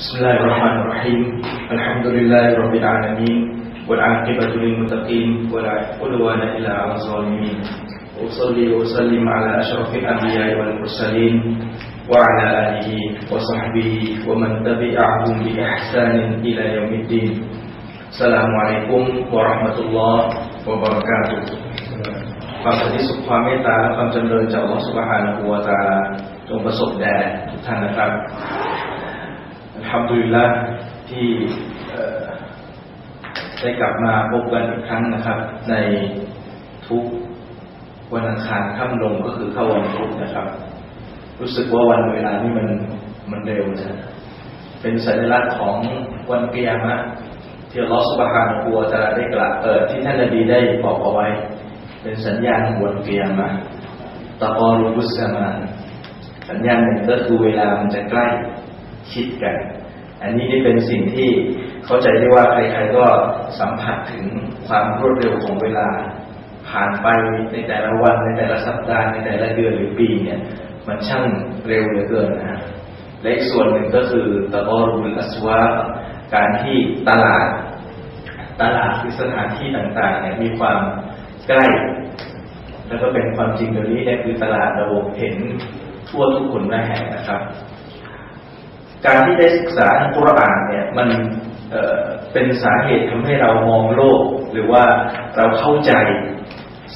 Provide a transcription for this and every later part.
بسم الله الرحمن الرحيم الحمد لله رب العالمين والعاقبة للمتقين ولا عدوان إلا على الظالمين وأصلي وأسلم على أشرف الأنبياء والمرسلين وعلى آله وصحبه ومن تبعهم بإحسان إلى يوم الدين السلام عليكم ورحمة الله وبركاته ความสันติสุขความเมตตาและความจำเริญจากอัลลอฮฺสุบฮานะฮูวะตะอาลาจงประสบแด่ทุกท่านนะครับ ทำดุลิลละที่ได้กลับมาพบกันอีกครั้งนะครับ ในทุกวันอังคารค่ำลงก็คือเข้าวันพุธนะครับ รู้สึกว่าวันเวลานี่มันมันเร็วนะเป็นสัญลักษณ์ของวันเกียรมะที่ลอสุบฮานะฮูวะตะได้กล่าวเออที่ท่านนบีได้บอกเอาไว้ เป็นสัญญาณของวันเกียรมะตะกอรุบุสมาสัญญาณหนึ่งก็คือเวลามันจะใกล้ ชิดกัน อันนี้นี่เป็นสิ่งที่เข้าใจได้ว่าใครๆก็สัมผัสถึงความรวดเร็วของเวลา ผ่านไปในแต่ละวันในแต่ละสัปดาห์ในแต่ละเดือนหรือปีเนี่ย มันช่างเร็วเหลือเกินนะฮะและอีกส่วนหนึ่งก็คือตะกอรุลอัสวาการที่ตลาด ตลาดคือสถานที่ต่างๆเนี่ยมีความใกล้ แล้วก็เป็นความจริงเดี๋ยวนี้เนี่ยคือตลาดเราเห็นทั่วทุกคนแม่แห่งนะครับ การที่ได้ศึกษาอัลกุรอานเนี่ยมันเเป็นสาเหตุทำให้เรามองโลก หรือว่าเราเข้าใจ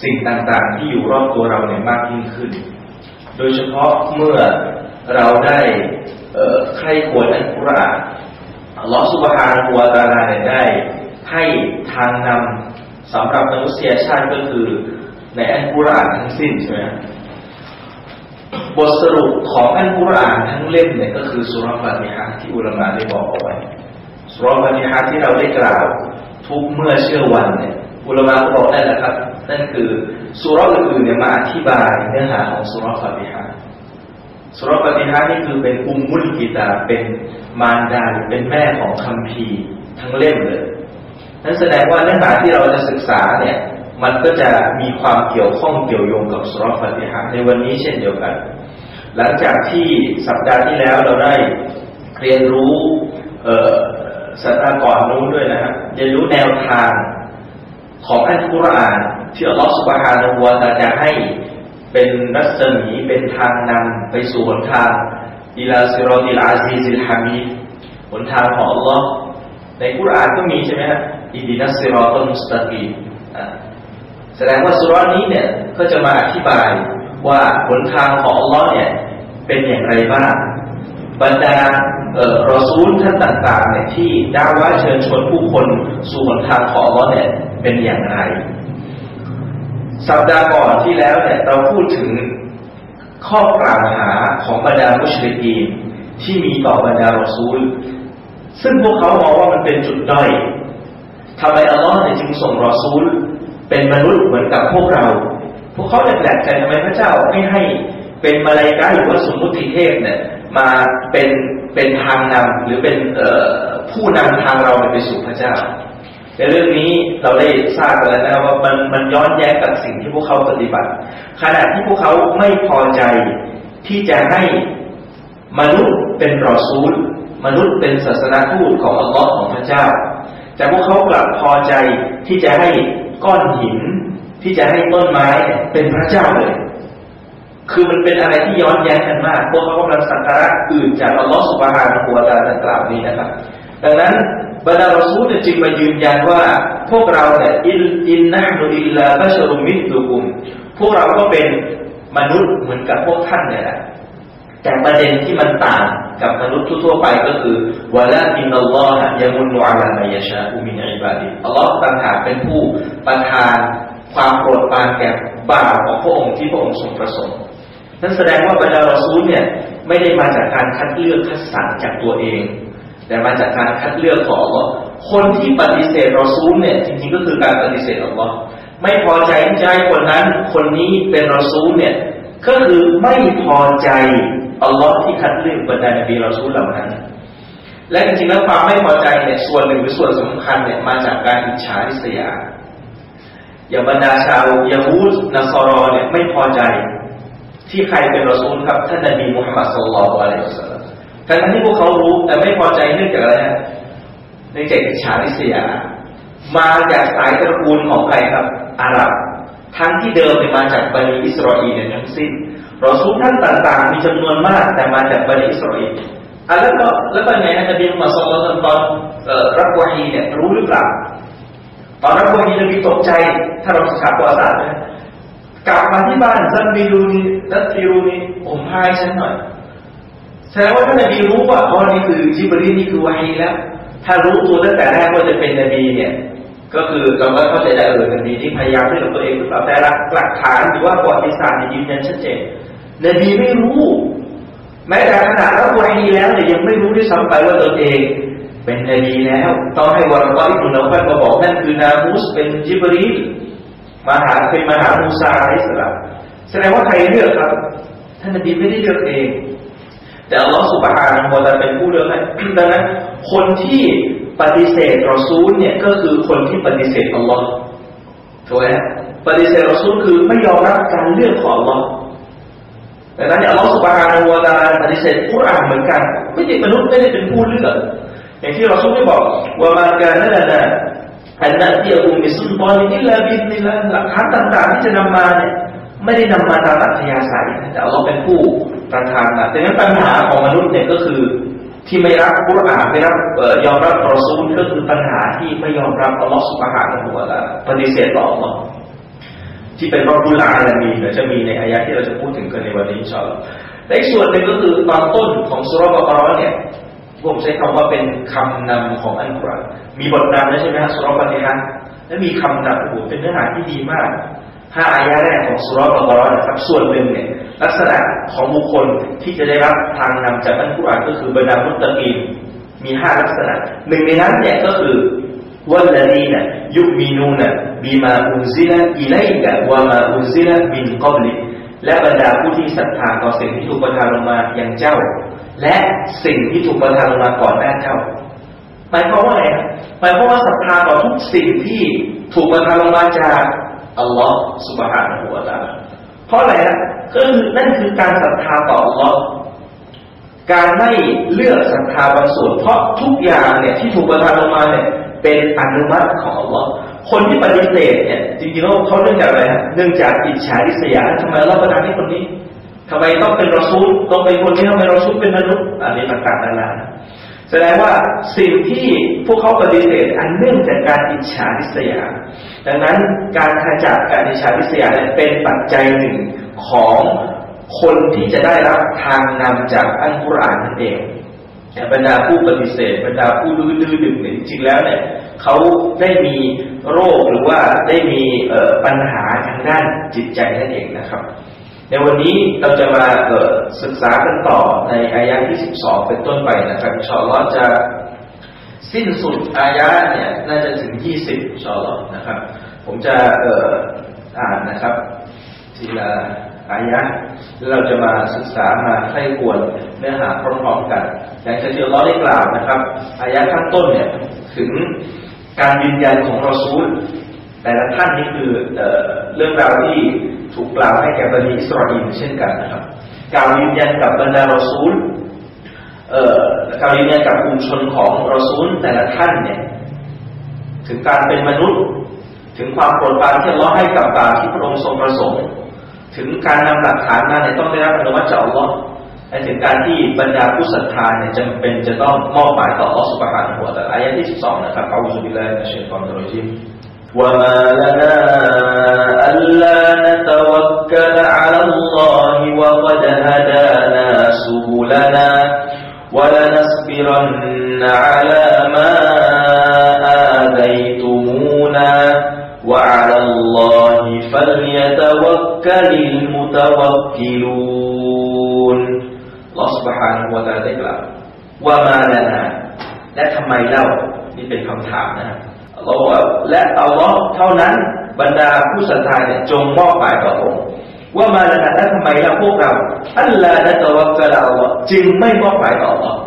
สิ่งต่างๆ ที่อยู่รอบตัวเราเนี่ยมากยิ่งขึ้น โดยเฉพาะเมื่อเราได้ใครควรอัลกุรอานอัลลอฮฺสุบฮานะฮูวาตาลาเนี่ยได้ให้ทางนำสำหรับมนุษยชาติก็คือในอัลกุรอานทั้งสิ้นใช่ไหม บทสรุปของอัลกุรอานทั้งเล่มเนี่ยก็คือสุรฟาติฮะที่อุลามะได้บอกเอาไว้สุรฟาติฮะที่เราได้กล่าว ทุกเมื่อเชื่อวันเนี่ยอุลามะก็บอกนั่นแหละครับ นั่นคือสุรอื่นๆเนี่ยมาอธิบายเนื้อหาของสุรฟาติฮะสุรฟาติฮะนี่คือเป็นอุมมุลกิตาเป็นมารดาหรือเป็นแม่ของคัมภีร์ทั้งเล่มเลยนั่นแสดงว่าเนื้อหาที่เราจะศึกษาเนี่ย มันก็จะมีความเกี่ยวข้องเกี่ยวโยงกับสุรฟาติฮะในวันนี้เช่นเดียวกัน หลังจากที่สัปดาห์ที่แล้วเราได้เรียนรู้สัปดาห์ก่อนนู้นด้วยนะฮะเรียนรู้แนวทางของอัลกุรอานที่อัลลอฮฺสุบฮานะฮูวาตาจะให้เป็นรัศมีเป็นทางนำไปสู่หนทางอิลาซิรอติลอาซีซิลฮามีหนทางของอัลลอฮ์ในกุรอานก็มีใช่ไหมฮะอิดินัสซิรอตุมุสตะกี แสดงว่าสุรานี้เนี่ยก็จะมาอธิบายว่าหนทางของอัลลอฮ์เนี่ยเป็นอย่างไรบ้างบรรดาเอ่อรอซูลท่านต่างๆเนี่ยที่ด่าว่าเชิญชวนผู้คนสู่หนทางของอัลลอฮ์เนี่ยเป็นอย่างไร สัปดาห์ก่อนที่แล้วเนี่ยเราพูดถึงข้อกล่าวหาของบรรดามุชลิกีนที่มีต่อบรรดารอซูล ซึ่งพวกเขามองว่ามันเป็นจุดด้อยทำไมอัลลอฮ์เนี่ยจึงส่งรอซูล เป็นมนุษย์เหมือนกับพวกเรา พวกเขาแปลกใจทำไมพระเจ้าไม่ให้เป็นมาลายกาหรือว่าสมมุติเทพเนี่ยมาเป็นเป็นทางนำหรือเป็นผู้นำทางเราไปสู่พระเจ้าในเรื่องนี้เราได้ทราบกันแล้วนะว่ามันมันย้อนแย้งกับสิ่งที่พวกเขาปฏิบัติ ขณะที่พวกเขาไม่พอใจที่จะให้มนุษย์เป็นรอซูล มนุษย์เป็นศาสนาทูตของอัลลอฮ์ของพระเจ้า แต่พวกเขากลับพอใจที่จะให้ ก้อนหินที่จะให้ต้นไม้เป็นพระเจ้าเลย คือมันเป็นอะไรที่ย้อนแย้งกันมาก พวกเขากำลังสักการะอื่นจากอัลลอฮฺสุบฮานะฮูวะตาลกล่าวนี้นะครับ ดังนั้นบรรดารอซูลจึงมายืนยันว่า พวกเราเนี่ยอินอินนะนุอิลลาบัชรุมิตุกุม พวกเราก็เป็นมนุษย์เหมือนกับพวกท่านเนี่ยแหละ แต่ประเด็นที่มันต่างกับมนุษย์ทั่วไปก็คือวะลาอินนัลลอฮะยามุนอัลามายชาอุมินอิบาดีอัลลอฮ์ต่างหากเป็นผู้ประทานความโปรดปรานแก่บ่าวของพระองค์ที่พระองค์ทรงประสงค์นั่นแสดงว่าบรรดารอซูลเนี่ยไม่ได้มาจากการคัดเลือกคัดสรรจากตัวเอง แต่มาจากการคัดเลือกของอัลลอฮ์คนที่ปฏิเสธรอซูลเนี่ยจริงๆก็คือการปฏิเสธอัลลอฮ์ไม่พอใจที่จคนนั้นคนนี้เป็นรอซูลเนี่ยก็คือไม่พอใจ อัลลอฮ์ที่คัดเลือกบรรดานบีรอซูลเหล่านั้น และจริงๆแล้วความไม่พอใจเนี่ยส่วนหนึ่งหรือส่วนสำคัญเนี่ยมาจากการอิจฉาริษยาอย่างบรรดาชาวยาฮูดนัสรอเนี่ยไม่พอใจ ที่ใครเป็นรอซูลครับท่านนบีมุฮัมมัดสุลลัลอะลัยฮิสซาลมทั้งที่พวกเขารู้แต่ไม่พอใจเนื่องจากอะไรนะเนื่องจากอิจฉาริษยา มาจากสายตระกูลของใครครับอาหรับ ทั้งที่เดิมเนี่ยมาจากบันิอิสราเอลเนี่ยทั้งสิ้น รอซูลท่านต่างๆ มีจำนวนมากแต่มาจากบันิอิสราเอลอะแล้วก็แล้วก็ไงนะนบีมุฮัมมัดสุลลัลตอนรับวะฮีเนี่ยรู้หรือเปล่าตอนรับวะฮีนบีตกใจถ้าเราศึกษาประวัติศาสตร์นะกลับมาที่บ้านซันบีรูนีนัตติรูนีผมพายฉันหน่อยแสดงว่าท่านนบีรู้ว่าอ๋อนี่คือจิบรีนี่คือวะฮีแล้ว ถ้ารู้ตัวตั้งแต่แรกว่าจะเป็นนบีเนี่ยก็คือเราก็เข้าใจได้เออนบีที่พยายามเรื่องตัวเองหรือเปล่าแต่หลักฐานหรือว่าประวัติศาสตร์ยืนยันชัดเจน นบีไม่รู้ แม้แต่ขนาดรับวะฮีแล้วเนี่ยยังไม่รู้ด้วยซ้ำไปว่าตนเอง เป็นนบีแล้วต้องให้วรวะอิบุนเอาไปมาบอกนั่นคือนามุสเป็นจิบรีมาหาเป็นมหามูซาอิสลามแสดงว่าใครเลือกครับท่านนบีไม่ได้เลือกเอง แต่อัลลอฮฺสุบฮานะฮูวะตาเป็นผู้เลือกให้ดังนั้นคนที่ปฏิเสธรอซูลเนี่ยก็คือคนที่ปฏิเสธอัลลอฮ์ถูกไหมปฏิเสธรอซูลคือไม่ยอมรับการเลือกของอัลลอฮ์ ดังนั้นอัลลอฮฺสุบฮานะฮูวะตาปฏิเสธกุรอานเหมือนกัน ไม่ใช่มนุษย์ไม่ได้เป็นผู้เลือกอย่างที่เราซูลได้บอกว่ามาการนั่นแหละอันนั้นที่อุมิสุนตอนนี้ละบินนี่ละหลักฐานต่างๆ ที่จะนำมาเนี่ยไม่ได้นำมาตามอัธยาศัยแต่เราเป็นผู้ประทานนะแต่นั้นปัญหาของมนุษย์เนี่ยก็คือ ที่ไม่รับกุรอานไม่รับยอมรับรอซูลก็คือปัญหาที่ไม่ยอมรับอัลลอฮฺสุบฮานะฮูวะตาปฏิเสธต่ออัลลอฮ์ ที่เป็นรอบบุลาอามีเดี๋ยวจะมีในอายะที่เราจะพูดถึงกันในวันนี้ชอบและอีกส่วนหนึ่งก็คือตอนต้นของสุรบะกรอเนี่ยผมใช้คำว่าเป็นคำนำของอัลกุรานมีบทนำนะใช่ไหมฮะสุรปฏิฮันและมีคำนำโอ้โหเป็นเนื้อหาที่ดีมากห้าอายะแรกของสุรบะกรอนะครับ ส่วนหนึ่งเนี่ยลักษณะของบุคคลที่จะได้รับทางนำจากอัลกุรานก็คือบรรดามุตตะกีนมีห้าลักษณะหนึ่งในนั้นเนี่ยก็คือ วัลลดีนะยุมินูนะบีมาอุซิลอิไลกะวะมาอุซิลมินกอบลิและบรรดาผู้ที่ศรัทธาต่อสิ่งที่ถูกประทานลงมาอย่างเจ้า และสิ่งที่ถูกประทานลงมาก่อนหน้าเจ้าหมายความว่าไงหมายความว่าศรัทธาต่อทุกสิ่งที่ถูกประทานลงมาจากอัลลอฮ์สุบฮานะฮูวะตาลาเพราะอะไรนะก็คือนั่นคือการศรัทธาต่ออัลลอฮ์การไม่เลือกศรัทธาบางส่วนเพราะทุกอย่างเนี่ยที่ถูกประทานลงมาเนี่ย เป็นอนุมัติของอัลลอฮ์คนที่ปฏิเสธเนี่ยจริงๆแล้วเขาเนื่องจากอะไรฮะเนื่องจากอิจฉาริษยาทำไมเราประทานให้คนนี้ทำไมต้องเป็นรอซูลต้องเป็นคนที่ทำไมรอซูลเป็นมนุษย์อันนี้ต่างๆนานาแสดงว่าสิ่งที่พวกเขาปฏิเสธอันเนื่องจากการอิจฉาริษยา ดังนั้นการขจัดการอิจฉาริษยาเป็นปัจจัยหนึ่งของคนที่จะได้รับทางนำจากอัลกุรอานนั่นเอง บรรดาผู้ปฏิเสธบรรดาผู้ดื้อดื้อดึงเนี่ยจริงแล้วเนี่ยเขาได้มีโรคหรือว่าได้มีปัญหาทางด้านจิตใจนั่นเองนะครับ ในวันนี้เราจะมาศึกษากันต่อในอายะที่ 12 เป็นต้นไปนะครับชอลอจะสิ้นสุดอายะเนี่ยน่าจะถึง 20ชอลอนะครับ ผมจะอออ่านนะครับ ทีละ อายะเราจะมาศึกษามาใคร่ควรเนื้อหาพร้อมๆกันอย่างที่เราได้กล่าวนะครับอายะข้างต้นเนี่ยถึงการยืนยันของรอซูลแต่ละท่านนี่คือเอเรื่องราวที่ถูกกล่าวให้แก่บรรดอิสราเอลเช่นกันนะครับกาวยืนยันกับบรรดารอซูลกาวยืนยันกับกลุ่มชนของรอซูลแต่ละท่านเนี่ยถึงการเป็นมนุษย์ ถึงความโปรดปรานที่เราให้กับตาที่พระองค์ทรงประสงค์ ถึงการนำหลักฐานมาเนี่ยต้องได้รับอนุมัติจากอัลลอฮ์และถึงการที่บรรดาผู้ศรัทธาเนี่ยจำเป็นจะต้องมอบหมายต่ออัลลอฮ์สุบฮานะฮูวะตะอาลาอายะที่12นะครับอัลลอฮฺบิลลาฮิมินัชชัยฏอนรจีม وما لنا ألا نتوكل على الله وقد هدانا سبلنا ولنصبرن على ما آذيتمونا وعلى الله فليتوكل المتوكلون الله سبحانه وتعالى กล่าวว่ามาลนาและทำไมเล่านี่เป็นคำถามนะครับเราบอกว่าและอัลลอฮ์เท่านั้นบรรดาผู้ศรัทธาเนี่ยจงมอบหมายต่อองค์ว่ามาแล้วนะทำไมเราพวกเราอัลลอฮ์และตะวักกะลาอัลลอฮ์จึงไม่มอบหมายต่ออัลลอฮ์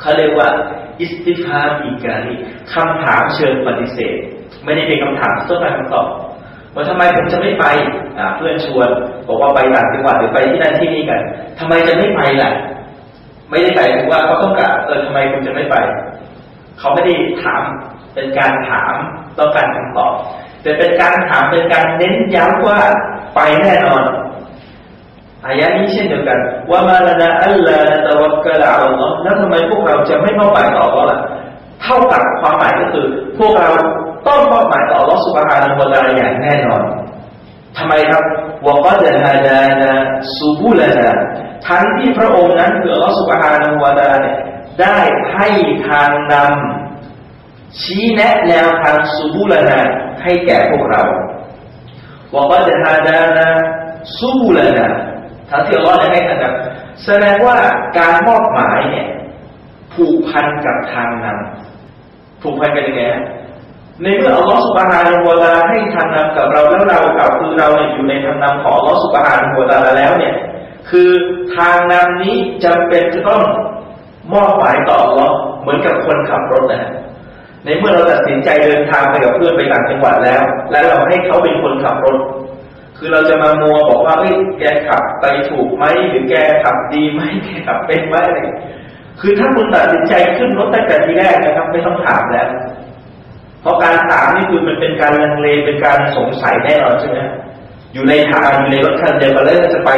เขาเรียกว่าอิสติฟามีการีคำถามเชิงปฏิเสธ ไม่ได้เป็นคำถามที่ต้องการคำตอบ ว่าทำไมผมจะไม่ไปเพื่อนชวนบอกว่าไปต่างจังหวัดหรือไปที่นั่นที่นี่กันทำไมจะไม่ไปล่ะ ไม่ได้หมายถึงว่าเขาต้องการเออทำไมคุณจะไม่ไป เขาไม่ได้ถามเป็นการถามต้องการคำตอบแต่เป็นการถามเป็นการเน้นย้ำว่าไปแน่นอนอายะนี้เช่นเดียวกัน ว่ามาลนาอัลลาฮตะวักกะลาอัลลอฮ์แล้วทำไมพวกเราจะไม่มอบหมายต่ออัลลอฮ์ล่ะเท่ากับความหมายก็คือ พวกเรา ต้องมอบหมายต่ออัลลอฮ์สุบฮานุวะตะอาอย่างแน่นอนทำไมครับวะกัดฮาดานะซูบุลนะทั้งที่พระองค์นั้นคืออัลลอฮ์สุบฮานุวะตาเนี่ยได้ให้ทางนำชี้แนะแนวทางซูบุลนะให้แก่พวกเราวะกัดฮาดานะซูบุลนะทั้งที่อัลลอฮ์ได้ให้ทางนำแสดงว่าการมอบหมายเนี่ยผูกพันกับทางนำผูกพันกันยังไง ในเมื่ออัลลอฮฺสุบฮานาหัวตาให้ทางนำกับเราแล้วเรากับคือเราเนี่ยอยู่ในทางนำของอัลลอฮฺสุบฮานาหัวตาแล้วเนี่ย คือทางนำนี้จำเป็นจะต้องมอบหมายต่ออัลลอฮ์เหมือนกับคนขับรถนะในเมื่อเราตัดสินใจเดินทางไปกับเพื่อนไปต่างจังหวัดแล้ว แล้วเราให้เขาเป็นคนขับรถ คือเราจะมามัวบอกว่าเฮ้ยแกขับไปถูกไหมหรือแกขับดีไหมแกขับเป็นไหมอะไรคือถ้าคุณตัดสินใจขึ้นรถตั้งแต่ทีแรกนะครับไม่ต้องถามแล้ว เพราะการถามนี่คือมันเป็นการลังเลเป็นการสงสัยแน่นอนใช่ไหมอยู่ในทางอยู่ในรถคันเดียวกันแล้วจะไป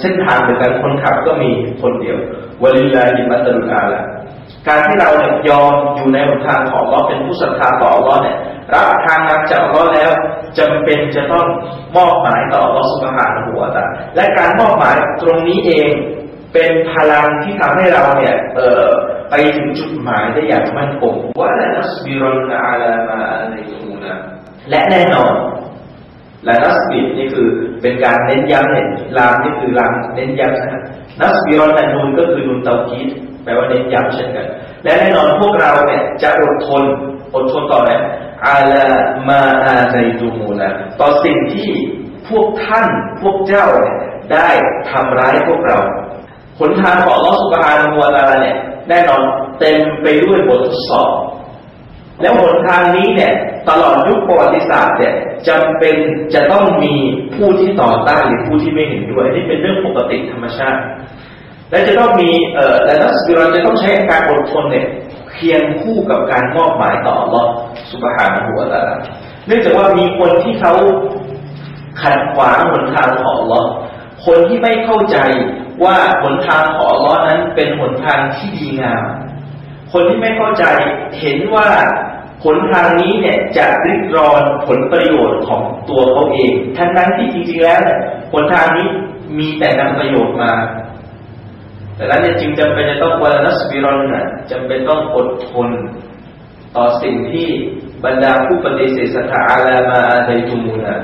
เส้นทางเดียวกันคนขับก็มีคนเดียววลิลาฮิมัตตุลาละการที่เราเนี่ยยอมอยู่ในหนทางของเราเป็นผู้ศรัทธาต่อเราเนี่ยรับทางนำจากเราแล้วจำเป็นจะต้องมอบหมายต่อเราสุภาพหัวตาและการมอบหมายตรงนี้เองเป็นพลังที่ทำให้เราเนี่ยเออ ไปถึงจุดหมายได้อย่างมั่นคงว่าและนัสบิรนอาลามาในทูนะและแน่นอนและนัสบิรนี่คือเป็นการเน้นย้ำเนี่ยลามนี่คือลามเน้นย้ำนะนัสบิรนนูนก็คือนูนเตากีดแปลว่าเน้นย้ำเช่นกัน และแน่นอนพวกเราเนี่ยจะอดทนอดทนต่อไหนอาลามาอาในตูมูนะต่อสิ่งที่พวกท่านพวกเจ้าเนี่ยได้ทำร้ายพวกเรา ผลทางของลอสุบฮานุวาตาเนี่ยแน่นอนเต็มไปด้วยบททดสอบ แล้วหนทางนี้เนี่ยตลอดยุคประวัติศาสตร์เนี่ยจำเป็นจะต้องมีผู้ที่ต่อต้านหรือผู้ที่ไม่เห็นด้วยนี่เป็นเรื่องปกติธรรมชาติ และจะต้องมีเอ่อและนักศึกษาจะต้องใช้การอดทนเนี่ยเคียงคู่กับการมอบหมายต่อลอสุบฮานุวาตาเนื่องจากว่ามีคนที่เขาขัดขวางหนทางของลอคนที่ไม่เข้าใจ ว่าหนทางของอัลลอฮ์นั้นเป็นหนทางที่ดีงาม คนที่ไม่เข้าใจเห็นว่าหนทางนี้เนี่ยจะริดรอนผลประโยชน์ของตัวเขาเอง ทั้งนั้นที่จริงๆแล้วหนทางนี้มีแต่นำประโยชน์มา แต่นั้นเนี่ยจึงจำเป็นจะต้องวานัสบิรอนนะจำเป็นต้องอดทน ต่อสิ่งที่บรรดาผู้ปฏิเสธศรัทธาอาลามาอาไดตุมูนะ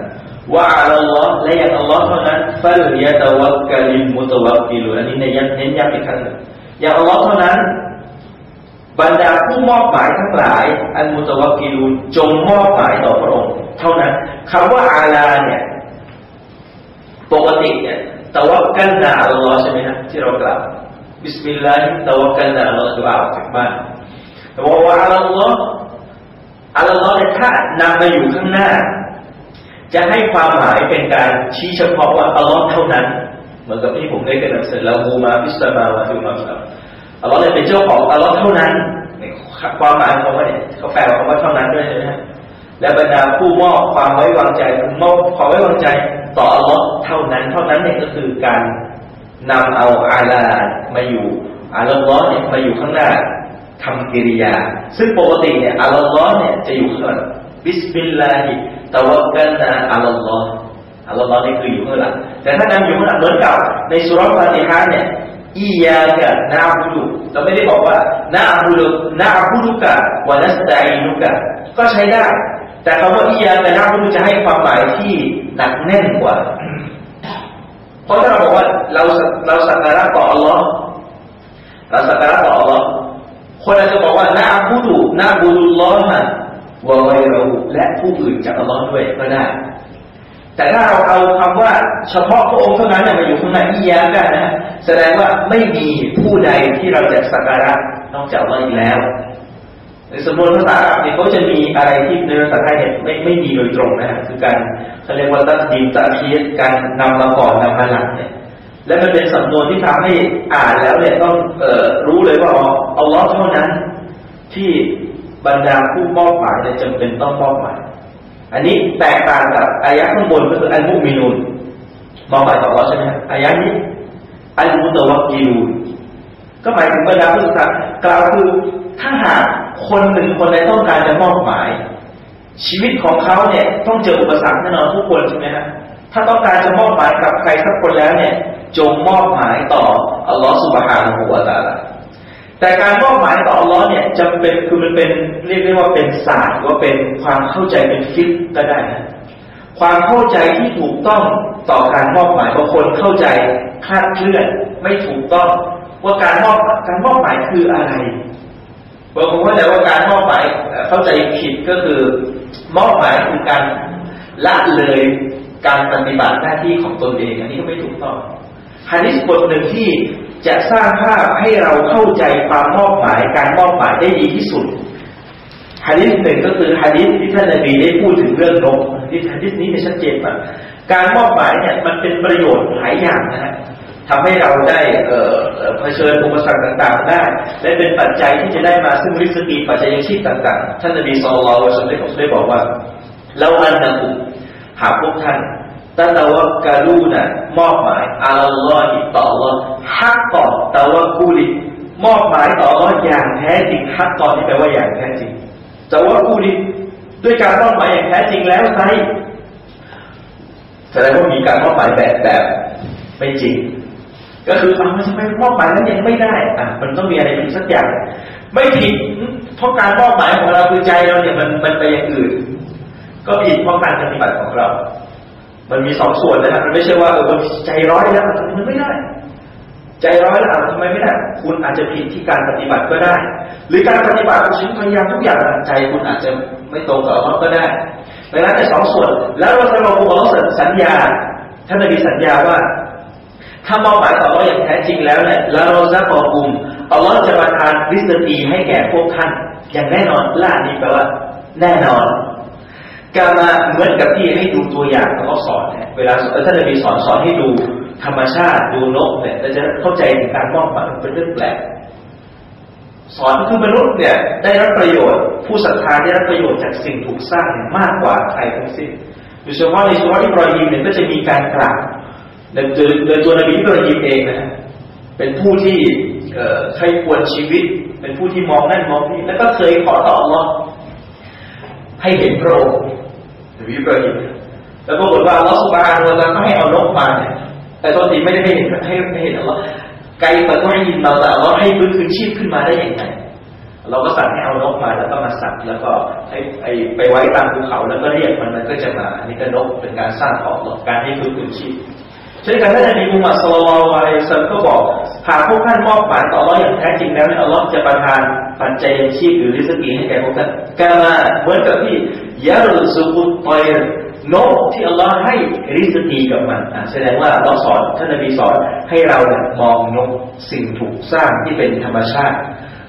ว่าอัลลอฮ์และย่างอัลลอฮ์เท่านั้นฟัลยะตะวักกะลิมุตะวักกิลุอันนี้ในยันเน้นย้ำอีกครั้งอย่างอัลลอฮ์เท่านั้น บรรดาผู้มอบหมายทั้งหลาย المتوكلونจงมอบหมายต่อพระองค์เท่านั้นคำว่าعلى เนี่ย ปกติเนี่ยتوكلنا على الله ใช่ไหมฮะที่เรากล่าวบิสมิลลาฮิตะวักกันนาอัลลอฮ์คืออาจากบ้านแต่ว่าอัลลอฮ์อัลลอฮ์เนี่ยถ้านำมาอยู่ข้างหน้า จะให้ความหมายเป็นการชี้เฉพาะว่าอัลลอฮ์เท่านั้น เหมือนกับที่ผมได้กระนำเสนอแล้วมูมาพิสมาวาตุมาครับอัลลอฮ์เลยเป็นเจ้าของอัลลอฮ์เท่านั้นความหมายของว่าเนี่ยเขาแปลว่าคำว่าเท่านั้นด้วยใช่ไหมและบรรดาผู้มอบความไว้วางใจมอบความไว้วางใจต่ออัลลอฮ์เท่านั้น เท่านั้นเนี่ยก็คือการนำเอาอาลามาอยู่อัลลอฮ์เนี่ยมาอยู่ข้างหน้าทำกิริยา ซึ่งปกติเนี่ยอัลลอฮ์เนี่ยจะอยู่ข้างหลังบิสมิลลาฮิ ตะวักกันนาอัลลอฮ์อัลลอฮ์นี่คืออยู่ข้างหลังแต่ถ้านำอยู่ข้างหลังเหมือนกับในสุรฟาติฮะเนี่ยอียากะนาบุดุเราไม่ได้บอกว่านาบุดุนาบุดุกะวานัสตาอินุกะก็ใช้ได้ แต่คำว่าอียากะนาบุดุจะให้ความหมายที่หนักแน่นกว่า เพราะถ้าเราบอกว่าเราเราสักการะต่ออัลลอฮ์เราสักการะต่ออัลลอฮ์คนอาจจะบอกว่านาบุดุนาบุดุลลอฮ์ วะไวเราและผู้อื่นจากอัลลอฮ์ด้วยก็ได้ แต่ถ้าเราเอาคำว่าเฉพาะพระองค์เท่านั้นมาอยู่ข้างในอิยากันนะแสดงว่าไม่มีผู้ใดที่เราจะสักการะนอกจากอัลลอฮ์อีกแล้วในสมมติภาษาอาหรับเนี่ยเขาจะมีอะไรที่ในภาษาไทยเนี่ยไม่ไม่มีโดยตรงนะคือการเขาเรียกว่าตัดดีตัดเทียการนำมาก่อนนำมาหลังเนี่ยและมันเป็นสำนวนที่ทำให้อ่านแล้วเนี่ยต้องเออรู้เลยว่าอัลลอฮ์เท่านั้นที่ บรรดาผู้มอบหมายเนี่ยจำเป็นต้องมอบหมาย อันนี้แตกต่างกับอายะข้างบนก็คืออันมุมินูนมอบหมายต่อเราใช่ไหมอายะนี้อันมุตวักกีรูนก็หมายถึงบรรดาผู้ศรัทธากล่าวคือถ้าหากคนหนึ่งคนใดต้องการจะมอบหมาย ชีวิตของเขาเนี่ยต้องเจออุปสรรคแน่นอนทุกคนใช่ไหมฮะถ้าต้องการจะมอบหมายกับใครสักคนแล้วเนี่ย จงมอบหมายต่ออัลลอฮฺสุบฮานะฮูวาตาลา แต่การมอบหมายต่ออัลลอฮ์เนี่ยจำเป็นคือมันเป็นเรียกได้ว่าเป็นศาสตร์ว่าเป็นความเข้าใจเป็นฟิตก็ได้นะความเข้าใจที่ถูกต้องต่อการมอบหมายบางคนเข้าใจคลาดเคลื่อนไม่ถูกต้องว่าการมอบการมอบหมายคืออะไรบางคนเข้าใจว่าการมอบหมายเข้าใจผิดก็คือ มอบหมายคือการละเลยการปฏิบัติหน้าที่ของตนเอง อันนี้ก็ไม่ถูกต้องฮะดิษบทหนึ่งที่ จะสร้างภาพให้เราเข้าใจความมอบหมายการมอบหมายได้ดีที่สุดฮะดิษหนึ่งก็คือฮะดิษที่ท่านนบีได้พูดถึงเรื่องนกฮะดิษฮะดิษนี้จะชัดเจนมากการมอบหมายเนี่ยมันเป็นประโยชน์หลายอย่างนะฮะทำให้เราได้เผชิญอุปสรรคต่างๆ ได้ และเป็นปัจจัยที่จะได้มาซึ่งริสกีปัจจัยชีพต่างๆ ท่านนบีสุลต่านได้บอกว่าเราอันนะกุหากพวกท่าน ตะตะวะกาลูนะมอบหมายอัลลอฮิต่อลอฮักต่อตะวะกูลิมอบหมายต่อลออย่างแท้จริงฮักต่อที่แปลว่าอย่างแท้จริงตะวะกูลิด้วยการมอบหมายอย่างแท้จริงแล้วไซแสดงว่ามีการมอบหมายแบบแบบไม่จริง ก็คืออ้าวทำไมมอบหมายแล้วยังไม่ได้อะมันต้องมีอะไรผิดสักอย่าง ไม่ผิดเพราะการมอบหมายของเราคือใจเราเนี่ยมันมันไปอย่างอื่น ก็ผิดเพราะการปฏิบัติของเรา มันมีสองส่วนนะครับมันไม่ใช่ว่าเออใจร้อยแล้วมันไม่ได้ ใจร้อยแล้วทำไมไม่ได้ คุณอาจจะผิดที่การปฏิบัติก็ได้ หรือการปฏิบัติคุณพยายามทุกอย่างใจคุณอาจจะไม่ตรงกับเราก็ได้ดังนั้นแต่สองส่วน แล้วเราจะลงของสัญญาท่านนบีสัญญาว่าถ้ามอบหมายต่อเราอย่างแท้จริงแล้วเนี่ยแล้วเราจะขอกุมอัลลอฮ์จะประทานริสตีให้แก่พวกท่าน อย่างแน่นอนล่านี้แปลว่า แน่นอน กามาเหมือนกับที่ให้ดูตัวอย่างเขาสอนนี่ยเวลาท่านจะมีสอนสอนให้ดูธรรมชาติดูนกเนี่ยจะเข้าใจถึงการมอบหมายเป็นเรื่องแปลกสอนคือมนุษย์เนี่ยได้รับประโยชน์ ผู้ศรัทธาได้รับประโยชน์จากสิ่งถูกสร้างมากกว่าใครทั้งสิ้นโดยเฉพาะในสุวรรณอิบรอฮิมเนี่ยก็จะมีการกล่าวโดยโดยตัวนบีอิบรอฮิมเองนะเป็นผู้ที่ใครควรชีวิต เป็นผู้ที่มองนั่นมองนี่แล้วก็เคยขอต่อรอ ให้เห็นพระองค์วิบริตแล้วปรากฏว่าเราสุบานวลแล้วก็ให้เอานกมาเนี่ยแต่ตอนนี้ไม่ได้ให้เห็นให้ไม่เห็นเราไกลปะก็ให้ยินเราแต่เราให้ฟื้นคืนชีพขึ้นมาได้อย่างไรเราก็สั่งให้เอานกมาแล้วก็มาสักแล้วก็ให้ไปไว้ตามภูเขาแล้วก็เรียกมันมันก็จะมาอันนี้ก็นกเป็นการสร้างของการให้ฟื้นคืนชีพช่นกันท่านนบีมุฮัมมัดสุลลัลอะลัยฮิสซาลก็บอก หากพวกท่านมอบหมายต่อราอย่างแท้จริงแล้วเนี่ยอัลลอฮ์จะประทานปัจจัยชีพหรือริสกีให้แก่พวกท่านกามาเหมือนกับที่ยารุสุกุตตอยนกที่อัลลอฮ์ให้ริสกีกับมันแสดงว่าเราสอนท่านนบีสอนให้เรามองนกสิ่งถูกสร้างที่เป็นธรรมชาติ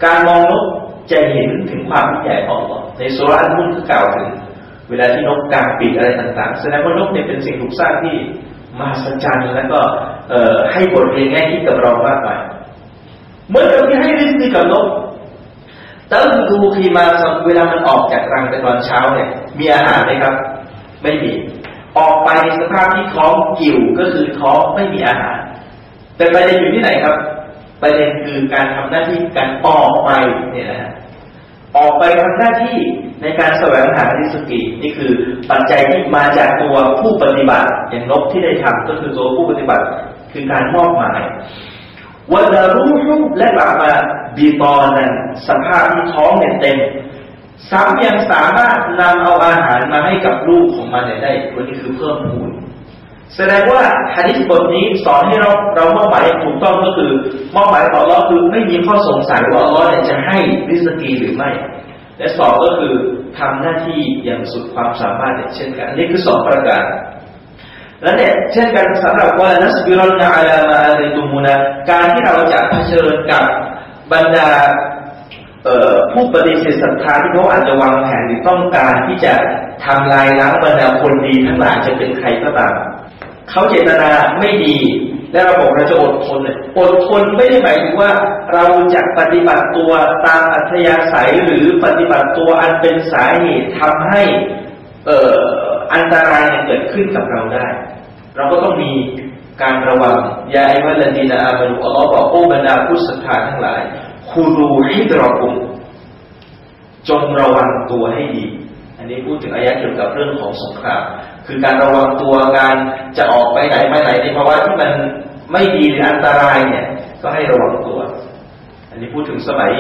การมองนกจะเห็นถึงความใหญ่ของอัลลอฮ์ในสุรานุ่นก็กล่าวถึง เวลาที่นกกางปีกอะไรต่างๆ แสดงว่านกเนี่ยเป็นสิ่งถูกสร้างที่ มหัศจรรย์แล้วก็ให้บทเรียนแง่คิดกับเรามากไปเมื่อเราที่ให้ริสกีกับนกตั้งดูคีมาเวลามันออกจากรังในตอนเช้าเนี่ย มีอาหารไหมครับ ไม่มี ออกไปในสภาพที่ท้องกิ่วก็คือท้องไม่มีอาหาร แต่ประเด็นอยู่ที่ไหนครับ ประเด็นคือการทำหน้าที่การออกไปเนี่ยนะ ออกไปทำหน้าที่ในการแสวงหาริสกีนี่คือปัจจัยที่มาจากตัวผู้ปฏิบัติ อย่างนกที่ได้ทำก็คือตัวผู้ปฏิบัติคือการมอบหมายวันดารู้และกลับมาบีตอนนั้นสภาพที่ท้องเนี่ยเต็มซ้ำยังสามารถนำเอาอาหารมาให้กับลูกของมันได้วันนี้คือเพิ่มพูน แสดงว่าฮะดิษบทนี้สอนให้เราเรามอบหมายถูกต้องก็คือมอบหมายต่อเราคือไม่มีข้อสงสัยว่าอัลลอฮ์จะให้ริสกีหรือไม่ และสองก็คือทำหน้าที่อย่างสุดความสามารถเช่นกันนี่คือสองประการแล้วเนี่ยเช่นกันสำหรับว่านัสบิรอนนาอาลามาในตุมุนะการที่เราจะเผชิญกับบรรดาผู้ปฏิเสธศรัทธาที่เขาอาจจะวางแผนหรือต้องการที่จะทำลายล้างบรรดาคนดีทั้งหลายจะเป็นใครก็ตาม เขาเจตนาไม่ดี และเราบอกเราจะอดทนเนี่ยอดทนไม่ได้หมายถึงว่าเราจะปฏิบัติตัวตามอัธยาศัยหรือปฏิบัติตัวอันเป็นสาเหตุทำให้เอ่ออันตรายเกิดขึ้นกับเราได้ เราก็ต้องมีการระวังยาอิวัลดีนาอามานุอัลลอฮ์บอกโอ้บรรดาผู้ศรัทธาทั้งหลายคูรูฮิดรอกุมจงระวังตัวให้ดี นนี้พูดถึงอายะเกี่ยวกับเรื่องของสงครามคือการระวังตัวการจะออกไปไหนไปไหนในภาวะที่มันไม่ดีหรืออันตรายเนี่ย ก็ให้ระวังตัว อันนี้พูดถึงสมัย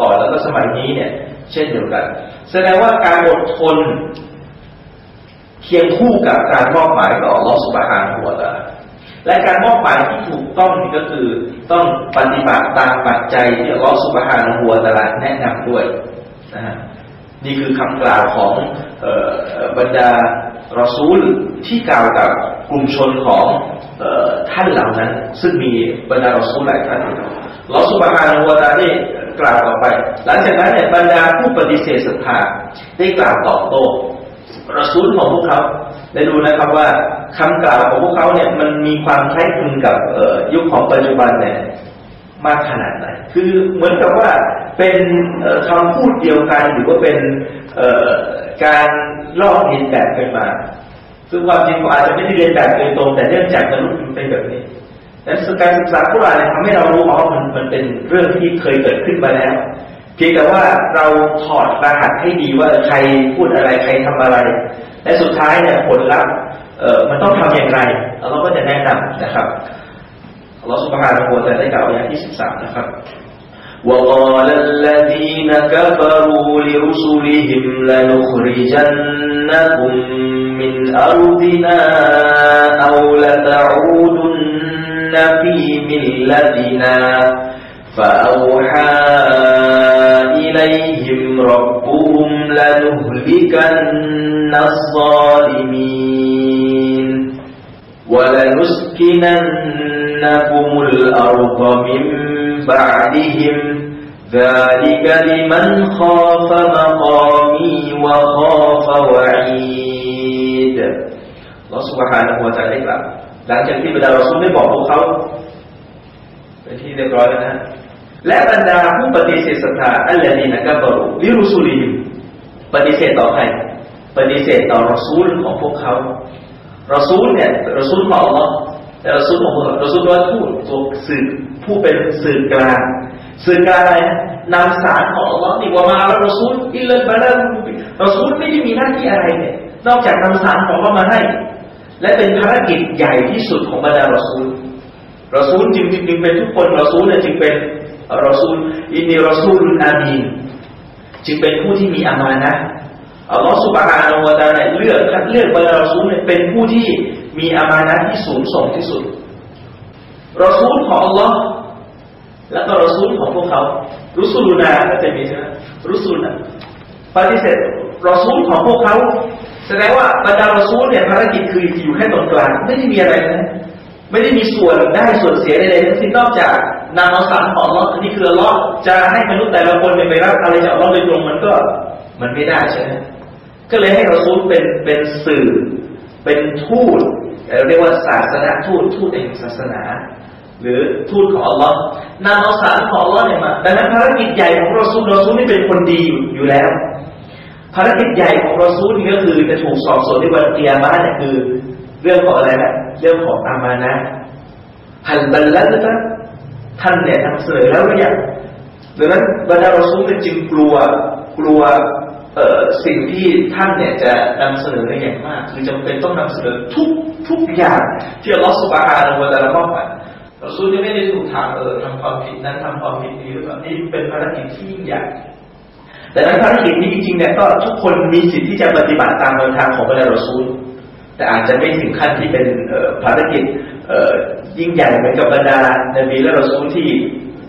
ก่อนแล้วก็สมัยนี้เนี่ย เช่นเดียวกัน แสดงว่าการอดทนเคียงคู่กับการมอบหมายต่อลอสุบฮานหัวตาและการมอบหมายที่ถูกต้องนี่ก็คือต้องปฏิบัติตามปัจจัยที่ลอสุบฮานหัวตาแนะนำด้วยนะฮะ นี่คือคำกล่าวของบรรดารอซูลที่กล่าวกับกลุ่มชนของท่านเหล่านั้น ซึ่งมีบรรดารอซูลหลายท่านลอสุบฮานะฮูวตาได้กล่าวต่อไป หลังจากนั้นเนี่ยบรรดาผู้ปฏิเสธศรัทธาได้กล่าวตอบโต้รอซูลของพวกเขาได้ดูนะครับว่าคำกล่าวของพวกเขาเนี่ยมันมีความคล้ายคลึงกับยุคของปัจจุบันเนี่ย มากขนาดไหน คือเหมือนกับว่าเป็นคำพูดเดียวกันหรือว่าเป็นการลอกเลียนแบบกันมา ซึ่งความจริงอาจจะไม่ได้เรียนแบบโดยตรงแต่เนื่องจากมนุษย์มันเป็นแบบนี้ดังนั้นการศึกษากุรานทำให้เรารู้ว่ามันมันเป็นเรื่องที่เคยเกิดขึ้นมาแล้ว เพียงแต่ว่าเราถอดรหัสให้ดีว่าใครพูดอะไรใครทำอะไร และสุดท้ายเนี่ยผลลัพธ์มันต้องทำอย่างไรเราก็จะแนะนำนะครับ อัลลอฮฺสุบฮานะฮูวะตะอาลาได้กล่าวอย่างที่สิบสามนะครับ وقال الذين كفروا لرسلهم لنخرجنكم من أرضنا أو لتعودن في ملتنا فأوحى إليهم ربهم لنهلكن الظالمين ولنسكننكم الأرض من بعدهم ذلك لمن خاف مقامي وخاف وعيد ลอสุบฮานะฮูวะตะอาลาได้กล่าวหลังจากที่บรรดารอซูลได้บอกพวกเขาเป็นที่เรียบร้อยแล้วนะและบรรดาผู้ปฏิเสธศรัทธาอัลลอฮีนะกับบรุลิรุสูลีปฏิเสธต่อใครปฏิเสธต่อรอซูลของพวกเขา รอซูลเนี่ยรอซูลของอัลลอฮ์แต่รอซูลของพวกเรารอซูลว่าทูตตัวสื่อผู้เป็นสื่อกลางสื่อกลางอะไรนำสารของอัลลอฮ์นี่ว่ามาแล้วรอซูลอิลลัลบาลารอซูลไม่ได้มีหน้าที่อะไรเนี่ยนอกจากนำสารของเรามาให้ และเป็นภารกิจใหญ่ที่สุดของบรรดารอซูลรอซูลจึงจึงเป็นทุกคนรอซูลเนี่ยจึงเป็นรอซูลอินนีรอซูลอามีนจึงเป็นผู้ที่มีอามานะ อัลลอฮฺสุบฮานาอูตาเนี่ยเลือกคัดเลือกบรรดารอซูลเนี่ยเป็นผู้ที่มีอามานะที่สูงส่งที่สุดรอซูลของอัลลอฮ์แล้วก็รอซูลของพวกเขา รุสูลุนาก็จะมีใช่ไหมรุสูลนะปฏิเสธรอซูลของพวกเขาแสดงว่าบรรดารอซูลเนี่ยภารกิจคืออยู่แค่ตรงกลางไม่ได้มีอะไรนะไม่ได้มีส่วนได้ส่วนเสียใดๆทั้งสิ้นนอกจากนำเอาสารของอัลออันนี้คืออัลลอจะให้มนุษย์แต่ละคนไปรับอะไรจากอัลลอโดยตรงมันก็มันไม่ได้ใช่ไหม ก็เลยให้รอซูลเป็นเป็นสื่อ เป็นทูตเรียกว่าศาสนาทูตทูตแห่งศาสนา หรือทูตของอัลลอฮ์นำเอาสารของอัลลอฮ์เนี่ยมาดังนั้นภารกิจใหญ่ของรอซูลรอซูลนี่เป็นคนดีอยู่อยู่แล้ว ภารกิจใหญ่ของรอซูลนี่ก็คือจะถูกสอบสวนในวันเกียร์มาเนี่ยคือ เรื่องของอะไรนะเรื่องของอามานะฮัลบัลลัตนะท่านเนี่ยทำเสนอแล้วหรือยังดังนั้นบรรดารอซูลจึงกลัวกลัว สิ่งที่ท่านเนี่ยจะนำเสนอในอย่างมาก คือจำเป็นต้องนำเสนอทุกทุกอย่าง ที่อัลลอฮฺสุบฮานะฮูวะตะอาลามอบหมายรอซูลจะไม่ได้ถูกถามเออทำความผิดนั้นทำความผิดนี้หรือเปล่านี่เป็นภารกิจที่ยิ่งใหญ่แต่นั้นภารกิจนี้จริงๆเนี่ยก็ทุกคนมีสิทธิ์ที่จะปฏิบัติตามแนวทางของบรรดารอซูลแต่อาจจะไม่ถึงขั้นที่เป็นภารกิจยิ่งใหญ่เหมือนกับบรรดานบีและรอซูลที่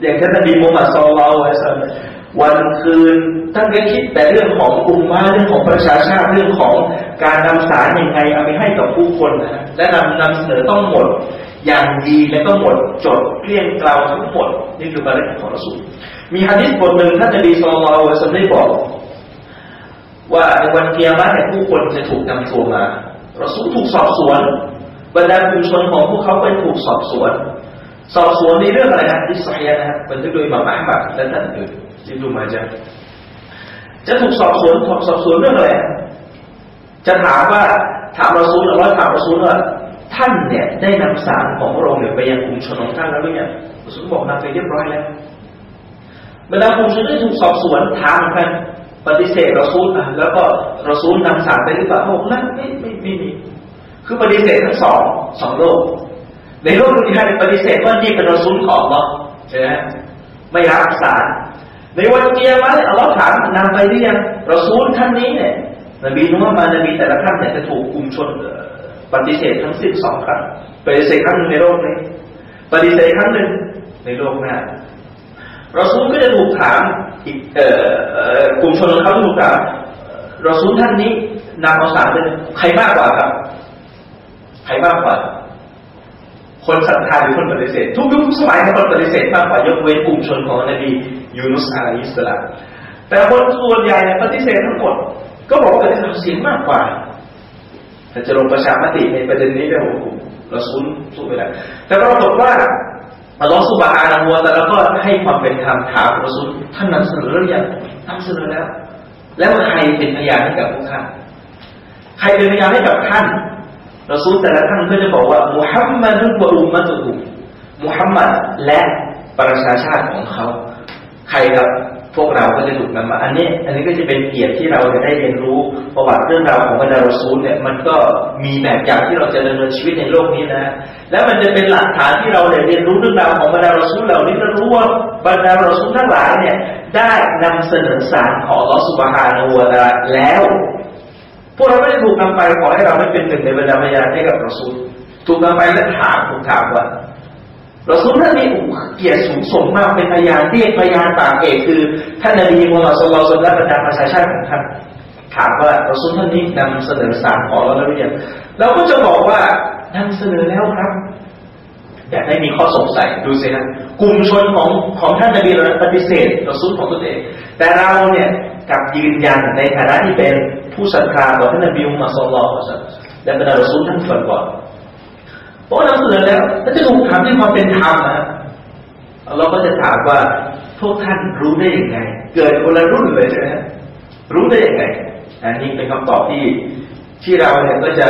อย่างท่านนบีมุฮัมมัดสุลลัลไวซัล วันคืนท่านก็คิดแต่เรื่องของกลุ่มมาเรื่องของประชาชาติเรื่องของการนำสารยังไงเอาไปให้กับผู้คนนะและนำนำเสนอต้องหมดอย่างดีและก็หมดจดเกลี้ยงเกลาทั้งหมดนี่คือภารกิจของรอซูลมีฮะดิษบทหนึ่งท่านนบีสุลต่านละซัลได้บอก ว่าในวันเกียรติเนี่ยผู้คนจะถูกนำตัวมาเราสูถูกสอบสวนบรรดากลุ่มชนของพวกเขาไปถูกสอบสวน สอบสวนในเรื่องอะไรนะที่สายนะฮะบันทึกโดยมาม่าบัตและท่านอื่น ที่ดูมาจะจะถูกสอบสวนสอบสวนเรื่องอะไร จะถามว่าถามเราซูลหรือว่าถามเราซูลว่าท่านเนี่ยได้นำสารของพระองค์เนี่ยไปยังกลุ่มชนของท่านแล้วหรือยังเราซูลบอกนำไปเรียบร้อยแล้วเวลากลุ่มชนได้ถูกสอบสวนถามกันปฏิเสธเราซูลอะแล้วก็เราซูลนำสารไปหรือเปล่าบอกไม่ไม่ไม่ไม่มีคือปฏิเสธทั้งสองสองโลก ในโลกดุนยาปฏิเสธว่านี่เป็นเราซูลของเราใช่ไหมไม่รับสาร ในวันเกียร์มาเนี่ยเราถามนำไปหรือยังเราซูลท่านนี้เนี่ยนบีนุ่มมานบีแต่ละท่านเนี่ยจะถูกกลุ่มชนปฏิเสธทั้งสิ้นสองครั้งปฏิเสธครั้งหนึ่งในโลกนี้ปฏิเสธครั้งหนึ่งในโลกหน้าเราซูลก็จะถูกถามอีกเอ่อกลุ่มชนของเขาถูกถามเราซูลท่านนี้นำเอาสารเป็นใครมากกว่าครับ ใครมากกว่า คนศรัทธาหรือคนปฏิเสธ ทุกยุคสมัยคนปฏิเสธมากกว่ายกเว้นกลุ่มชนของนบี ยูนุสอะลัยฮิสลามแต่คนส่วนใหญ่เนี่ยปฏิเสธทั้งหมด ก็บอกว่าปฏิเสธเสียงมากกว่าแต่จะลงประชามติในประเด็นนี้เนี่ยโอ้โหเราซุนสู้ไม่ได้แต่ปรากฏว่าอัลลอฮฺสุบฮานาหัวแต่แล้วก็ให้ความเป็นธรรมถามเราซุ้นท่านนำเสนอหรือยังนำเสนอแล้ว แล้วใครเป็นพยานให้กับพวกท่านใครเป็นพยานให้กับท่านเราซูลแต่ละท่านก็จะบอกว่ามุฮัมมัดุบอุมมะตุมุฮัมมัดและประชาชาติของเขา ใครครับพวกเราก็จะถูกนำมา อันนี้ อันนี้ก็จะเป็นเกียรติที่เราจะได้เรียนรู้ประวัติเรื่องราวของบรรดารซูลเนี่ย มันก็มีแบบอย่างที่เราจะดำเนินชีวิตในโลกนี้นะ แล้วมันจะเป็นหลักฐานที่เราได้เรียนรู้เรื่องราวของบรรดารซูลเหล่านี้เรารู้ว่าบรรดารซูลทั้งหลายเนี่ย ได้นำเสนอสารของลอสุบฮานูวะแล้ว พวกเราไม่ได้ถูกนำไปขอให้เราไม่เป็นหนึ่งในบรรดาพยานให้กับรอซูลถูกนำไปและถามถูกถามว่า เราซูลท่านนี้เกียรติสูงส่งมากเป็นพยานเรียกพยานปากเอกคือท่านนบีมุฮัมมัดสุลลัลและบรรดาประชาชาติของท่านถามว่าเราซูลท่านนี้นำเสนอสารขอเราแล้วหรือยังเราก็จะบอกว่านำเสนอแล้วครับอยากให้มีข้อสงสัยดูสินะกลุ่มชนของของท่านนบีเราปฏิเสธเราซูลของตัวเองแต่เราเนี่ยกับยืนยันในฐานะที่เป็นผู้ศรัทธาต่อท่านนบีมุฮัมมัดสุลลัลและบรรดาเราซูลท่านก่อนก่อน เพราะนำเสนอแล้วถ้าจะถูกถามด้วยความเป็นธรรมนะเราก็จะถามว่าพวกท่านรู้ได้ยังไง เกิดคนละรุ่นเลยใช่ไหมรู้ได้ยังไงอันนี้เป็นคำตอบที่ที่เราเนี่ยก็จะ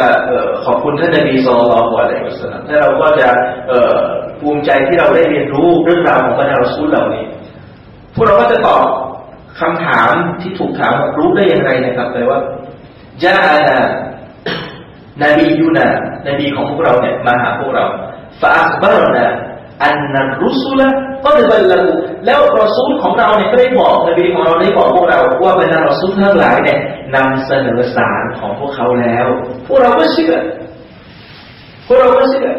ขอบคุณท่านนบีสุลต่านละอัลลอฮฺสัลลัมและเราก็จะภูมิใจที่เราได้เรียนรู้เรื่องราวของบรรดาเราซูลเหล่านี้พวกเราก็จะตอบคำถามที่ถูกถามรู้ได้อย่างไรนะครับแปลว่าจาอา นบียูนานบีของพวกเราเนี่ยมาหาพวกเราฟาอัคบารนาอันนัรุสุละก็ได้บรรลุแล้วรอซูลของเราเนี่ยก็ได้บอกนบีของเราได้บอกพวกเราว่าบรรดารอซูลทั้งหลายเนี่ยนำเสนอสารของพวกเขาแล้ว พวกเราก็เชื่อพวกเราก็เชื่อ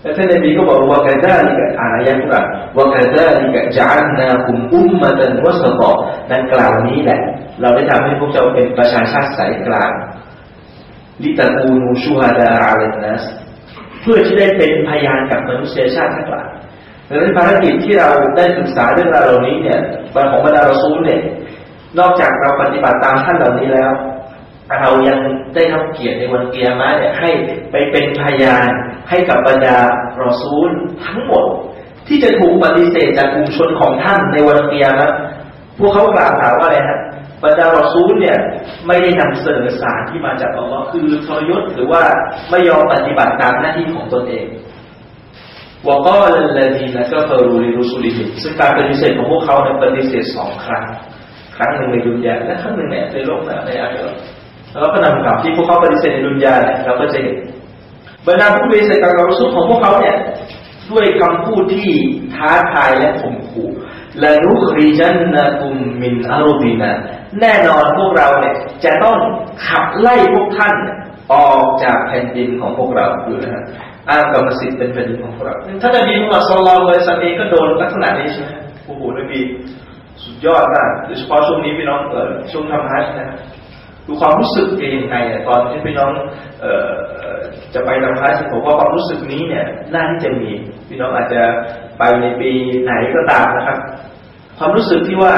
แต่ท่านนบีก็บอกว่ากาดาลิกะอายะกุรอานว่ากาดาลิกะจัลนาคุมอุมมะตันวะสตอนั่นกล่าวนี้แหละ เราได้ทำให้พวกเจ้าเป็นประชาชาติสายกลาง ลิตากูนูชูฮาดาอาเลนัสเพื่อที่ได้เป็นพยานกับมนุษยชาติทั้งหลายดังนั้นภารกิจที่เราได้ศึกษาเรื่องราวเหล่านี้เนี่ยของบรรดาเราซูลเนี่ยนอกจากเราปฏิบัติตามท่านเหล่านี้แล้ว เรายังได้ทำเกียรติในวันเกียร์มาเนี่ยให้ไปเป็นพยานให้กับบรรดารอซูลทั้งหมด ที่จะถูกปฏิเสธจากกลุ่มชนของท่านในวันเกียร์นะพวกเขากล่าวหาว่าอะไรฮะ บรรดารอซูลเนี่ยไม่ได้นำเสนอสารที่มาจากอัลลอฮ์คือทรยศหรือว่าไม่ยอมปฏิบัติตามหน้าที่ของตนเองวก็ละดีนะก็เฟรูริรุสุลิฮิซึ่งการปฏิเสธของพวกเขาเนี่ยปฏิเสธสองครั้ง ครั้งหนึ่งในดุนยาและครั้งหนึ่งในโลกนะในอาเรแล้วก็นำกลับที่พวกเขาปฏิเสธในดุนยาเนี่ยเราก็จะเห็นบรรดาผู้ปฏิเสธการรอซูลของพวกเขาเนี่ยด้วยคำพูดที่ท้าทายและข่มขู่และนุคริจันนะกุมมินอารุบินะ แน่นอนพวกเราเนี่ย จะต้องขับไล่พวกท่านออกจากแผ่นดินของพวกเราอยู่นะฮะอ้างกรรมสิทธิ์เป็นแผ่นดินของพวกเราท่านนบีมุฮัมมัดสุลลัลเลยสันเองก็โดนลักษณะนี้ใช่ไหมโอ้โหนบีสุดยอดมากโดยเฉพาะช่วงนี้พี่น้องเออช่วงทำฮัจนะดูความรู้สึกเป็นยังไงตอนที่พี่น้องเอ่อจะไปทำฮัจผมว่าความรู้สึกนี้เนี่ยน่าที่จะมีพี่น้องอาจจะไปในปีไหนก็ตามนะครับ ความรู้สึกที่ว่า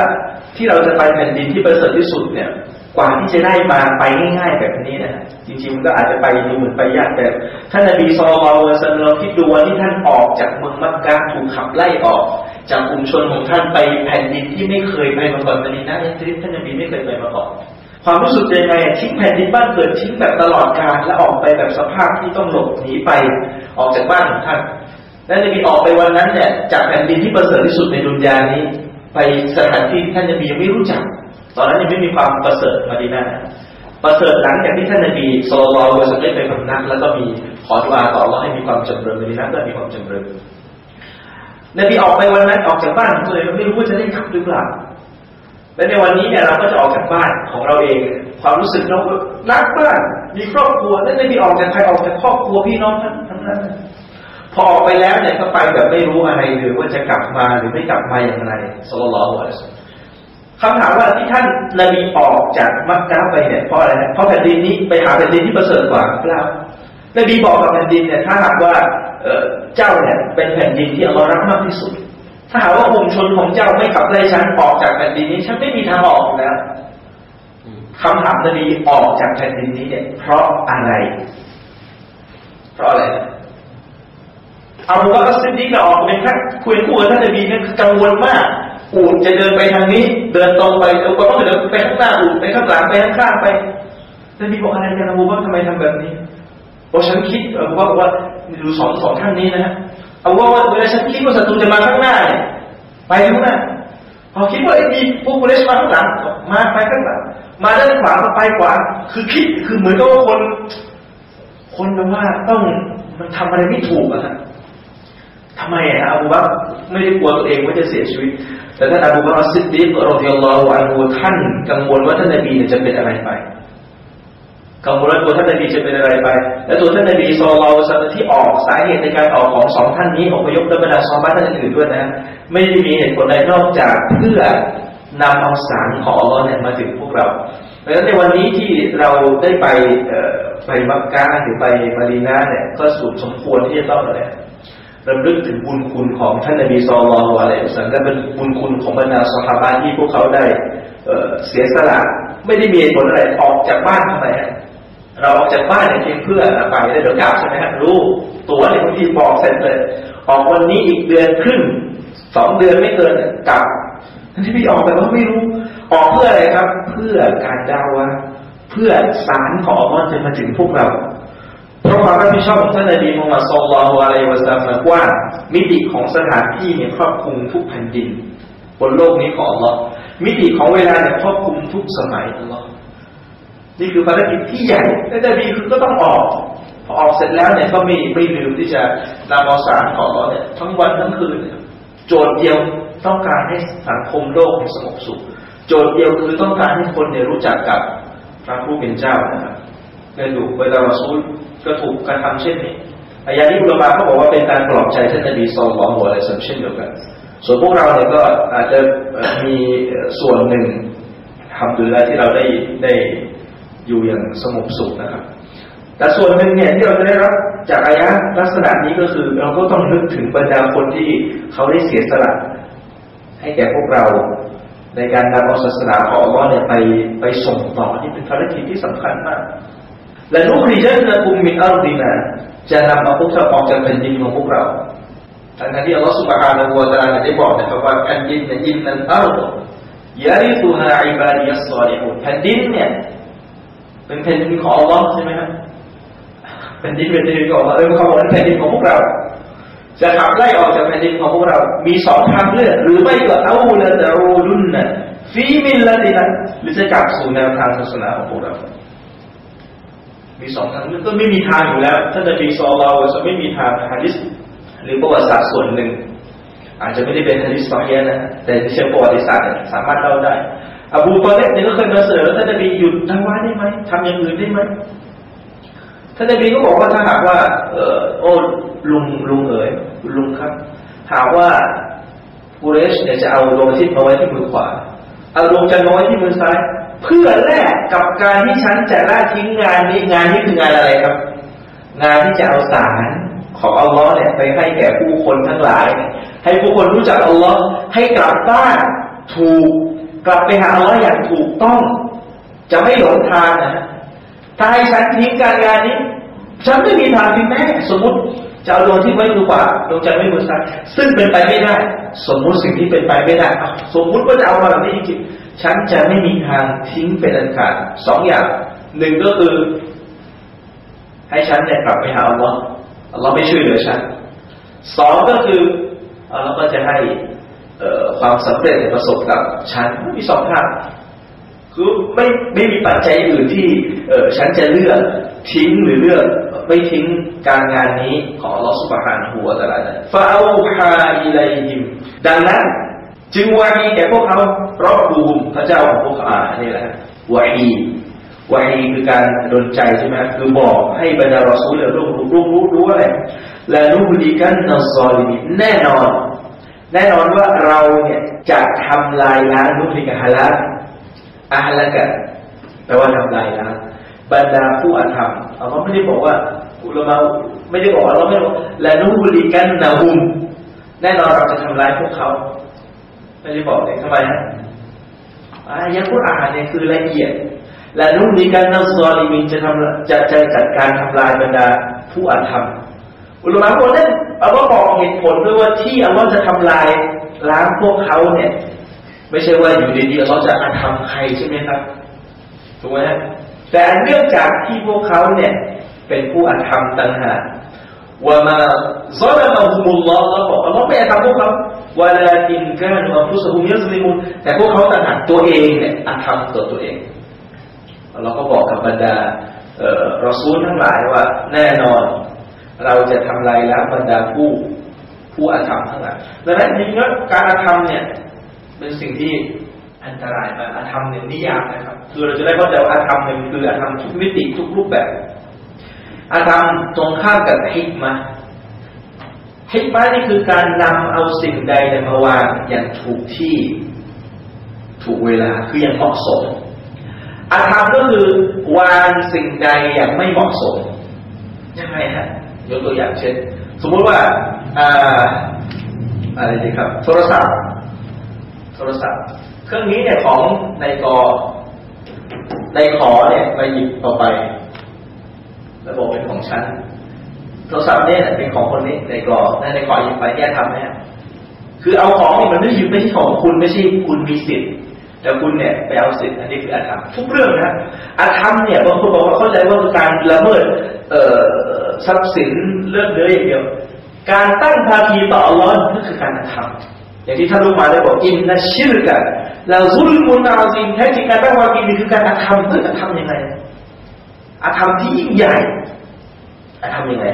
ที่เราจะไปแผ่นดินที่ประเสริฐที่สุดเนี่ยกว่าที่จะได้มาไปง่าย ๆ แบบนี้นะจริงๆมันก็อาจจะไปดูเหมือนไปยากแต่ท่านนบีซอลลาลซันเราคิดดูวันที่ท่านออกจากเมืองมักกะถูกขับไล่ออก จากกลุ่มชนของท่านไปแผ่นดินที่ไม่เคยไปมาก่อนมดีนะที่ท่านนบีไม่เคยไปมาก่อนความรู้สึกยังไงทิ้งแผ่นดินบ้านเกิดทิ้งแบบตลอดกาลและออกไปแบบสภาพที่ต้องหลบหนีไปออกจากบ้านของท่านและนบีออกไปวันนั้นเนี่ยจากแผ่นดินที่ประเสริฐที่สุดในดุนยานี้ ไปสถานที่ท่านนบียังไม่รู้จัก ตอนนั้นยังไม่มีความประเสริฐมาดีนะประเสริฐหลังจากที่ท่านนบีสุลต่านละสัได้ไปพำนัก แล้วก็มีขอดุอาต่อเราให้มีความจำเริญมาดีนะก็มีความจำเริญนบีออกไปวันนั้นออกจากบ้านเลยไม่รู้ว่าจะได้กลับหรือเปล่าและในวันนี้เนี่ยเราก็จะออกจากบ้านของเราเอง ความรู้สึกเรารักบ้านมีครอบครัวแล้วนบีออกจากใครออกจากครอบครัวพี่น้องทั้งทั้งนั้น พอออกไปแล้วเนี่ยก็ไปแบบไม่รู้อะไรเลยว่าจะกลับมาหรือไม่กลับมาอย่างไรสุลต่านละคำถามว่าที่ท่านนบีออกจากมักกะไปเนี่ยเพราะอะไรเพราะแผ่นดินนี้ไปหาแผ่นดินที่ประเสริฐกว่าเปล่านบีบอกกับแผ่นดินเนี่ยถ้าหากว่าเจ้าเนี่ยเป็นแผ่นดินที่อัลลอฮ์รักมากที่สุด ถ้าหากว่าองชนของเจ้าไม่ขับไล่ฉันออกจากแผ่นดินนี้ฉันไม่มีทางออกแล้วคำถามนบีออกจากแผ่นดินนี้เนี่ยเพราะอะไร เพราะอะไร อาบูบักรซิดดีกออกเป็นแค่คุยคู่กับท่านนบีเนี่ยกังวลมากอูดจะเดินไปทางนี้ เดินตรงไปอูดก็ต้องเดินไปข้างหน้าอูดไปข้างหลังไปข้างข้างไปนบีบอกอะไรกันอาบูบักทำไมทำแบบนี้พอฉันคิดอาบูบักว่าดูสองสองท่านนี้นะฮะอาบูบักว่าเวลาฉันคิดว่าศัตรูจะมาข้างหน้าเนี่ยไปข้างหน้าพอคิดว่าไอ้มีพวกกุเลชมาข้างหลังมาไปข้างหลังมาด้านขวาก็ไปขวาคือคิดคือเหมือนกับว่าคน คนแบบว่าต้องมันทำอะไรไม่ถูกอะฮะ ทำไมอะอาบูบักไม่ได้กลัวตัวเองว่าจะเสียชีวิต แต่ท่านอบูบักซิดดีกรอดิยัลลอฮุอันฮูท่านกังวลว่าท่านนบีจะเป็นอะไรไปกังวลว่าตัวท่านนบีจะเป็นอะไรไป และตัวท่านนบีซอลลาสัมที่ออกสาเหตุในการออกของสองท่านนี้ออกไปยกตัวบรรดาซอบ้านท่านอื่นด้วยนะ ไม่ได้มีเหตุผลใดนอกจากเพื่อนำเอาสารของอัลลอฮ์เนี่ยมาถึงพวกเราเพราะฉะนั้นในวันนี้ที่เราได้ไปไปมักกะหรือไปมาดีนาเนี่ยก็สุดสมควรที่จะต้องอะไรำลึกถึงบุญคุณของท่านนบีซอลลอฮวาเลสันและเป็นบุญคุณของบรรดาสหายที่พวกเขาได้เสียสละไม่ได้มีผลอะไรออกจากบ้านทำไมฮะเราออกจากบ้านเนี่ยเพียงเพื่อไปแล้เดี๋ยวกลับใช่ไหมฮะรู้ตัวเนี่ยบางทีบอกเสร็จเลยออกวันนี้อีกเดือนครึ่งสองเดือนไม่เกินกลับท่านที่พี่ออกไปว่าไม่รู้ออกเพื่ออะไรครับ เพื่อการดาวะเพื่อสารของอัลลอฮ์จะมาถึงพวกเรา เพราะความรับผิดชอบของท่านนบีมุฮัมมัดสุลลัลอะลัยวะสัลลัมว่ามิติของสถานที่เนี่ยครอบคลุมทุกแผ่นดิน บนโลกนี้ของอัลลอฮ์มิติของเวลาเนี่ยครอบคลุมทุกสมัยอัลลอฮ์นี่คือภารกิจที่ใหญ่แต่นบีคือก็ต้องออกพอออกเสร็จแล้วเนี่ยก็ไม่ไม่ลืมที่จะนำเอาสารของเราเนี่ยทั้งวันทั้งคืนโจทย์เดียวต้องการให้สังคมโลกสงบสุข โจทย์เดียวคือต้องการให้คนเนี่ยรู้จักกับพระผู้เป็นเจ้านะครับ ในดูเวลาเราซูก็ถูกการทำเช่นนี้อายานี้อุลามาเขาบอกว่าเป็นการปลอบใจท่านนบีซอลลอฮุอะลัยฮิสเช่นเดียวกัน ส่วนพวกเราเนี่ยก็อาจจะมีส่วนหนึ่งทำดูแลที่เราได้ได้อยู่อย่างสงบสุขนะครับ แต่ส่วนหนึ่งเนี่ยที่เราจะได้รับจากอายะลักษณะนี้ก็คือ เราก็ต้องนึกถึงบรรดาคนที่เขาได้เสียสละให้แก่พวกเราในการนำเอาศาสนาของอัลลอฮ์เนี่ยไปไปส่งต่อที่เป็นภารกิจที่สำคัญมาก และนุคริจันนะกุมมินอัลดินาจะนำมาพวกเจ้าออกจากแผ่นดินของพวกเราทั้งที่อัลลอฮฺสุบฮานะฮูวะตะอาลาได้บอกนะครับว่าแผ่นดินเนี่ยอินนันอัลยาริตุฮาอิบาดิยัสซอลิฮุนแผ่นดินเนี่ยเป็นแผ่นดินของอัลลอฮ์ใช่ไหมครับแผ่นดินเป็นแผ่นดินของอัลลอฮ์เออเขาบอกว่าแผ่นดินของพวกเรา จะขับไล่ออกจากแผ่นดินของพวกเรา มีสองทางเลือกหรือไม่ก็เอาละดารูดุนนะฟีมิลละตินะหรือจะกลับสู่แนวทางศาสนาของพวกเรา มีสองทางเลือกก็ไม่มีทางอยู่แล้วท่านนบีซอลเราจะไม่มีทางฮะดิษหรือประวัติศาสตร์ส่วนหนึ่ง อาจจะไม่ได้เป็นฮะดิษซอฮีนะ แต่เชิงประวัติศาสตร์สามารถเล่าได้อบูตอเลตเนี่ยก็เคยมาเสนอท่านนบีหยุดทำว้ได้ไหมทำอย่างอื่นได้ไหมท่านนบีก็บอกว่าถ้าหากว่า เออโอ้ลุงลุงเอ๋ยลุงครับ หากว่ากูเรชเนี่ยจะเอาดวงอาทิตย์มาไว้ที่มือขวาเอาดวงจันทร์มาไว้ที่มือซ้าย เพื่อแลกกับการที่ฉันจะละทิ้งงานนี้งานนี้คืองานอะไรครับ งานที่จะเอาสารของอัลลอฮ์เนี่ยไปให้แก่ผู้คนทั้งหลาย ให้ผู้คนรู้จักอัลลอฮ์ให้กลับบ้านถูกกลับไปหาอัลลอฮ์อย่างถูกต้อง จะไม่หลงทางนะถ้าให้ฉันทิ้งการงานนี้ ฉันไม่มีทางทิ้งแม่สมมติจะเอาดวงที่ไว้ดูกว่าดวงใจไม่มือซ้ายซึ่งเป็นไปไม่ได้ สมมุติสิ่งที่เป็นไปไม่ได้สมมุติว่าจะเอามาแบบนี้จริง ฉันจะไม่มีทางทิ้งเป็นอันขาดสองอย่างหนึ่งก็คือ ให้ฉันเนี่ยกลับไปหาอัลลอฮ์อัลลอฮ์ไม่ช่วยเหลือฉันสองก็คืออัลลอฮ์ก็จะให้ความสำเร็จประสบกับฉันมีสองทางคือไม่ไม่มีปัจจัยอื่นที่เออฉันจะเลือกทิ้งหรือเลือกไม่ทิ้งการงานนี้ของอัลลอฮฺสุบฮานะฮูวะตะลาฟาอูฮาอิลัยฮิมดังนั้น จึงวาฮีแก่พวกเขารอบบูมพระเจ้าของพวกเขาอ่านี่แหละวาฮีวาฮีคือการดลใจใช่ไหมคือบอกให้บรรดารอซูลรู้รู้รู้รู้อะไรและนุบดีกันนอซอลิมแน่นอน แน่นอนว่าเราเนี่ยจะทำลายล้างนุบลิกฮาลาอาฮลกันแปลว่าทำลายล้างบรรดาผู้อธรรมเราไม่ได้บอกว่าอุลามะไม่ได้บอกว่าเราไม่บอกและนุบลิกันนาหุมแน่นอนเราจะทำลายพวกเขา ไม่ได้บอกเลยทำไมฮะอายะกุรอานเนี่ยคือละเอียด และนุบลิกันนาซอลิมินจะทำจะจะจัดการทำลายบรรดาผู้อาธรรมอุลมะบอกนั่นเอาว่าบอกเหตุผลด้วยว่าที่อัลลอฮ์จะทำลายล้างพวกเขาเนี่ย ไม่ใช่ว่าอยู่ดีๆอัลลอฮ์จะอาธรรมใครใช่ไหมครับถูกไหมแต่เนื่องจากที่พวกเขาเนี่ย เป็นผู้อาธรรมต่างหาก ว่ามาซาลามุมุลลอฮ์เราบอกอัลลอฮ์ไม่อาธรรมพวกเขาวลากินกานุอัฟุสฮุมยัสลิมุนแต่พวกเขาต่างหากตัวเองเนี่ยอาธรรมตัวตัวเองเราก็บอกกับบรรดาเอ่อรอซูลทั้งหลายว่า แน่นอน เราจะทำลายล้างบรรดาผู้ผู้อาธรรมทั้งหลายดังนั้นจริงๆการอาธรรมเนี่ย เป็นสิ่งที่อันตรายมากอาธรรมเนี่ยนิยามนะครับ คือเราจะได้เข้าใจว่าอาธรรมเนี่ยคืออาธรรมทุกมิติทุกรูปแบบ อาธรรมตรงข้ามกับฮิกมาฮิกมานี่คือการนำเอาสิ่งใดมาวางอย่างถูกที่ถูกเวลาคืออย่างเหมาะสมอาธรรมก็คือวางสิ่งใดอย่างไม่เหมาะสมยังไงฮะยกตัวอย่างเช่น สมมุติว่าอ่าอะไรดีครับ โทรศัพท์ โทรศัพท์ เครื่องนี้เนี่ยของในกอในขอเนี่ยมาหยิบต่อไป แล้วบเป็นของฉันโทรศัพท์เนี่ยเป็นของคนนี้ในกอในในกอยิบไปแก้ทำไหมคือเอาของนี่มันไม่หยิบไม่ใช่ของคุณไม่ใช่คุณมีสิทธิ์แต่คุณเนี่ยไปเอาสิทธิ์อันนี้คืออาธรรมทุกเรื่องนะอาธรรมเนี่ยบางคนบอกว่าเข้าใจว่าการละเมิดเอ่อทรัพย์สินเรื่องเนื้ออย่างเดียว การตั้งภาคีต่ออัลลอฮ์นั่นคือการทำอย่างที่ท่านรู้มาได้บอกอินนัชิรกันแล้วซุลมุนอาซิมแท้จริงการตั้งภาคีนี่คือการกระทำเพื่อกระทำยังไง อาธรรมที่ยิ่งใหญ่อาธรรมยังไง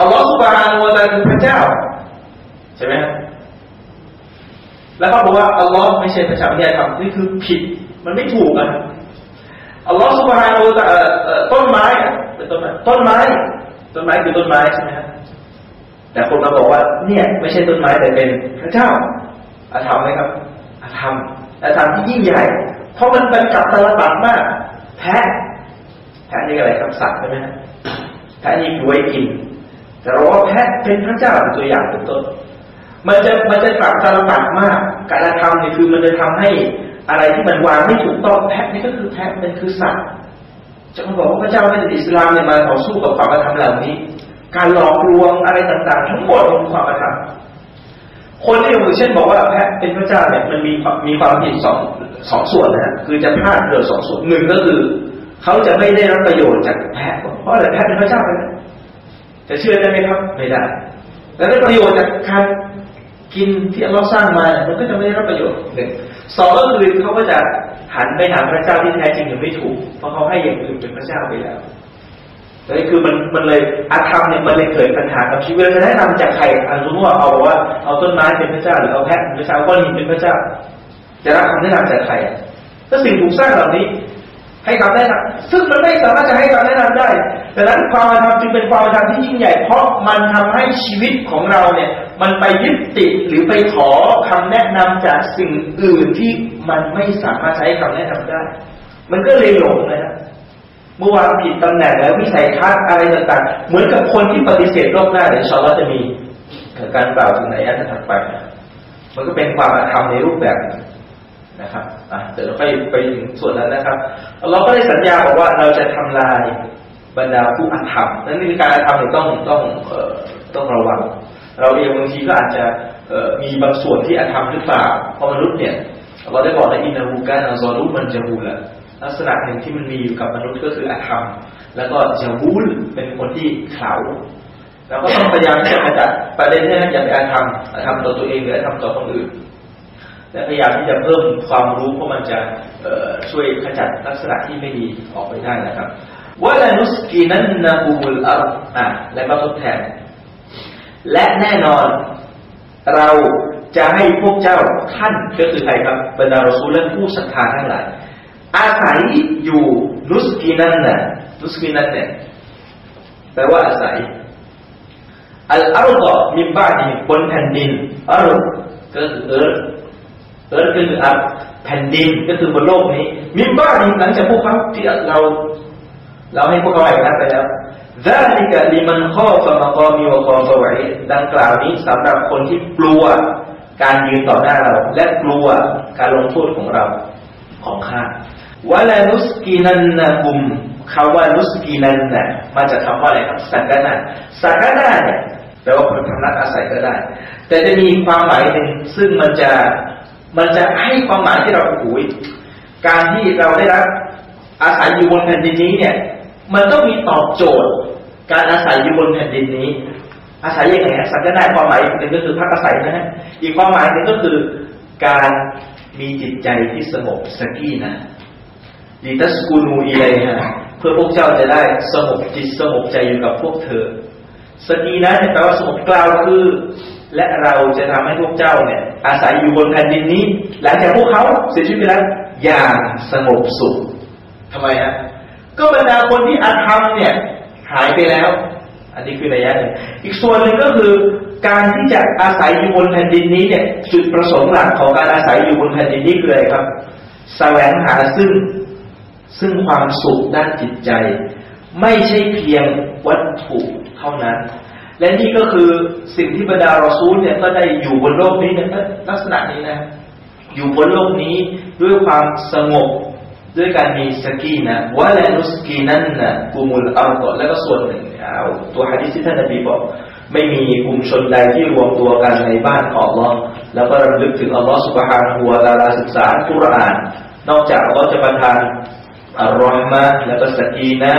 อัลลอฮ์สุบฮานาอูตะคือพระเจ้า ใช่ไหมแล้วเขาบอกว่าอัลลอฮ์ไม่ใช่พระเจ้าที่ทำนี่คือผิด มันไม่ถูกอะอัลลอฮ์สุบฮานาอูตะต้นไม้เป็นต้นไม้ต้นไม้ต้นไม้คือต้นไม้ใช่ไหมครับแต่คนมาบอกว่า เนี่ย ไม่ใช่ต้นไม้แต่เป็นพระเจ้าอาธรรมไหมครับอาธรรมอาธรรมที่ยิ่งใหญ่ เพราะมันเป็นกับตลบัดมาก แพ้ะแพะนี่อะไรครับสัตว์ใช่ไหมแพะนี่คือไว้กิน แต่เราว่าแพะเป็นพระเจ้าเป็นตัวอย่างเป็นต้น มันจะมันจะกลับตลบัดมาก การกระทำนี่คือมันจะทำให้อะไรที่มันวางไม่ถูกต้องแพะนี่ก็คือแพะเป็นคือสัตว์จะมาบอกว่าพระเจ้าไม่ได้อิสลามเนี่ยมาต่อสู้กับความกระทำเหล่านี้ การหลอกลวงอะไรต่างๆ ทั้งหมดเป็นความกระทำคนที่อยกมือเช่นบอกว่าแพะเป็นพระเจ้าเนี่ยมันมีมีความผิดสองสองส่วนนะคือจะพลาดเรือสองส่วนหนึ่งก็คือ เขาจะไม่ได้รับประโยชน์จากแพะเพราะอะไรแพะเป็นพระเจ้าเลยจะเชื่อได้ไหมครับ ไม่ได้ แล้วได้ประโยชน์จากการกินที่เราสร้างมา มันก็จะไม่ได้รับประโยชน์หนึ่งสองก็คือเขาก็จะหันไปหาพระเจ้าที่แท้จริงยังไม่ถูก เพราะเขาให้อย่างอื่นเป็นพระเจ้าไปแล้วนี่คือมันมันเลยอาธรรมเนี่ยมันเลยเกิดปัญหากับชีวิตจะแนะนำจากใครอันสมมติว่าเอาว่าเอาต้นไม้เป็นพระเจ้าหรือเอาแพะเป็นพระเจ้าก้อนหินเป็นพระเจ้า จะรับคำแนะนำจากใครถ้าสิ่งถูกสร้างเหล่านี้ ให้คำแนะนำซึ่งมันไม่สามารถจะให้คำแนะนำได้ดังนั้นความธรรมจึงเป็นความธรรมที่ยิ่งใหญ่ เพราะมันทำให้ชีวิตของเราเนี่ย มันไปยึดติดหรือไปขอคำแนะนำจากสิ่งอื่นที่มันไม่สามารถใช้คำแนะนำได้ มันก็เลยหลงนะครับเมื่อวานผิดตำแหน่งแล้ววิสัยทัศน์อะไรต่างๆ เหมือนกับคนที่ปฏิเสธโลกหน้าเดี๋ยวชาวว่าจะมีการกล่าวถึงในอันถัดไป มันก็เป็นความธรรมในรูปแบบ นะครับเดี๋ยวเราไปไปถึงส่วนนั้นนะครับ เราก็ได้สัญญาบอกว่าเราจะทำลายบรรดาผู้อธรรมนั่นคือการอธรรมเนี่ยต้องต้องต้องระวัง เราเองบางทีก็อาจจะมีบางส่วนที่อธรรมหรือเปล่าเพราะมนุษย์เนี่ยเราได้บอกในอินนารูการอัลซอรุมันจะบูละลักษณะหนึ่งที่มันมีอยู่กับมนุษย์ก็คืออธรรม แล้วก็จะบูลเป็นคนที่เข่าเราก็ต้องพยายามที่จะขจัดประเด็นนี้อย่าไปอาธรรมอาธรรมต่อตัวเองหรืออาธรรมต่อคนอื่น และพยายามที่จะเพิ่มความรู้เพราะมันจะช่วยขจัดลักษณะที่ไม่ดีออกไปได้นะครับว่าลนุสกีนันนาบูมุลอัลอะและก็ทดแทน และแน่นอน เราจะให้พวกเจ้าท่านก็คือใครครับบรรดารอซูลและผู้ศรัทธาทั้งหลาย อาศัยอยู่نسكنن น่ะ نسكنن เนี่ยแปลว่าอาศัยالأرض من بعدهمบนแผ่นดินอาร์ก็คือเอิร์ เอิร์ธคืออัพแผ่นดินก็คือบนโลกนี้ من بعدهمหลังจากพวกเขาที่เรา เราให้พวกเขาไปนั้นไปแล้วذلك لمن خاف مقامي وخاف وعيدดังกล่าวนี้สำหรับคนที่กลัวการยืนต่อหน้าเรา และกลัวการลงโทษของเราของข้าวะลานุสกีนันนะกุมคาว่านุสกีนันนะมาจากคำว่าอะไรครับสักกานาสักกานาเนี่ยแปลว่าพำนักอาศัยก็ได้ แต่จะมีความหมายหนึ่งซึ่งมันจะ มันจะให้ความหมายที่เราโอ้ยการที่เราได้รับอาศัยอยู่บนแผ่นดินนี้เนี่ย มันต้องมีตอบโจทย์ การอาศัยอยู่บนแผ่นดินนี้ อาศัยยังไงฮะสักนาความหมายหนึ่งก็คือพักอาศัยนะฮะอีกความหมายหนึ่งก็คือการมีจิตใจที่สงบสกีนะดิตัสกูนูอีเลยฮะเพื่อพวกเจ้าจะได้สงบจิตสงบใจอยู่กับพวกเธอสกีนะแปลว่าสงบกล่าวคือ และเราจะทำให้พวกเจ้าเนี่ย อาศัยอยู่บนแผ่นดินนี้ หลังจากพวกเขาเสียชีวิตไปแล้วอย่างสงบสุขทำไมฮะก็บรรดาคนที่อาธรรมเนี่ย หายไปแล้ว อันนี้คือระยะหนึ่งอีกส่วนหนึ่งก็คือการที่จะอาศัยอยู่บนแผ่นดินนี้เนี่ย จุดประสงค์หลักของการอาศัยอยู่บนแผ่นดินนี้คืออะไรครับแสวงหาซึ่งซึ่งความสุขด้านจิตใจ ไม่ใช่เพียงวัตถุเท่านั้น และนี่ก็คือสิ่งที่บรรดารอซูลเนี่ยก็ได้อยู่บนโลกนี้เนี่ยลักษณะนี้นะ อยู่บนโลกนี้ด้วยความสงบด้วยการมีสกีนะวะละนุสกีนั่นนะกุมุลอัลกอแล้วก็ส่วนหนึ่งเอาตัวฮะดิษที่ท่านนบีบอก ไม่มีกลุ่มชนใดที่รวมตัวกันในบ้านของอัลลอฮ์แล้วก็รำลึกถึงอัลลอฮ์สุบฮานะฮูวะตาลาศึกษาคุราน นอกจากอัลลอฮ์จะประทานอัลรอฮ์มะแล้วก็สกีนะ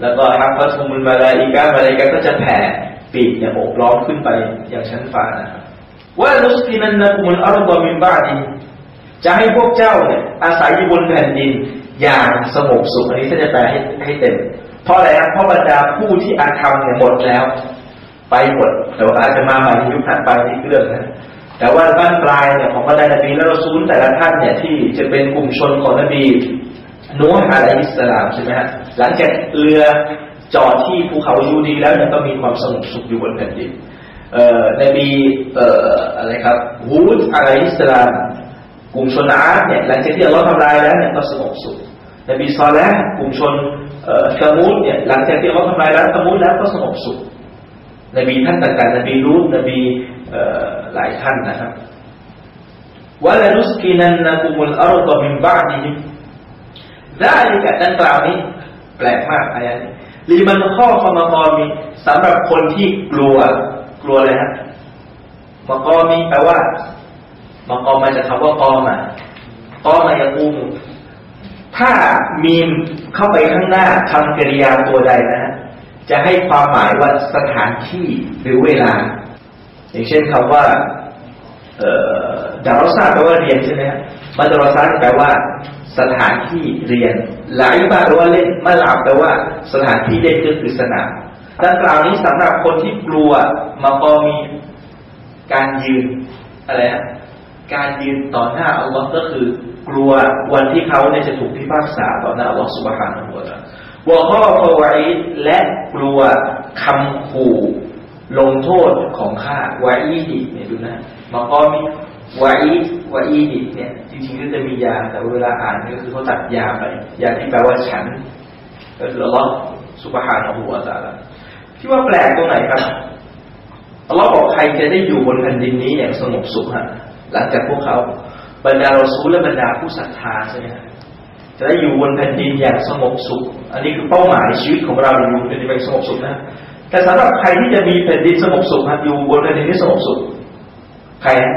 แล้วก็ฮักฟัตุมุลมาลาอิกะมาลาอิกะก็จะแผ่ ปีกเนี่ยโอบล้อมขึ้นไปอย่างชั้นฟ้านะครับว่านุสกีนันนะกุมลอัลกอมินบาดีจะให้พวกเจ้าเนี่ยอาศัยอยู่บนแผ่นดินอย่างสงบสุขอันนี้ท่านจะแปลให้ให้เต็ม เพราะอะไรครับเพราะบรรดาผู้ที่อาธรรมเนี่ยหมดแล้ว ไปหมดแต่ว่าอาจจะมาใหม่ในยุคถัดไปอีกเรื่องนะแต่ว่าบ้านปลายเนี่ยของบรรดานบีและรอซูลแต่ละท่านเนี่ยที่จะเป็นกลุ่มชนของนบีนูฮ์อะลัยฮิสลามใช่ไหมฮะหลังจากเรือ จอดที่ภูเขายูดีแล้วเนี่ยก็มีความสงบสุขอยู่บนแผ่นดินเอ่อนบีเอ่ออะไรครับฮูดอะลัยฮิสลามกลุ่มชนอาร์เนี่ยหลังจากที่เราทำลายแล้วเนี่ยก็สงบสุขนบีซอลและกลุ่มชนเอ่อกามูดเนี่ยหลังจากที่เขาทำลายแล้วกามูดแล้วก็สงบสุขนบีท่านต่างๆนบีรูดนบีเอ่อหลายท่านนะครับวะลานุสกินันนะกุมุลอัลกอมินบาดีได้กับดังกล่าวนี้ แปลกมากอายะนี้ ลีมันข้อคอมากอมีสำหรับคนที่กลัว กลัวอะไรฮะมากอมีแปลว่ามากอมาจากคำว่ากอมากอมายากุมถ้ามีมเข้าไปข้างหน้าคำกริยาตัวใดนะฮะจะให้ความหมายว่าสถานที่หรือเวลา อย่างเช่นคำว่าเอ่อดารซาแปลว่าเรียนใช่ไหมฮะมาดารซาแปลว่าสถานที่เรียน หลายบาแปลว่าเล่นมาลับแปลว่า สถานที่เล่นก็คือสนามดังกล่าวนี้สำหรับคนที่กลัวมาก็มีการยืนอะไรฮะการยืนต่อหน้าอัลลอฮ์ก็คือกลัววันที่เขาเนี่ยจะถูกพิพากษาต่อหน้าอัลลอฮ์สุบฮานะฮูวะตะวะข้อพวายและกลัวคำขู่ลงโทษของข้าวาอีดีเนี่ยดูนะมาก็มีวาอี ว่าอีดีเนี่ย จริงๆก็จะมียาแต่เวลาอ่านก็คือเขาตัดยาไปยาที่แปลว่าฉันก็คืออัลลอฮ์สุบฮานะฮูวะตะละที่ว่าแปลกตรงไหนครับอัลลอฮ์บอกใครจะได้อยู่บนแผ่นดินนี้อย่างสงบสุขฮะหลังจากพวกเขาบรรดาเรอซูและบรรดาผู้ศรัทธาใช่ไหมจะได้อยู่บนแผ่นดินอย่างสงบสุข อันนี้คือเป้าหมายชีวิตของเราอยู่ในแผ่นดินสงบสุขนะ แต่สำหรับใครที่จะมีแผ่นดินสงบสุขอยู่บนแผ่นดินที่สงบสุข ใครนะ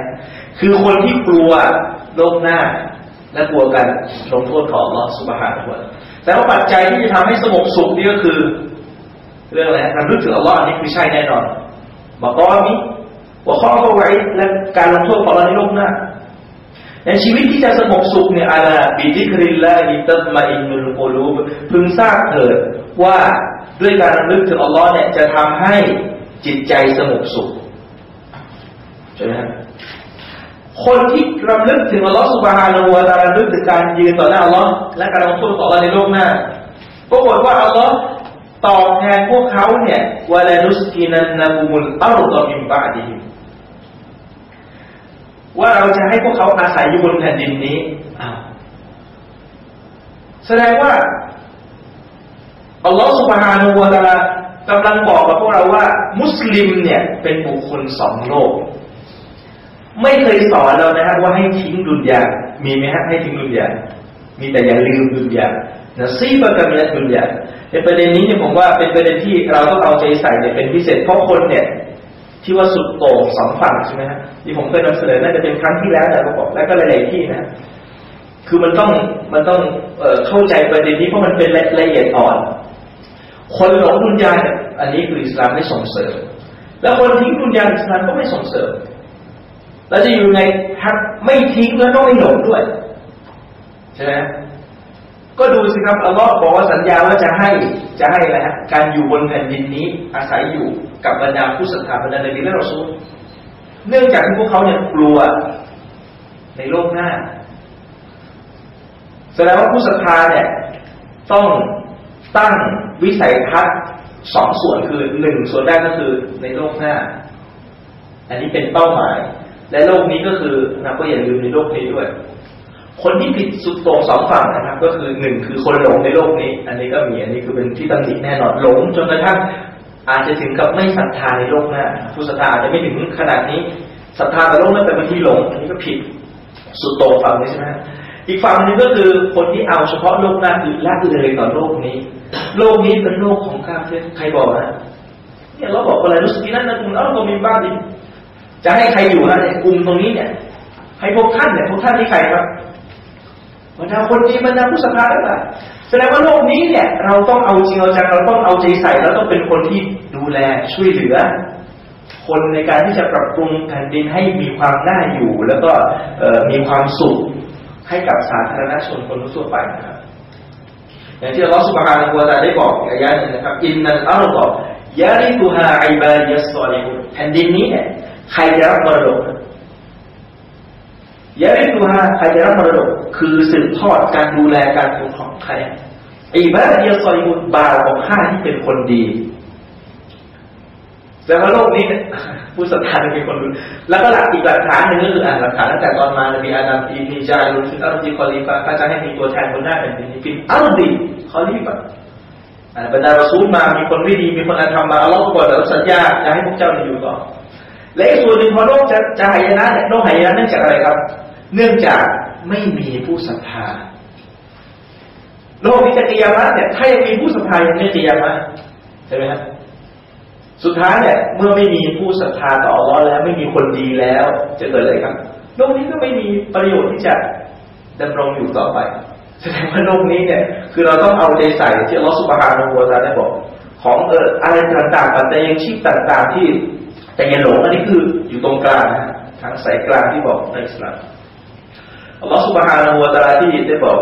คือคนที่กลัวโลกหน้า และกลัวการลงโทษของลอสุบฮานะฮุแต่ว่าปัจจัยที่จะทำให้สงบสุขนี่ก็คือ เรื่องอะไรการรู้ถึงอัลลอฮ์นนี้คือใช่แน่นอนบอกว่ามีหัวข้อก็ไว้และการลงโทษของเราในโลกหน้าในชีวิตที่จะสงบสุขเนี่ยอาลาบิดิคริลลาฮิตัตมาอินมุลโกลูบพึงทราบเถิดว่าด้วยการระลึกถึงอัลลอฮ์เนี่ยจะทำให้จิตใจสงบสุขใช่ไหมครับ คนที่รำลึกถึงอัลลอฮ์سبحانه وتعالىระลึกถึงการยืนต่อหน้าอัลลอฮ์และการลงโทษต่ออัลลอฮ์ในโลกหน้าปรากฏว่าอัลลอฮ์ตอบแทนพวกเขาเนี่ยولنسكننكم الأرض من بعدهمว่าเราจะให้พวกเขาอาศัยอยู่บนแผ่นดินนี้แสดงว่าอัลลอฮฺสุบฮานาอูตะลากำลังบอกกับพวกเราว่า มุสลิมเนี่ยเป็นบุคคลสองโลก ไม่เคยสอนเรานะฮะว่าให้ทิ้งดุนยา มีไหมฮะให้ทิ้งดุนยา มีแต่อย่าลืมดุนยานะซีบะกามิยะดุนยาในประเด็นนี้เนี่ยผมว่าเป็นประเด็นที่เราต้องเอาใจใส่เนี่ยเป็นพิเศษเพราะคนเนี่ย ที่ว่าสุดโต่งสองฝั่งใช่ไหมฮะที่ผมเคยนำเสนอน่าจะเป็นครั้งที่แล้วนะผมบอกแล้วก็หลายๆที่นะคือมันต้องมันต้องเอ่อเข้าใจประเด็นนี้เพราะมันเป็นละเอียดอ่อน คนหลงดุนยาเนี่ยอันนี้คืออิสลามไม่ส่งเสริม แล้วคนทิ้งดุนยาอิสลามก็ไม่ส่งเสริม เราจะอยู่ในทักไม่ทิ้งแล้วก็ไม่หลงด้วยใช่ไหมก็ดูสิครับอัลลอฮ์บอกว่าสัญญาว่าจะให้จะให้อะไรฮะการอยู่บนแผ่นดินนี้ อาศัยอยู่กับบรรดาผู้ศรัทธาบรรดาในบิและเราซูลเนื่องจากที่พวกเขาเนี่ยกลัวในโลกหน้าแสดงว่าผู้ศรัทธาเนี่ยต้องตั้งวิสัยทัศน์สองส่วนคือหนึ่งส่วนแรกก็คือในโลกหน้า อันนี้เป็นเป้าหมาย และโลกนี้ก็คือนะก็อย่าลืมในโลกนี้ด้วย คนที่ผิดสุดโต่งสองฝั่งนะครับ ก็คือหนึ่งคือคนหลงในโลกนี้ อันนี้ก็มีอันนี้คือเป็นที่ตั้งจิแน่นอนหลงจนกระทั่งอาจจะถึงกับไม่ศรัทธาในโลกหน้าผู้ศรัทธาอาจจะไม่ถึงขนาดนี้ศรัทธาในโลกหน้าแต่บางทีหลงอันนี้ก็ผิดสุดโต่งฝั่งนี้ใช่ไหมอีกฝั่งนึงก็คือคนที่เอาเฉพาะโลกหน้าคือละเลยต่อโลกนี้ โลกนี้เป็นโลกของข้าพเจ้าใครบอกนะเนี่ยเราบอกอะไรรู้สึกนั่นนะคุณเอ้าตัวมีบ้านดิ จะให้ใครอยู่นะเนี่ยกลุ่มตรงนี้เนี่ย ให้พวกท่านเนี่ยพวกท่านนี่ใครครับบรรดาคนจีนบรรดาผู้ศรัทธาทั้งหลายแสดงว่าโลกนี้เนี่ย เราต้องเอาจริงเอาจังเราต้องเอาใจใส่เราต้องเป็นคนที่ดูแลช่วยเหลือ คนในการที่จะปรับปรุงแผ่นดินให้มีความน่าอยู่ แล้วก็มีความสุขให้กับสาธารณชนคนทั่วไปนะครับอย่างที่อัลลอฮฺสุบฮานะฮูวะตาได้บอกอายะนี้นะครับอินนัลอัลลอยาริตุฮาอิบาดิยัสซอลิฮุนแผ่นดินนี้เนี่ย ใครจะรับมรดกيرثهاใครจะรับมรดก คือสืบทอดการดูแลการปกครองใครอิบาดิยัสซอลิฮุนบาปของข้าที่เป็นคนดีแต่ว่าโลกนี้ผู้ศรัทธาเป็นคนรู้แล้วก็หลักอีกหลักฐานหนึ่งก็คืออ่านหลักฐานตั้งแต่ตอนมานบีอาดัมإني جاعل في الأرض خليفةก็จะให้มีตัวแทนบนหน้าแผ่นดินفي الأرض خليفةบรรดารอซูลมามีคนไม่ดีมีคนอาธรรมมาอัลลอฮฺก็บอกแล้วสัญญาจะให้พวกเจ้าอยู่ต่อ และอีกส่วนหนึ่งพอโลกจะจะหายนะเนี่ยโลกหายนะเนื่องจากอะไรครับ เนื่องจากไม่มีผู้ศรัทธาโลกนี้จะกิยามะเนี่ยถ้ายังมีผู้ศรัทธายังไม่กิยามะใช่ไหมครับสุดท้ายเนี่ยเมื่อไม่มีผู้ศรัทธาต่ออัลลอฮ์แล้ว ไม่มีคนดีแล้ว จะเกิดอะไรครับ โลกนี้ก็ไม่มีประโยชน์ที่จะดำรงอยู่ต่อไปแสดงว่าโลกนี้เนี่ย คือเราต้องเอาใจใส่ที่ลอสุบฮานาอูตาได้บอก ของเอออะไรต่างๆปัจจัยยังชีพต่าง ๆ ที่ แต่ยันหลงอันนี้คืออยู่ตรงกลางนะทางสายกลางที่บอกในอิสลามอัลลอฮฺ سبحانه และ تعالى ที่ได้บอก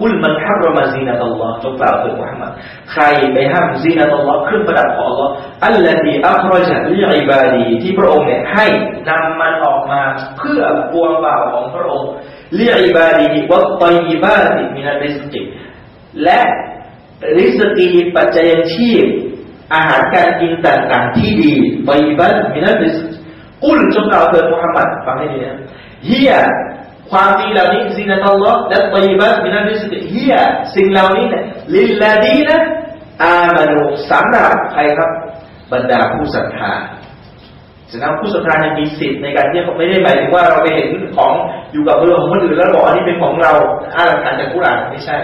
คุลมันฮัรมาซีนัตอัลลอฮ์จงกล่าวถึงมุฮัมมัดใครไปห้ามซีนัตอัลลอฮ์เครื่องประดับของอัลลอฮ์อัลลอฮีอัครจัลิอิบาดีที่พระองค์เนี่ยให้นำมันออกมาเพื่อปวงบ่าวของพระองค์ลิอิบาดีวัตตยิบาติมินัลริสกิและริสกีปัจจัยชีพ อาหารการกินต่างๆที่ดีตยิบาตมินัลิสกุลจงกล่าวเถิดมุฮัมมัดฟังให้ดีนะเฮียความดีเหล่านี้ซินัตอัลลอฮ์และตยิบัตมินัลิสเฮียสิ่งเหล่านี้เนี่ยลิลลาดีนะอามานุสำหรับใครครับ บรรดาผู้ศรัทธาฉะนั้นผู้ศรัทธาเนี่ยมีสิทธิ์ในการที่เขาไม่ได้หมายถึงว่าเราไปเห็นของอยู่กับมือของคนอื่นแล้วบอกอันนี้เป็นของเราอ้างหลักฐานจากกุรอานไม่ใช่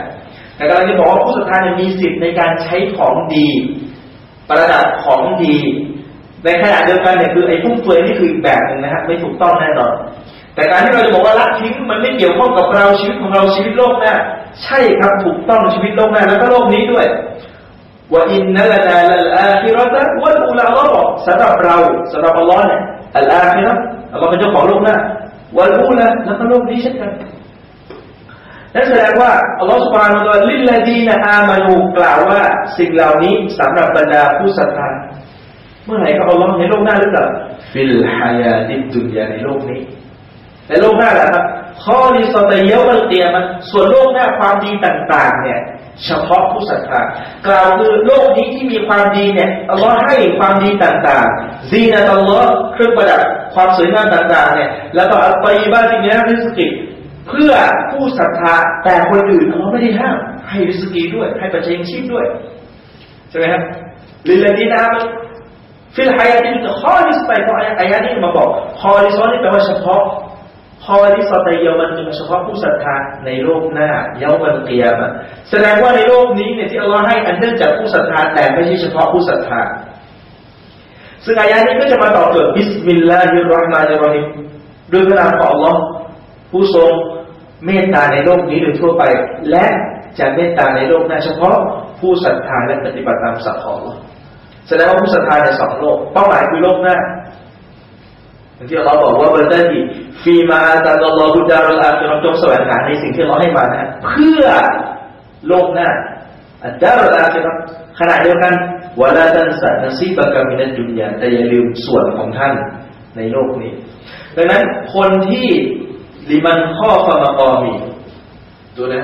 แต่กำลังจะบอกว่าผู้ศรัทธาเนี่ยมีสิทธิ์ในการใช้ของดี ประดับของดี ในขณะเดียวกันเนี่ยคือไอ้ฟุ่มเฟือยนี่คืออีกแบบหนึ่งนะฮะไม่ถูกต้องแน่นอน แต่การที่เราจะบอกว่าละทิ้งมันไม่เกี่ยวข้องกับเราชีวิตของเราชีวิตโลกหน้าใช่ครับถูกต้องชีวิตโลกหน้าแล้วก็โลกนี้ด้วยว่าอินนัลนาลอาคิรอตะวัลอุลาลอฮ์สำหรับเราสำหรับอัลลอฮ์เนี่ยالآخرةอัลลอฮ์เป็นเจ้าของโลกหน้าوالأولىแล้วก็โลกนี้เช่นกัน นั่นแสดงว่าอัลลอฮ์سبحانه وتعالى للذين آمنواกล่าวว่าสิ่งเหล่านี้สำหรับบรรดาผู้ศรัทธาเมื่อไหร่ครับอัลลอฮ์ในโลกหน้าหรือเปล่าفي الحياة الدنياในโลกนี้ในโลกหน้าแหละครับخالصة يوم القيامةส่วนโลกหน้าความดีต่างๆ เนี่ย เฉพาะผู้ศรัทธากล่าวคือโลกนี้ที่มีความดีเนี่ยอัลลอฮ์ให้ความดีต่างๆซีนะอัลลอฮ์เครื่องประดับความสวยงามต่างๆ เนี่ย แล้วก็อัลตยีบ้านที่มีริสกิ เพื่อผู้ศรัทธาแต่คนอื่นอัลลอฮ์ไม่ได้ห้ามให้ริสกีด้วย ให้ปัจจัยชีพด้วยใช่ไหมครับลิลดีนามันฟิลฮยาตินข้อนี้ไปเพราะอายะนี้มาบอกคอลิซอนนี่แปลว่าเฉพาะคอลิซอตเยมันเป็นเฉพาะผู้ศรัทธาในโลกหน้าเยาวันเกียมะแสดงว่าในโลกนี้เนี่ยที่อัลลอฮ์ให้อันเนื่องจากผู้ศรัทธาแต่ไม่ใช่เฉพาะผู้ศรัทธาซึ่งอายะนี้ก็จะมาต่อเกิดบิสมิลลาฮิรเราะห์มานิรเราะฮีมด้วยพระนามของอัลลอฮ์ผู้ทรง เมตตาในโลกนี้โดยทั่วไป และจะเมตตาในโลกหน้าเฉพาะผู้ศรัทธาและปฏิบัติตามสัจของแสดงว่าผู้ศรัทธาในสองโลกเป้าหมายคือโลกหน้าอย่างที่เราบอกว่าเบอร์เตอร์ที่ฟีมาตาตลอบุดารุลอาจงจงแสวงหาในสิ่งที่เราให้มานะเพื่อโลกหน้าอัดารุลอาจะขณะเดียวกันวลาตันสันซีบกามินันดุนยาแต่อย่าลืมส่วนของท่านในโลกนี้ ดังนั้นคนที่ ลิมันข้อฟามากอมีดูนะ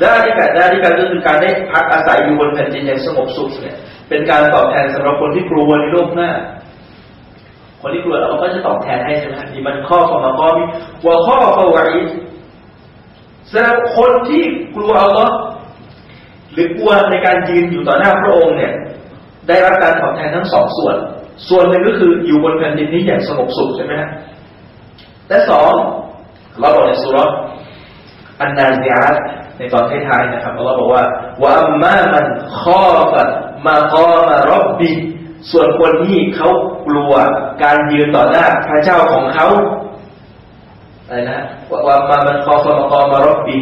ได้ที่กัดได้ที่กัก็คือการได้พักอาศัยอยู่บนแผ่นดินอย่างสงบสุขเนี่ย เป็นการตอบแทนสำหรับคนที่กลัวในโลกหน้า คนที่กลัวเราก็จะตอบแทนให้ใช่ไหมดีมันข้อของมาก็มีหัวข้อประวัติสำหรับคนที่กลัวอัลลอฮ์หรือกลัวในการยืนอยู่ต่อหน้าพระองค์เนี่ย ได้รับการตอบแทนทั้งสองส่วน ส่วนหนึ่งก็คืออยู่บนแผ่นดินนี้อย่างสงบสุขใช่ไหมฮะแต่สอง เราบอกในสุรอันนาซิอาตในตอนท้ายๆนะครับเราบอกว่าว่าอัมมามันข้อฟัดมากอมารบบีส่วนคนที่เขากลัวการยืนต่อหน้าพระเจ้าของเขาอะไรนะว่ามามันคอฟมากอมารบบี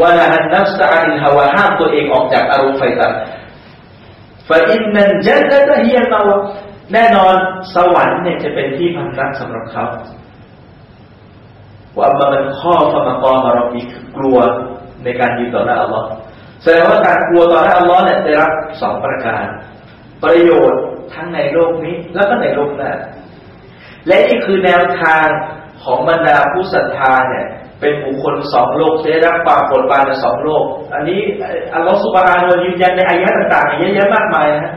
วานาฮันนัฟสะอันฮาวาห้ามตัวเองออกจากอารมณ์ไฟตันฟาอินนันจันตะฮียมาวแน่นอนสวรรค์เนี่ยจะเป็นที่พันรักสำหรับเขา ว่ามันข้อฟมากอมารบบีคือกลัวในการยืนต่อหน้าอัลลอฮ์แสดงว่าการกลัวต่อหน้าอัลลอฮ์เนี่ยได้รับสองประการ ประโยชน์ทั้งในโลกนี้แล้วก็ในโลกหน้าและนี่คือแนวทางของบรรดาผู้ศรัทธาเนี่ยเป็นบุคคลสองโลกจะได้รับความโปรดปรานในสองโลก อันนี้อัลลอฮฺสุบฮานายืนยันในอายะต่างๆเยอะแยะมากมายนะ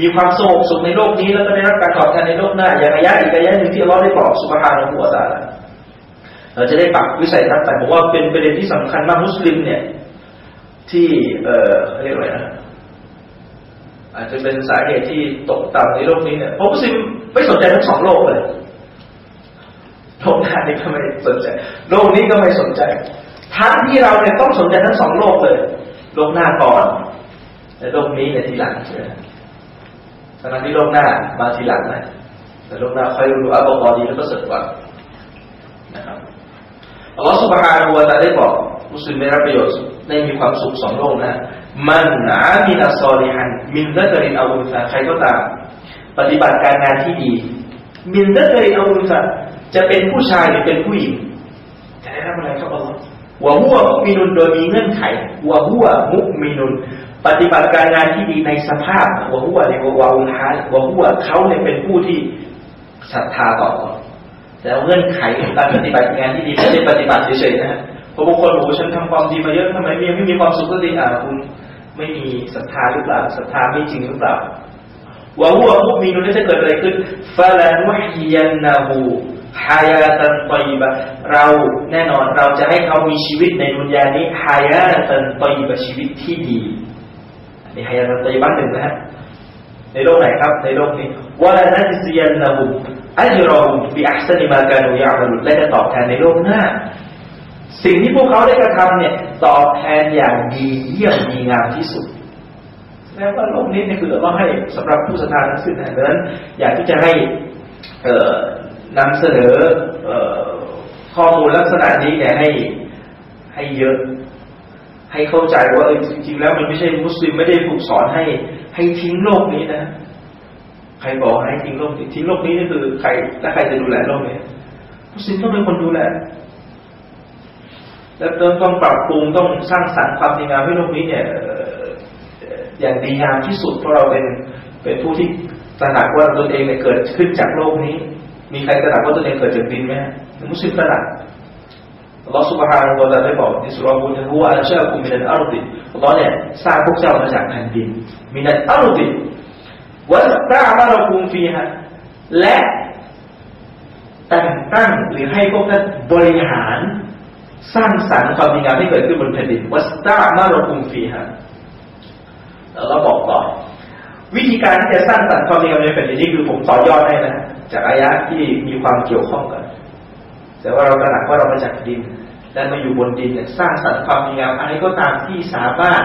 มีความสงบสุขในโลกนี้แล้วก็ได้รับการตอบแทนในโลกหน้า อย่างอายะอีกอายะหนึ่งที่อัลลอฮ์ได้บอกสุบฮานาหัวตา เราจะได้ปรับวิสัยทัศน์แต่ผมว่าเป็นประเด็นที่สำคัญมากมุสลิมเนี่ย ที่เออเรียกอะไรนะอาจจะเป็นสาเหตุที่ตกต่ำในโลกนี้เนี่ยเพราะมุสลิมไม่สนใจทั้งสองโลกเลยโลกหน้านี้ก็ไม่สนใจ โลกนี้ก็ไม่สนใจทั้งที่เราเนี่ยต้องสนใจทั้งสองโลกเลย โลกหน้าก่อนและโลกนี้เนี่ยทีหลังใช่ไหมทั้งที่โลกหน้ามาทีหลังนะแต่โลกหน้าค่อยรู้อัลลอฮ์ดีแล้วก็เสริมกว่านะครับ อัลลอฮ์สุบฮานาหูวะตาได้บอกมุสลิมได้รับประโยชน์ได้มีความสุขสองโลกนะมันอามินาซอลิฮันมินเดตรินอาวุธใครก็ตาม ปฏิบัติการงานที่ดี มินเดตรินอาวุธจะเป็นผู้ชายหรือเป็นผู้หญิงจะได้รับอะไรครับอัลลอฮ์วะหัวมุมินุนโดยมีเงื่อนไขวะหัวมุมินุน ปฏิบัติการงานที่ดีในสภาพวะหัวในวะอุลฮาวะหัวเขาเนี่ยเป็นผู้ที่ศรัทธาต่อ แต่เงื่อนไขการปฏิบัติงานที่ดีไม่ได้ปฏิบัติเฉยๆนะฮะพอบางคนบอกว่าฉันทำความดีมาเยอะทำไมยังไม่มีความสุขก็ดีอ่าคุณไม่มีศรัทธาหรือเปล่าศรัทธาไม่จริงหรือเปล่าว่าหัวมุมีนุนจะเกิดอะไรขึ้นฟาลันวะฮียันนาหูฮายาตันตอยบะเราแน่นอนเราจะให้เขามีชีวิตในดุนยานี้ฮายาตันตอยบะชีวิตที่ดีนี่ฮายาตันตอยบะหนึ่งนะฮะในโลกไหนครับ ในโลกนี้ว่านักเรียนนะบุ อัจรอบุบิอัสนิมากานุยาบรุและจะตอบแทนในโลกหน้า สิ่งที่พวกเขาได้กระทำเนี่ย ตอบแทนอย่างดีเยี่ยมดีงามที่สุดแม้ว่าโลกนี้เนี่ยคือเราให้สำหรับผู้ศรัทธาทั้งสิ้นนะดังนั้นอยากที่จะให้เอ่อนำเสนอเอข้อมูลลักษณะนี้เนี่ยให้ให้เยอะ ให้เข้าใจว่าเออจริงๆแล้วมันไม่ใช่มุสลิมไม่ได้ถูกสอนให้ให้ทิ้งโลกนี้นะ ใครบอกให้ทิ้งโลกนี้ทิ้งโลกนี้นี่คือใครแล้วใครจะดูแลโลกนี้มุสลิมต้องเป็นคนดูแล แล้วต้องปรับปรุงต้องสร้างสรรค์ความดีงามให้โลกนี้เนี่ยอย่างดีงามที่สุดเพราะเราเป็นเป็นผู้ที่ตระหนักว่าตนเองเนี่ยเกิดขึ้นจากโลกนี้ มีใครตระหนักว่าตนเองเกิดจากดินไหมมุสลิมตระหนักอัลลอฮฺ سبحانه และ تعالى ได้บอกในสุราบุญฮุวะอัลชาคุมินันอัลติอัลลอฮ์เนี่ยสร้างพวกเจ้ามาจากแผ่นดินมินันอัลติ วัสตาบารคุมฟีฮะและแต่งตั้งหรือให้พวกท่านบริหาร สร้างสรรค์ความดีงามให้เกิดขึ้นบนแผ่นดินวัสตามารคุมฟีฮะเราบอกต่อ วิธีการที่จะสร้างสรรค์ความดีงามในแผ่นดินนี่คือผมต่อยอดให้นะจากอายะที่มีความเกี่ยวข้องกันแต่ว่าเราตระหนักว่าเรามาจากดินและมาอยู่บนดินเนี่ยสร้างสรรค์ความดีงามอะไรก็ตามที่สามารถ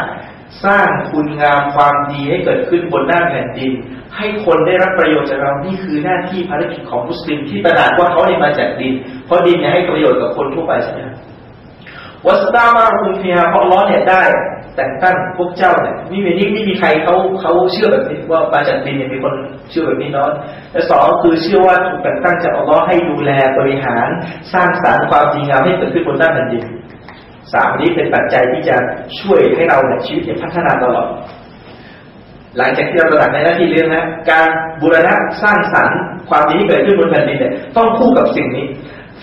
สร้างคุณงามความดีให้เกิดขึ้นบนหน้าแผ่นดิน ให้คนได้รับประโยชน์จากเรา นี่คือหน้าที่ภารกิจของมุสลิมที่ตระหนักว่าเขาได้มาจากดิน เพราะดินเนี่ยให้ประโยชน์กับคนทั่วไปใช่ไหมวัสตามาคุมเฟียเพราะล้อเนี่ยได้ แต่งตั้งพวกเจ้าเนี่ยนี่มีนี่ไม่มีใครเขาเขาเชื่อแบบนี้ว่ามาจากดินเนี่ยมีคนเชื่อแบบนี้น้อยและสองคือเชื่อว่าถูกแต่งตั้งจากอัลลอฮ์ให้ดูแลบริหาร สร้างสรรค์ความดีงามให้เกิดขึ้นบนด้าแผ่นดิน สามนี้เป็นปัจจัยที่จะช่วยให้เราเนี่ยชีวิตเนี่ยพัฒนาตลอด หลังจากที่เราตระหนักในหน้าที่เรื่องนะ การบูรณะสร้างสรรค์ความดีที่เกิดขึ้นบนแผ่นดินเนี่ยต้องคู่กับสิ่งนี้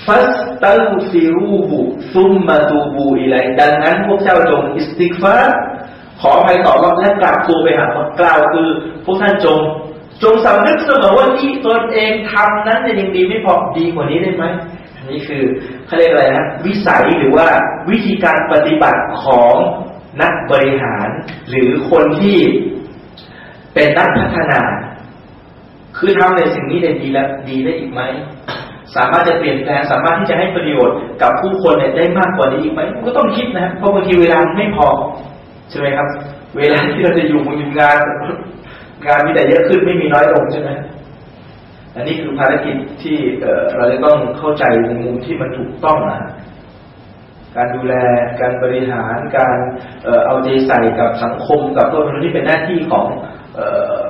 ฟัสตัลฟิรูบุซุมมาตูบูอิไลดังนั้นพวกเจ้าจงอิสติกฟาขออภัยต่อรอบและกราบตัวไปหาพระกล่าวคือ พวกท่านจง จงสำนึกเสมอว่าที่ตนเองทำนั้นยังดีไม่พอดีกว่านี้ได้ไหม นี้คือเขาเรียกอะไรนะวิสัยหรือว่าวิธีการปฏิบัติของนักบริหาร หรือคนที่เป็นนักพัฒนา คือทำในสิ่งนี้ได้ดีแล้วดีได้อีกไหมสามารถจะเปลี่ยนแปลงสามารถที่จะให้ประโยชน์กับผู้คนเนี่ยได้มากกว่านี้อีกไหมก็ต้องคิดนะเพราะบางทีเวลาไม่พอใช่ไหมครับ เวลาที่เราจะอยู่มุมงาน งานมีแต่เยอะขึ้นไม่มีน้อยลงใช่ไหม อันนี้คือภารกิจที่เราจะต้องเข้าใจในมุมที่มันถูกต้องนะการดูแลการบริหารการเอาใจใส่กับสังคมกับตัวมนุษย์ที่เป็นหน้าที่ของ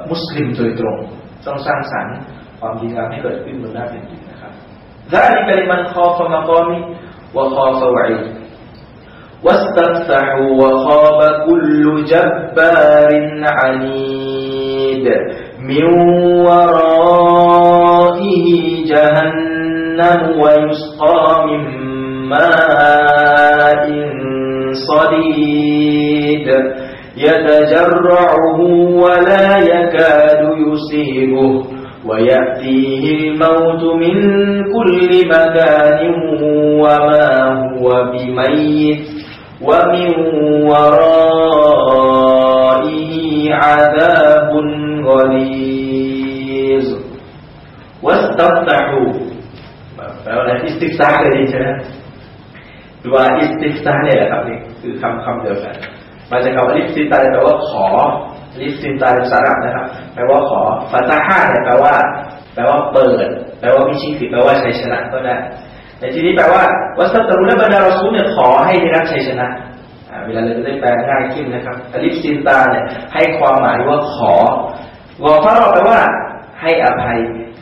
มุสลิมโดยตรง ต้องสร้างสรรค์ความดีงามให้เกิดขึ้นบนหน้าแผ่นดินนะครับ ذلك لمن خاف مقامي وخاف وعيد واستفتحوا وخاب كل جبار عنيد من ورائه ويسقى من ماء صديد يتجرعه ولا يكاد يصيبه ويأتيه الموت من كل مكان وما هو بميت ومن ورائه عذاب غليظ. واستفتحوا. อิสติฟซาเลยดีใช่ไหมดูว่าอิสติฟซาเนี่ยแหละครับนี่คือคำคำเดียวกันมาจากคำว่าอิสติฟซาแปลว่าขอลิสตินตาเป็นสารับนะครับ แปลว่าขอฟาตาฮาเนี่ยแปลว่า แปลว่าเปิด แปลว่าพิชิตแปลว่าชัยชนะก็ได้แต่ทีนี้แปลว่าวัสดุและบรรดาเราซูเนี่ยขอให้ได้รับชัยชนะเวลาเราจะได้แปลง่ายขึ้นนะครับอลิฟซินตาเนี่ยให้ความหมายว่าขอวอฟารอแปลว่า ให้อภัย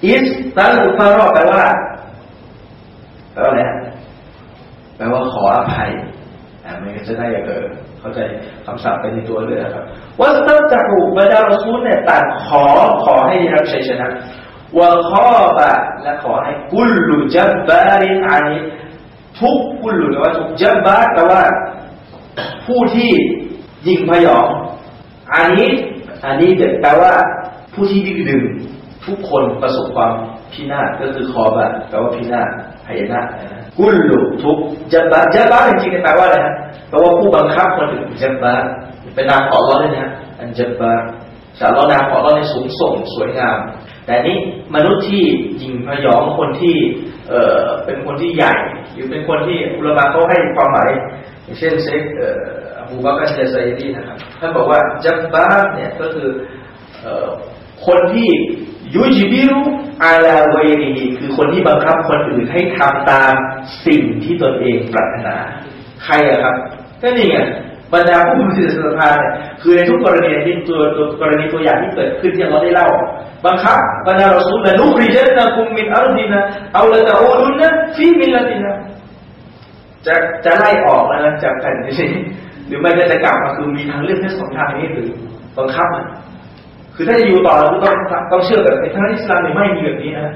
อิสตัลฟารอแปลว่า แปลว่าอะไรแปลว่าขออภัยอ่ามันก็จะได้เกิดเข้าใจคำศัพท์ไปในตัวเลยนะครับว่าตั้งจากอุบดารซูลเนี่ยต่างขอขอให้ได้รับชัยชนะวะขอบะและขอให้กุลลุจับบารินอานิทุกกุลลุแปลว่าทุกจับบาแปลว่า ผู้ที่ยิงพยองอันนี้อันนี้แปลว่าผู้ที่ดึงดึงทุกคนประสบความพินาศก็คือคอบะแปลว่าพินาศ หายนะกุลลุทุกจับบาจับบาจริงๆแปลว่าอะไรฮะแปลว่าผู้บังคับคนอื่นจับบาเป็นนามของเราเลยนะอันจับบาแต่เรนามของเราในสูงส่งสวยงาม แต่นี่มนุษย์ที่ยิงพยองคนที่เอ่อเป็นคนที่ใหญ่ หรือเป็นคนที่อุลมะเขาให้ความหมายอย่างเช่นเซคเอ่ออบูบักรเจไซดีนะครับท่านบอกว่าจับบาเนี่ยก็คือเอ่อคนที่ ยูจิบิรุอาลาเวรีคือคนที่บังคับคนอื่นให้ทำตามสิ่งที่ตนเองปรารถนา ใครอะครับก็นี่ไงบรรดาผู้มีสิทธิสภาเนี่ยคือในทุกกรณีที่ตัวตัวกรณีตัวอย่างที่เกิดขึ้นที่เราได้เล่าบังคับบรรดาเรอซูลละนุริจันนะคุมมินอัลดินะأو لتعودن في ملتناจะจะไล่ออกแล้วนะจากแผ่นดินนี้หรือไม่ก็จะกลับมาคือมีทางเลือกแค่สองทางนี้หรือบังคับมัน คือถ้าจะอยู่ต่อเราต้องต้องเชื่อแบบในทางอิสลามไม่มีแบบนี้นะ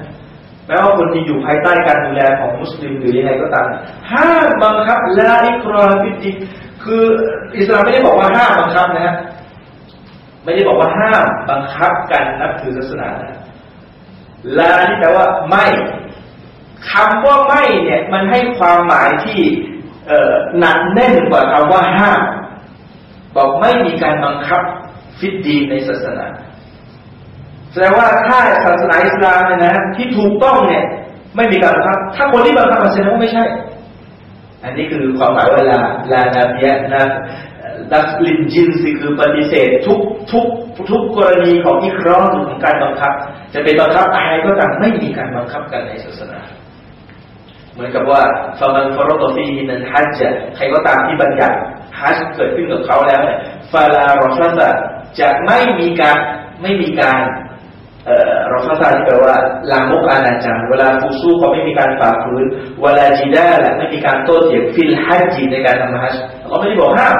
แม้ว่าคนที่อยู่ภายใต้การดูแลของมุสลิมหรือยังไงก็ตามห้ามบังคับلا إكراه في الدينคืออิสลามไม่ได้บอกว่าห้ามบังคับนะฮะไม่ได้บอกว่าห้ามบังคับการนับถือศาสนานะลาที่แปลว่าไม่คำว่าไม่เนี่ย มันให้ความหมายที่เหนักแน่นกว่าคำว่าห้าม บอกไม่มีการบังคับฟิดดีในศาสนา แสดงว่าถ้าศาสนาอิสลามเนี่ยนะที่ถูกต้องเนี่ย ไม่มีการบังคับ ถ้าคนที่บังคับมันแสดงว่าไม่ใช่ อันนี้คือความหมายเวลาลานาเบียนะดักลินจินสิคือปฏิเสธทุกทุกทุกกรณีของอิครอหรือของการบังคับ จะเป็นบังคับอะไรก็ตามไม่มีการบังคับกันในศาสนา เหมือนกับว่าฟามันฟารตฟีนันฮัจจะใครก็ตามที่บัญญัติฮัจเกิดขึ้นกับเขาแล้วเนี่ยฟาลารอฟัสจะไม่มีการไม่มีการ เอ่อรอฟัสที่แปลว่าลามกอาณาจารเวลาฟูซูเขาไม่มีการฝ่าฝืนเวลาจีดาและไม่มีการโต้เถียงฟิลฮัจจีในการทำฮัจเราไม่ได้บอกห้าม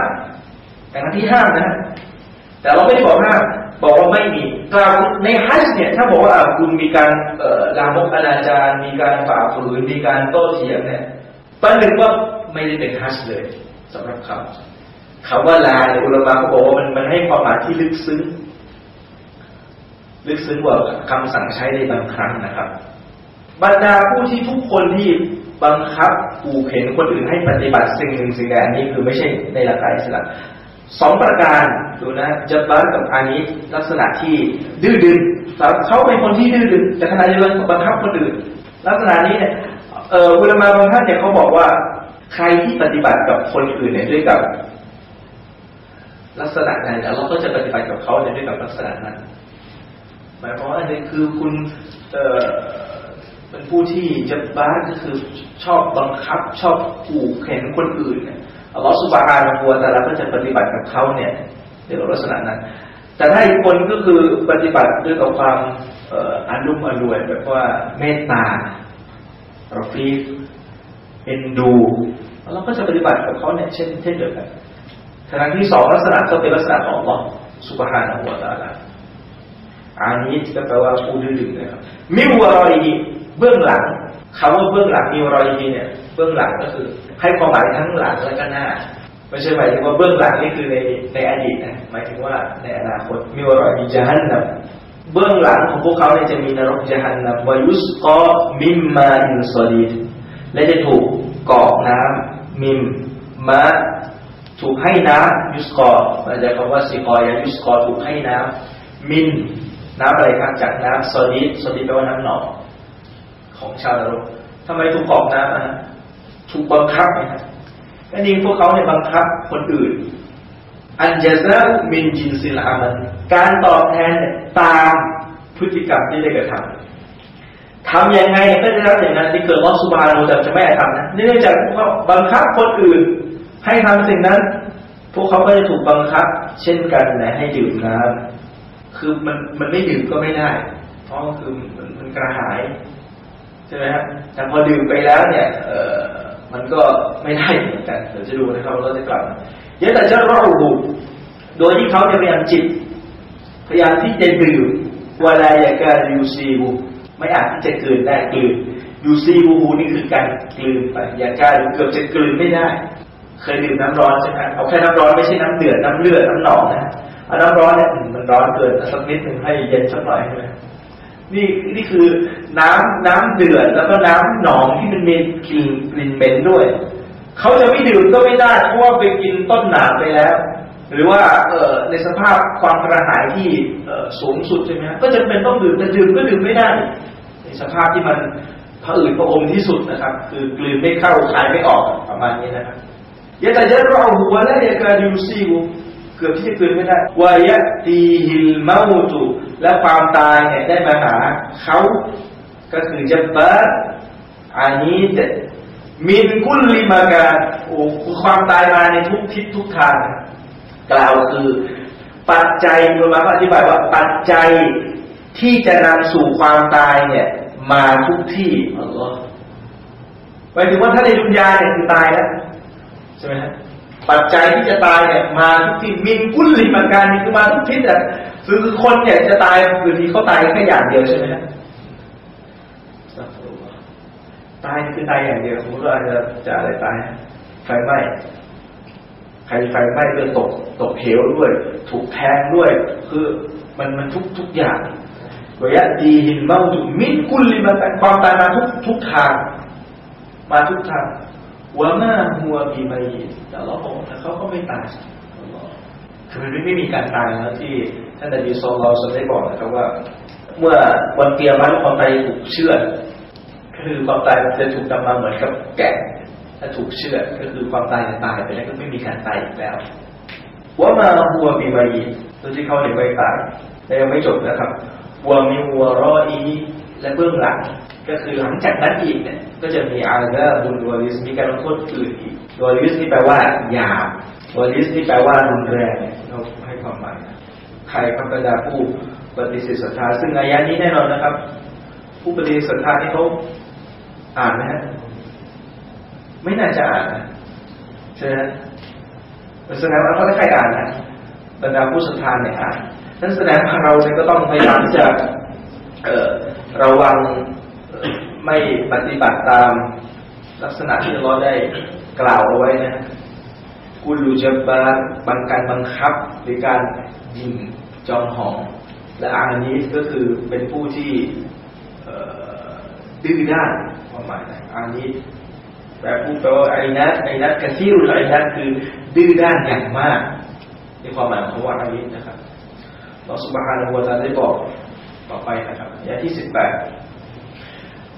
แต่ที่ห้ามนะ แต่เราไม่ได้บอกห้ามบอกว่าไม่มีกล่าในฮัจเนี่ยถ้าบอกว่าคุณมีการลามกอนาจารมีการฝ่าฝืนมีการโต้เถียงเนี่ยประหนึ่งว่าไม่ได้เป็นฮัจเลยสำหรับเขาคำว่าลาเนี่ยอุลามะเขาบอกว่ามันมันให้ความหมายที่ลึกซึ้ง ลึกซึ้งกว่าคำสั่งใช้ในบางครั้งนะครับ บรรดาผู้ที่ทุกคนที่บังคับขู่เข็นคนอื่นให้ปฏิบัติสิ่งหนึ่งสิ่งใดอันนี้คือไม่ใช่ในหลักการอิสลามสองประการดูนะจับบากับอานิสลักษณะที่ดื้อดึงเขาเป็นคนที่ดื้อดึงแต่ขณะเดียวกันบังคับคนอื่น ลักษณะนี้เนี่ยเอออุลามาบางท่านเนี่ยเขาบอกว่า ใครที่ปฏิบัติกับคนอื่นเนี่ยด้วยกับ ลักษณะนั้นเราก็จะปฏิบัติกับเขาเนี่ยด้วยกับลักษณะนั้น มายความว่าอันนี้คือคุณเออเป็นผู้ที่จับบาก็คือชอบบังคับ ชอบขู่เข็นคนอื่นเนี่ยอัลลอฮฺสุบฮานะฮูวะตะลาก็จะปฏิบัติกับเขาเนี่ยเดี๋ยวลักษณะนั้น แต่ถ้าอีกคนก็คือปฏิบัติด้วยกับความอนุ่มอรวยแบบว่าเมตตาเราฟีเอ็นดูเราก็จะปฏิบัติกับเขาเนี่ยเช่นเช่นเดียวกันขณะที่สองลักษณะก็เป็นลักษณะของอัลลอฮฺสุบฮานะฮูวะตะลา อันนี้ก็แปลว่าผู้ดื้อนะครับมิวรอยีเบื้องหลังคำว่าเบื้องหลังมิวรอยีเนี่ย เบื้องหลังก็คือ ให้ความหมายทั้งหลังและก็หน้าไม่ใช่หมายถึงว่าเบื้องหลังนี่คือในในอดีตนะหมายถึงว่าในอนาคตมีวรอยีจฮันนัมเบื้องหลังของพวกเขาเนี่ยจะมีนรกจฮันนัมวายุสกอมิมมาอินซอดีและจะถูกกอกน้ำมิมมาถูกให้น้ำยุสกอมาจากคำว่าสิกอยยุสกอถูกให้น้ำมิน น้ำอะไรครับจากน้ำโซอดีดซดีดแปลว่าน้ำหนองของชาวนรกทำไมถูกกอกน้ำนะถูกบังคับนะครับอันนี้พวกเขาเนี่ยบังคับคนอื่น อันเจซามินจินซิลามันการตอบแทนตามพฤติกรรมที่ได้กระทำทำยังไงก็จะรับอย่างนั้นที่เกิดว่าสุบานูจะไม่ทำนะเนื่องจากพวกเขาบังคับคนอื่น ให้ทำสิ่งนั้น พวกเขาก็จะถูกบังคับ เช่นกันนะให้ดื่มน้ำ คือมันมันไม่ดื่มก็ไม่ได้ เพราะคือมันมันกระหายใช่ไหมครับแต่พอดื่มไปแล้วเนี่ยเออมันก็ไม่ได้เหมือนกันเดี๋ยวจะดูนะครับเราจะกลับยอะแต่เจะรอบุโดยที่เขาพยายามจิต พยายามที่จะดื่มวลายาการยูซีบูไม่อาจที่จะกลืนได้กลืนยูซีบูบูนี่คือการกลืนไปยาการเกือบจะกลืนไม่ได้ เคยดื่มน้ำร้อนใช่ไหมเอาแค่น้ำร้อนไม่ใช่น้ำเดือดน้ำเลือดน้ำหนองนะ เอาน้ำร้อนเนี่ยมันร้อนเกินสักนิดหนึ่งให้เย็นสักหน่อยใช่ไหมนี่นี่คือน้ำน้ำเดือดแล้วก็น้ำหนองที่มันมีกลิ่นกลิ่นเหม็นด้วยเขาจะไม่ดื่มก็ไม่ได้เพราะว่าไปกินต้นหนามไปแล้ว หรือว่าเออในสภาพความกระหายที่เออสูงสุดใช่ไหมก็จะเป็นต้องดื่มแต่ดื่มก็ดื่มไม่ได้ ในสภาพที่มันผะอืดผะอมที่สุดนะครับ คือกลืนไม่เข้าคายไม่ออกประมาณนี้นะครับยะแต่จะรอหัวและยะการยูซีกู เกือบที่จะกลืนไม่ได้วายตีหิลมาตุและความตายเนี่ยได้มาหาเขาก็คือจับบาอานีดมินกุลลิมาการโอ้ความตายมาในทุกทิศทุกทาง กล่าวคือ ปัจจัยมุลมาอธิบายว่าปัจจัยที่จะนำสู่ความตายเนี่ย มาทุกที่หมายถึงว่าถ้าในดุนยาเนี่ยคือตายแล้วใช่ไหมฮะ ปัจจัยที่จะตายเนี่ยมาทุกที่มินกุลลิมาการนี่คือมาทุกทิศอะคือคือคนเนี่ยจะตายคือทีเขาตายแค่อย่างเดียวใช่ไหมฮะตายคือตายอย่างเดียวสมมติว่าจะจะอะไรตายไฟไหม้ใครไฟไหม้ด้วยตกตกเหวด้วย ถูกแทงด้วย คือมันมันทุกทุกอย่างระยะดีหินเมาตุมินกุลลิมันความตายมาทุกทุกทาง มาทุกทาง ว่ามาหัวบีมายีแต่เราบอกแต่เขาก็ไม่ตายคือมันไม่มีการตายแล้วที่ท่านนบีซอลเราสได้บอกนะครับว่า เมื่อวันเกียรติความตายถูกเชื่อคือความตายจะถูกนำมาเหมือนกับแกะถ้าถูกเชือดก็คือความตายจะตายไปแล้วก็ไม่มีการตายอีกแล้วوما هو بميتที่เขาเนี่ยไม่ตายแต่ยังไม่จบนะครับومن ورائهและเบื้องหลัง ก็คือหลังจากนั้นอีกเนี่ยก็จะมีعذاب غليظมีการลงโทษอื่นอีกغليظ ที่แปลว่าหยาบ غليظ ที่แปลว่ารุนแรงเราให้ความหมายใครพระบรรดาผู้ปฏิเสธศรัทธาซึ่งอายะนี้แน่นอนนะครับ ผู้ปฏิเสธศรัทธาที่เขาอ่านไหมฮะไม่น่าจะอ่านนะใช่ไหมแสดงว่าเขาได้ใครอ่านนะบรรดาผู้ศรัทธาเนี่ยอ่านนั่นแสดงว่าเราเนี่ยก็ต้องพยายามที่จะเอ่อระวัง ไม่ปฏิบัติตามลักษณะที่เราได้กล่าวเอาไว้นะกุลูจับบาบังการบังคับหรือการยิงจองหอง และอานี้ก็คือเป็นผู้ที่ดื้อด้านความหมายนะอานี้แปลผู้แปลว่าไอ้นัทไอ้นัทกระซิวไอ้นัทคือดื้อด้านอย่างมากในความหมายของว่าอานี้นะครับเราสุบฮานะฮูวะตาได้บอกต่อไปนะครับอายะที่สิบแปด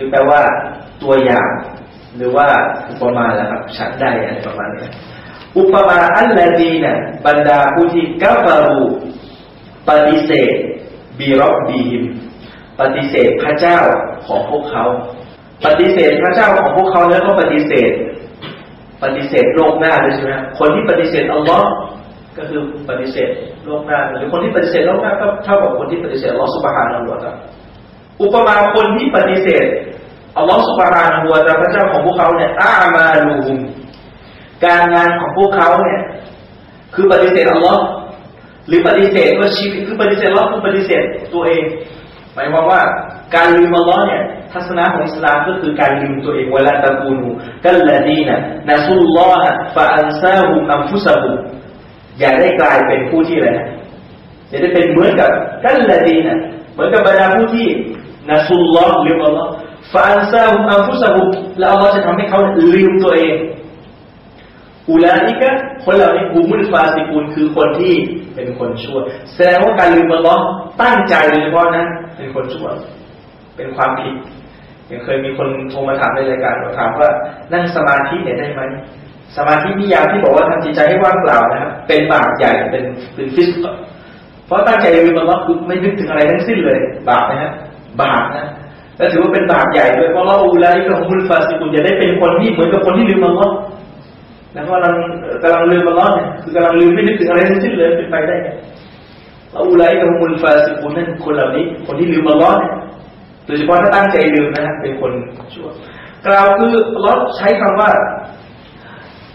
รือแปลว่าตัวอย่าง หรือว่าอุปมาแหละครับฉันใดอะไรประมาณนี้อุปมาอัลลดีนะบรรดาผู้ที่กัฟารูปฏิเสธบีรอบบีฮิมปฏิเสธพระเจ้าของพวกเขา ปฏิเสธพระเจ้าของพวกเขาแล้วก็ปฏิเสธ ปฏิเสธโลกหน้าด้วยใช่ไหมคนที่ปฏิเสธอัลลอฮ์ก็คือปฏิเสธโลกหน้า หรือคนที่ปฏิเสธโลกหน้าก็เท่ากับคนที่ปฏิเสธอัลลอฮ์สุบฮานาอัลลอฮ์อุปมาคนที่ปฏิเสธ อัลลอฮฺสุบฮานหัวแต่พระเจ้าของพวกเขาเนี่ยอามาลูมการงานของพวกเขาเนี่ย คือปฏิเสธอัลลอฮ์หรือปฏิเสธว่าชีวิตคือปฏิเสธอัลลอฮ์คือปฏิเสธตัวเองหมายความว่าการลืมอัลลอฮ์เนี่ย ทัศนะของอิสลามก็คือการลืมตัวเองเวลาตะกูนูกัลลาดีนะนะซุลลอฮะฟาอันซาฮุมอัมฟุซาฮุอย่าได้กลายเป็นผู้ที่อะไรนะอย่าได้เป็นเหมือนกับกัลลาดีนะเหมือนกับบรรดาผู้ที่นะซุลลอฮ์ลืมอัลลอฮ์ ฟาอันซาฮุมอัมฟุซาฮุแล้วอัลลอฮ์จะทำให้เขาลืมตัวเองอุลาอิกะคนเหล่านี้บุมุลฟาสิกุลคือคนที่เป็นคนชั่ว แสดงว่าการลืมอัลลอฮ์ตั้งใจโดยเฉพาะนั้นเป็นคนชั่ว เป็นความผิดยังเคยมีคนโทรมาถามในรายการถามว่านั่งสมาธิเนี่ยได้ไหมสมาธินิยามที่บอกว่าทำจิตใจให้ว่างเปล่านะครับเป็นบาปใหญ่เป็นเป็นฟิสเพราะตั้งใจลืมอัลลอฮ์คือไม่นึกถึงอะไรทั้งสิ้นเลย บาปนะฮะบาปนะ และถือว่าเป็นบาปใหญ่ด้วยเพราะเราอุลาอิกะมุลฟาสิกุลจะได้เป็นคนที่เหมือนกับคนที่ลืมอัลลอฮ์แล้วก็กำลังกำลังลืมอัลลอฮ์เนี่ยคือกำลังลืมไม่นึกถึงอะไรทั้งสิ้นเลยเป็นไปได้ไงเราอุลาอิกะมุลฟาสิกุลนั่นคนเหล่านี้ คนที่ลืมอัลลอฮ์เนี่ยโดยเฉพาะถ้าตั้งใจลืมนะฮะเป็นคนชั่วกล่าวคืออัลลอใช้คำว่า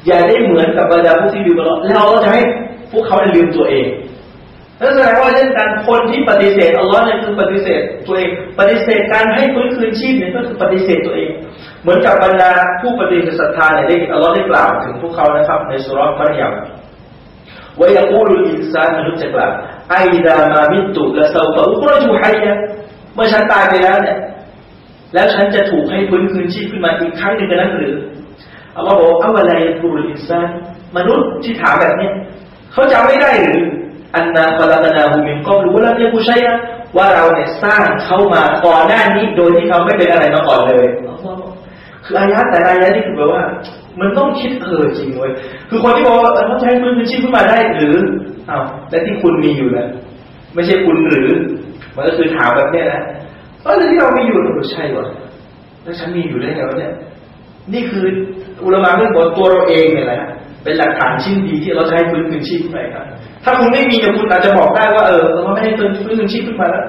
อย่าได้เหมือนกับบรรดาผู้ที่ลืมอัลลอฮ์แล้วเราจะให้พวกเขาได้ลืมตัวเอง นั่นแสดงว่าเช่นกันคนที่ปฏิเสธอัลลอฮ์เนี่ยคือปฏิเสธตัวเอง ปฏิเสธการให้ฟื้นคืนชีพเนี่ยก็คือปฏิเสธตัวเอง เหมือนกับบรรดาผู้ปฏิเสธศรัทธาเนี่ยได้อัลลอฮ์ได้กล่าวถึงพวกเขานะครับ ในสุรษมารยามว่ายกูลุอินซานมนุษย์จะกล่าวไอดามามิตุละซาฟะอุครจูไฮยะเมื่อฉันตายไปแล้วเนี่ยแล้วฉันจะถูกให้ฟื้นคืนชีพขึ้นมาอีกครั้งหนึ่งกันนั้นหรืออัลลอฮ์บอกอาวะลายกูลุอินซานมนุษย์ที่ถามแบบนี้เขาจำไม่ได้หรือ อันนาฟลาตนาหูมินก็รู้แล้วเนี่ยกูใช่นะว่าเราเนี่ยสร้างเขามาก่อนหน้านี้โดยที่เขาไม่เป็นอะไรมาก่อนเลยคืออายะแต่อายะนี่คือแบบว่า มันต้องคิดเออจริงเว้ยคือคนที่บอกว่าเขาใช้ฟื้นคืนชีพขึ้นมาได้หรืออ้าวแต่ที่คุณมีอยู่นะไม่ใช่คุณหรือ มันก็คือถามแบบเนี้ยนะเออที่เรามีอยู่เราใช่หรอแล้วฉันมีอยู่ได้ไงวะเนี่ย นี่คืออุลามะเรื่องบอกตัวเราเองเนี่ยแหละเป็นหลักฐานชิ้นดีที่เราให้ฟื้นคืนชีพขึ้นมาครับ ถ้าคุณไม่มีเนี่ยคุณอาจจะบอกได้ว่าเออเราไม่ให้ฟื้นฟื้นคืนชีพขึ้นมาแล้ว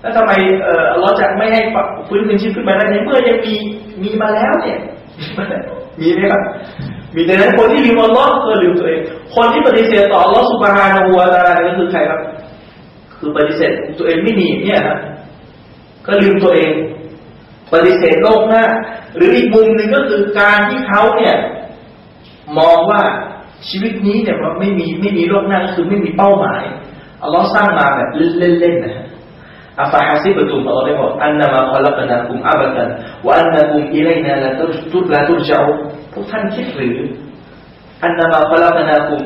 แล้วทำไมเออเราจะไม่ให้ฟื้นคืนชีพขึ้นมาได้ในเมื่อยังมีมีมาแล้วเนี่ย มีไหมครับมีแต่นั้นคนที่ลืมอัลลอฮ์ก็ลืมตัวเอง คนที่ปฏิเสธต่ออัลลอฮ์สุบฮานาหัวตาลาก็คือใครครับ คือปฏิเสธตัวเองไม่มีเนี่ยนะก็ลืมตัวเอง ปฏิเสธโลกหน้า หรืออีกมุมหนึ่งก็คือการที่เขาเนี่ย มองว่า ชีวิตนี้เนี่ยว่าไม่มีไม่มีโลกหน้าคือไม่มีเป้าหมายอัลลอฮ์สร้างมาแบบเล่นๆนะอัฟฮะซิบตุมอัลลอฮ์ได้บอกอันนามาขลักนาคุมอับตันวะอันนาคุมอิเลนาลาตุลาตุรจาพวกท่านคิดหรืออันนามาขลักนาคุม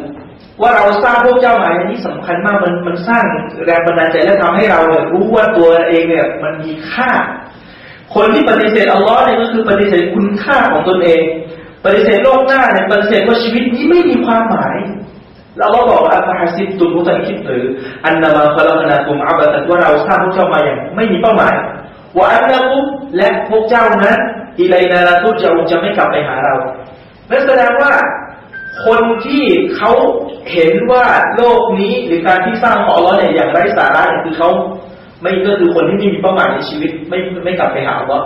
ว่าเราสร้างพวกเจ้าหมายอันนี้สำคัญมากมันมันสร้างแรงบันดาลใจและทำให้เราเนี่ยรู้ว่าตัวเองเนี่ยมันมีค่า คนที่ปฏิเสธอัลลอฮ์เนี่ยก็คือปฏิเสธคุณค่าของตนเอง ปฏิเสธโลกหน้าเนี่ยปฏิเสธว่าชีวิตนี้ไม่มีความหมายแล้วเราบอกว่าอัลฮะซิบตุมุตันคิดหรืออันนามาคลกนาคุมอับตัดว่าเราสร้างพวกเจ้ามาอย่างไม่มีเป้าหมายว่าอันนาคุมและพวกเจ้านั้นอิไลนาลาตุจะจะไม่กลับไปหาเรานั่นแสดงว่าคนที่เขาเห็นว่าโลกนี้หรือการที่สร้างของอัลลอฮ์เนี่ยอย่างไร้สาระเนี่ยคือเขาไม่ก็คือคนที่ไม่มีเป้าหมายในชีวิตไม่ไม่กลับไปหาอัลลอฮ์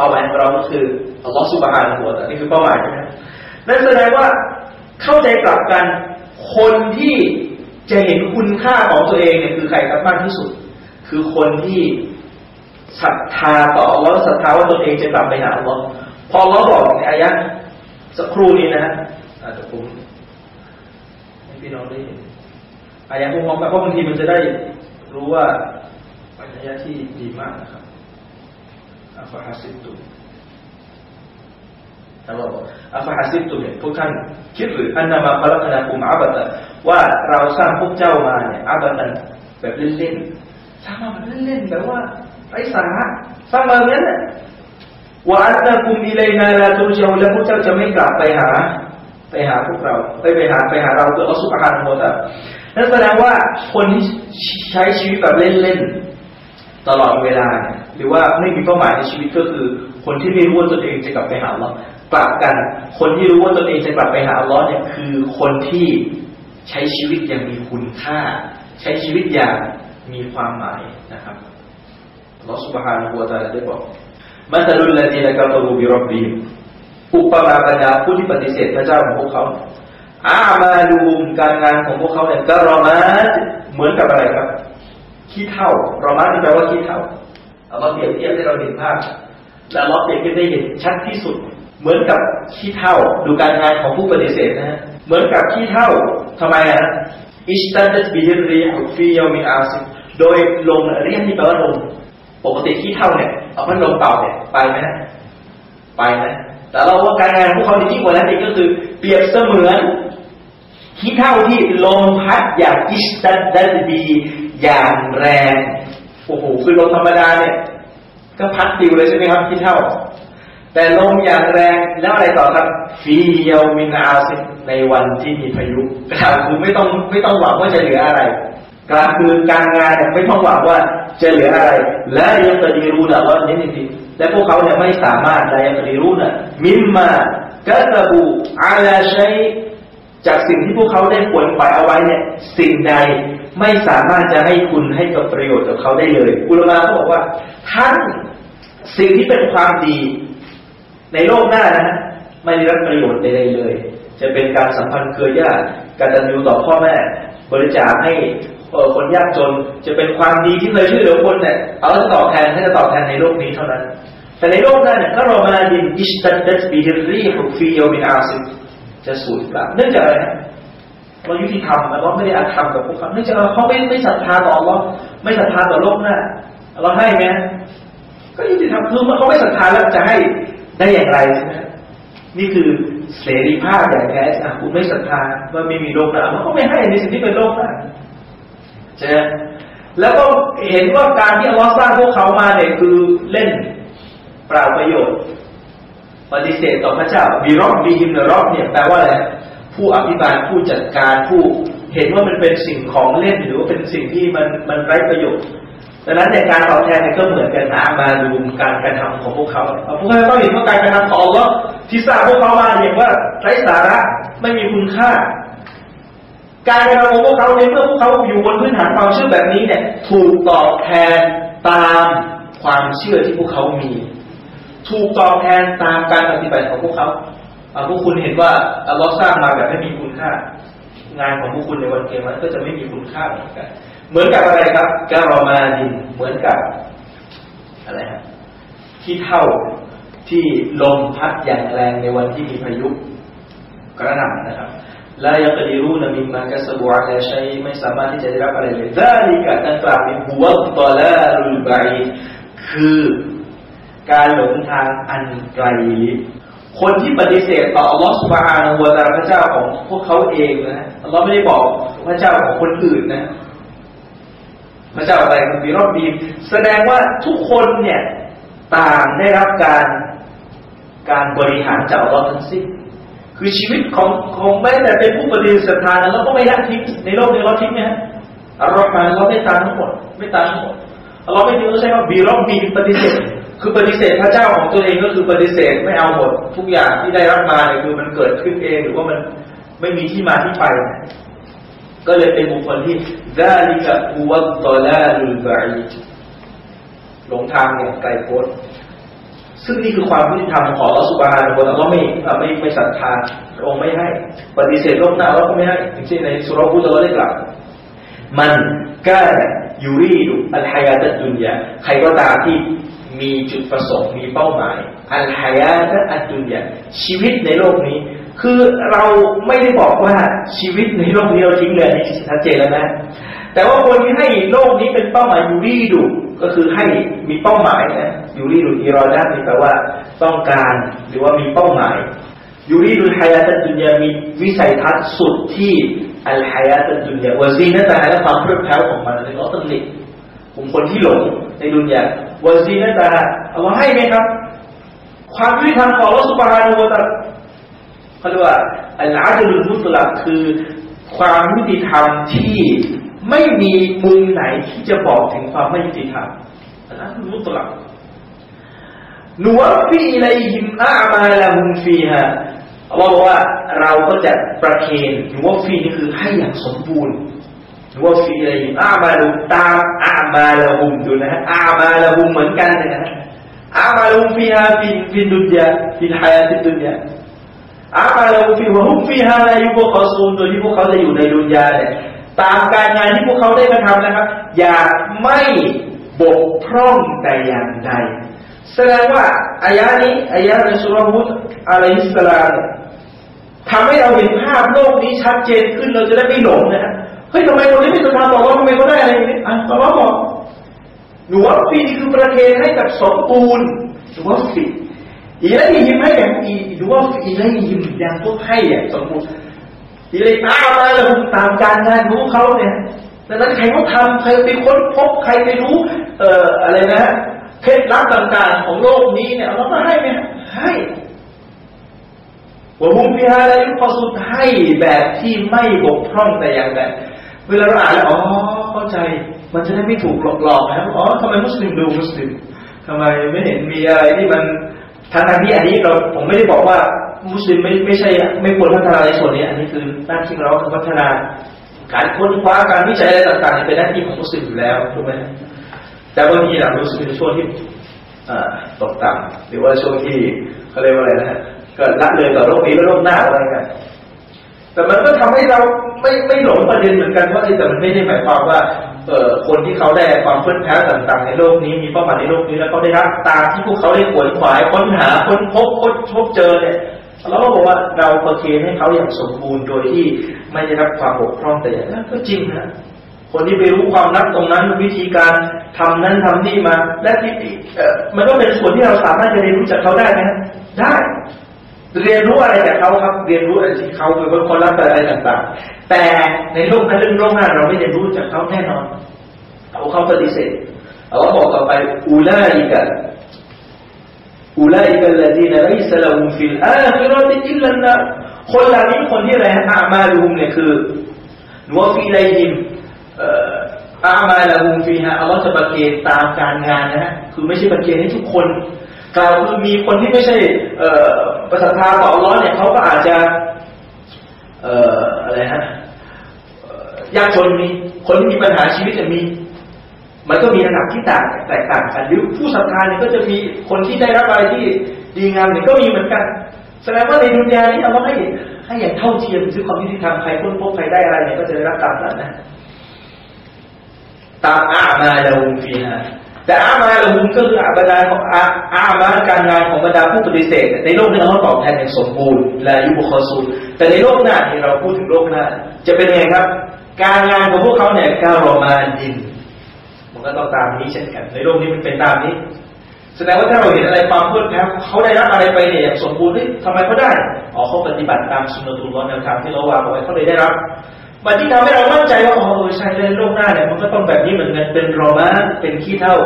เป้าหมายของเราก็คืออัลลอฮ์สุบฮานะฮูวะตะนี่คือเป้าหมายใช่ไหมนั่นแสดงว่าเข้าใจกลับกันคนที่จะเห็นคุณค่าของตัวเองเนี่ยคือใครครับมากที่สุด คือคนที่ศรัทธาต่ออัลลอฮ์ศรัทธาว่าตนเองจะกลับไปหาอัลลอฮ์พอเราบอกในอายะสักครู่นี้นะฮะอาจจะผมให้พี่น้องได้เห็นอายะพวกมองไปเพราะบางทีมันจะได้รู้ว่าอายะที่ดีมากนะครับ อัฟฮาซิบตุท่านบอกอัฟฮาซิบตุเนี่ยพวกท่านคิดหรืออันนามาพลักนาคุมอาบัตว่าเราสร้างพวกเจ้ามาเนี่ยอาบัตันแบบเล่นๆสร้างมาแบบเล่นๆแบบว่าไร้สาระสร้างมาแบบนั้นว่าอันนาคุมอิเลนาลาตุเจวแล้วพวกเจ้าจะไม่กลับไปหา ไปหาพวกเราไปไปหาไปหาเราคืออัลสุบฮานโมตะนั่นแสดงว่าคนที่ใช้ชีวิตแบบเล่นๆตลอดเวลา หรือว่าไม่มีเป้าหมายในชีวิตก็คือ คนที่ไม่รู้ว่าตนเองจะกลับไปหาเรากลับกัน คนที่รู้ว่าตนเองจะกลับไปหาล้อเนี่ยคือคนที่ใช้ชีวิตอย่างมีคุณค่า ใช้ชีวิตอย่างมีความหมายนะครับลอสุบฮานุวาตาได้บอกมันตลุลลตีละกัตรูบิรบบีอุปมาบรรดาผู้ที่ปฏิเสธพระเจ้าของพวกเขาอามาลูมการงานของพวกเขาเนี่ยกะรอมาเหมือนกับอะไรครับขี้เท่ารอมาที่แปลว่าขี้เท่า เอามาเปรียบเทียบให้เราเห็นภาพและเราเปรียบเทียบได้เห็นชัดที่สุด เหมือนกับขี้เท่าดูการงานของผู้ปฏิเสธนะฮะเหมือนกับขี้เท่าทำไมอะอิสตันดัตบิฮิรีฮุฟียามิอาซิโดยลมเรียกที่แปลว่าลมปกติขี้เท่าเนี่ยเอาพัดลมเป่าเนี่ยไปไหมนะไปนะแต่เราว่าการงานของพวกเขาในที่กว่านั้นอีกก็คือ เปรียบเสมือนขี้เท่าที่ลมพัดอย่างอิสตันดัตบีอย่างแรง โอ้โหคือลมธรรมดาเนี่ย ก็พัดติวเลยใช่ไหมครับขี้เท่า แต่ลมอย่างแรงแล้วอะไรต่อครับฟีเยามินอาซิในวันที่มีพายุกลาวคือไม่ต้องไม่ต้องหวังว่าจะเหลืออะไรกลาวคือการงานเนี่ยไม่ต้องหวังว่าจะเหลืออะไร และยังตดีรู้นะว่านี่จริงๆและพวกเขาเนี่ยไม่สามารถและยังตดีรู้นะมิมมากัตบูอาลาชัยจากสิ่งที่พวกเขาได้ขวนขวายเอาไว้เนี่ย สิ่งใด ไม่สามารถจะให้คุณให้กับประโยชน์กับเขาได้เลยอุลมะเขาบอกว่าทั้งสิ่งที่เป็นความดี ในโลกหน้านะไม่ได้รับประโยชน์ใดๆเลย จะเป็นการสัมพันธ์เครือญาติการตัญญูต่อพ่อแม่ บริจาคให้คนยากจนจะเป็นความดีที่เคยช่วยเหลือคนเนี่ยเอาจะตอบแทนให้จะตอบแทนในโลกนี้เท่านั้น แต่ในโลกหนั้นเนี่ยถ้าเรามาดินอิสตัดดัสบิฮิรีฮุฟีโยมินอาซิจะสูญเปล่าเนื่องจากอะไร เรายุติธรรมเราไม่ได้อาธรรมกับพวกเขาเนื่องจากเขาไม่ไม่ศรัทธาต่อเราไม่ศรัทธาต่อโลกหน้าเราให้ไหมก็ยุติธรรมคือเมื่อเขาไม่ศรัทธาแล้วจะให้ได้อย่างไรใช่ไหมนี่คือเสรีภาพอย่างแท้จริงคุณไม่ศรัทธาว่าไม่มีโลกหน้าเขาก็ไม่ให้ในสิ่งที่เป็นโลกหน้าใช่ไหมแล้วก็เห็นว่าการที่อัลลอฮ์สร้างพวกเขามาเนี่ยคือเล่นเปล่าประโยชน์ปฏิเสธต่อพระเจ้าบีรอบบีฮิมเนรอบเนี่ยแปลว่าอะไร ผู้อภิบาลผู้จัดการผู้เห็นว่ามันเป็นสิ่งของเล่นหรือว่าเป็นสิ่งที่มันมันไร้ประโยชน์ดังนั้นในการตอบแทนเนี่ยก็เหมือนกันนะมาดูการกระทำของพวกเขาพวกเขาต้องเห็นว่าการกระทำของอัลลอฮ์ที่สร้างพวกเขามาเห็นว่าไร้สาระไม่มีคุณค่า การกระทำของพวกเขาในเมื่อพวกเขาอยู่บนพื้นฐานความเชื่อแบบนี้เนี่ย ถูกตอบแทนตามความเชื่อที่พวกเขามี ถูกตอบแทนตามการปฏิบัติของพวกเขา พวกคุณเห็นว่าอัลลอฮ์สร้างมาแบบไม่มีคุณค่า งานของพวกคุณในวันเกียรติก็จะไม่มีคุณค่าเหมือนกัน เหมือนกับอะไรครับกรอมาดินเหมือนกับอะไรฮะที่เท่าที่ลมพัดอย่างแรงในวันที่มีพายุกระหน่ำนะครับลายักดีรูนมิมมากสบูอาลชัยไม่สามารถที่จะได้รับอะไรเลยดาลิกะดังกล่าวในหัวตอลาลุลบารีคือการหลงทางอันไกลลิบ คนที่ปฏิเสธต่ออัลลอฮฺสุบฮานะฮูวะตาพระเจ้าของพวกเขาเองนะอัลลอฮ์ไม่ได้บอกพระเจ้าของคนอื่นนะ พระเจ้าอะไรคือบีรอบบีมแสดงว่าทุกคนเนี่ยต่างได้รับการการบริหารจากอัลลอฮ์ทั้งสิ้นคือชีวิตของของแม้แต่เป็นผู้ปฏิเสธทานะเราก็ไม่ละทิ้งในโลกนี้เราทิ้งไหมฮะอัลลอฮ์มาเราไม่ตามทั้งหมดไม่ตามทั้งหมดเราไม่ทิ้งใช้ว่าบีรอบบีปฏิเสธ คือปฏิเสธพระเจ้าของตัวเองก็คือปฏิเสธไม่เอาหมดทุกอย่างที่ได้รับมาเนี่ยคือมันเกิดขึ้นเองหรือว่ามันไม่มีที่มาที่ไป ก็เลยเป็นบุคคลที่ดาลิกะฮุวัตตอลาลุลบาอีหลงทางเนี่ยไกลโพ้นซึ่งนี่คือความยุติธรรมของอัลสุบฮานะฮูวะตะอาลาไม่ไม่ไม่ศรัทธาองค์ไม่ให้ ปฏิเสธโลกหน้าเราก็ไม่ให้อย่างเช่นในสุรบูตะเราได้กล่าวมันกายูรีดุอัลฮายาตดุนยาใครก็ตามที่ มีจุดประสงค์มีเป้าหมาย อัลฮายาตอัดดุนยาชีวิตในโลกนี้ คือเราไม่ได้บอกว่าชีวิตในโลกนี้เราทิ้งเลยนี่ชัดเจนแล้วนะแต่ว่าคนที่ให้โลกนี้เป็นเป้าหมายยูรีดุก็คือให้มีเป้าหมายนะยูรีดุอีรอดันี่แปลว่าต้องการหรือว่ามีเป้าหมายยูรีดุฮายาตดุนยามีวิสัยทัศน์สุดที่อัลฮายาตดุนยาวะซีนะตาและความเพลิดเพลินของมันในอัลตัมลิกกลุ่มคนที่หลงในดุนยา วะซีนตาเอามาให้ไหมครับ ความยุติธรรมของอัลลอฮฺสุบฮานาอูตะเขาเรียกว่าالعدل المطلق คือความยุติธรรมที่ไม่มีมุมไหนที่จะบอกถึงความไม่ยุติธรรมالعدل المطلق نوف إليهم أعمالهم فيهاอัลลอฮ์บอกว่าเราก็จะประเคนنوف นี่คือให้อย่างสมบูรณ์ نوف إليهم أعمالهم أعمالهم ดูนะฮะأعمالهم เหมือนกันนะฮะأعمالهم فيها في في الدنياฟีฮายาติดุนยาอามาลุมฟีวะฮุมฟีฮาลายุบกอซูนโดยที่พวกเขาจะอยู่ในดุนยาเนี่ยตามการงานที่พวกเขาได้กระทำนะครับ อย่าไม่บกพร่องแต่อย่างใดแสดงว่าอายะนี้อายะในสุรมุตอะลัยฮิสสลามทำให้เราเห็นภาพโลกนี้ชัดเจนขึ้นเราจะได้ไม่หลงนะฮะ เฮ้ยทำไมคนนี้ไม่ศรัทธาต่อว่าทำไมเขาได้อะไรอย่างนี้อะต่อว่าบอกหนูว่าฟีนี่คือประเคนให้กับสมบูรณ์หนูว่าฟีอีแล้วยิ้มให้อย่างอีหนูว่าอีแล้วยิ้มอย่างพวกให้อย่างสมบูรณ์อีเลยอ้าวมาเลยตามการงานของเขาเนี่ยดังนั้นใครเขาทำใครไปค้นพบใครไปรู้ เอ่ออะไรนะเคล็ดลับต่างๆ ของโลกนี้เนี่ยเราก็ให้ไหมให้ว่ามุมพิฮาอะไรพอสุดให้แบบที่ไม่บกพร่องแต่อย่างใด เวลาเราอ่านแล้วอ๋อเข้าใจ มันจะได้ไม่ถูกหลอกๆนะครับอ๋อทำไมมุสลิมดูมุสลิมทำไมไม่เห็นมีอะไรที่มันทางทางที่อันนี้เราผมไม่ได้บอกว่ามุสลิมไม่ไม่ใช่ ไม่ควรพัฒนาในส่วนนี้ อันนี้คือหน้าที่เราคือพัฒนา การค้นคว้าการวิจัยอะไรต่างๆเป็นหน้าที่ของมุสลิมอยู่แล้วถูกไหมแต่บางทีเรารู้สึกในช่วงที่ตกต่ำหรือว่าช่วงที่เขาเรียกว่าอะไรนะฮะก็ละเลยต่อโลกนี้และโลกหน้าอะไรกัน แต่มันก็ทำให้เราไม่ไม่หลงประเด็นเหมือนกันว่าแต่มันไม่ได้หมายความว่าเอ่อคนที่เขาได้ความเพื่อนแพ้ต่างๆ ในโลกนี้มีเป้าหมายในโลกนี้แล้วเขาได้รับตามที่พวกเขาได้ขวนขวายค้นหาค้นพบค้นพบเจอเนี่ยเราก็บอกว่าเราประเคนให้เขาอย่างสมบูรณ์โดยที่ไม่ได้รับความบกพร่องแต่อย่างนั้นก็จริงนะคนที่ไปรู้ความลับตรงนั้นวิธีการทำนั้นทำนี่มา และที่มันก็เป็นส่วนที่เราสามารถจะเรียนรู้จากเขาได้นะได้ เรียนรู้อะไรจากเขาครับ เรียนรู้อะไรที่เขาเป็นคนรับอะไรต่างๆ แต่ในโลกนั้นเรื่องโลกหน้าเราไม่เรียนรู้จากเขาแน่นอนเอาเขาปฏิเสธเอาว่าบอกต่อไปأولئك أولئك الذين ليس لهم في الآخرة إلا النارคนเหล่านี้คนที่อะไรฮะأعمالهم เนี่ยคือنوف إليهم أعمالهم فيهاอัลลอฮ์จะประเคนตามการงานนะฮะคือไม่ใช่ประเคนให้ทุกคน กล่าวคือมีคนที่ไม่ใช่ประสาทาต่อร้อนเนี่ยเขาก็อาจจะเอ่ออะไรฮะยากจนมีคนที่มีปัญหาชีวิตจะมี มันก็มีระดับที่ต่างแตกต่างกันหรือผู้ศรัทธาเนี่ยก็จะมีคนที่ได้รับอะไรที่ดีงามเนี่ยก็มีเหมือนกัน แสดงว่าในดุนยานี้เราให้ให้อย่างเท่าเทียมซึ่งความยุติธรรมใครพ้นพบใครได้อะไรเนี่ยก็จะได้รับตามนั้นนะตามอามาลาหุฟีฮา แต่อามาลาหุมก็คืออาบดาของอาอามาการงานของบรรดาผู้ปฏิเสธ ในโลกนี้เขาตอบแทนอย่างสมบูรณ์และยุบคอซูลแต่ในโลกหน้าที่เราพูดถึงโลกหน้า จะเป็นไงครับ การงานของพวกเขาเนี่ยการรอมาดินมันก็ต้องตามนี้เช่นกัน ในโลกนี้มันเป็นตามนี้แสดงว่าถ้าเราเห็นอะไรความเพื่อนแพ้เขาได้รับอะไรไปเนี่ยอย่างสมบูรณ์เฮ้ยทำไมเขาได้อ๋อเขาปฏิบัติตามสุนทรุลลอฮ์แนวทางที่เราวางเอาไว้เขาเลยได้รับ มันที่ทำให้เรามั่นใจว่าอ๋อเออใช่ในโลกหน้าเนี่ยมันก็ต้องแบบนี้เหมือนกันเป็นรอมาเป็นขี้เท่า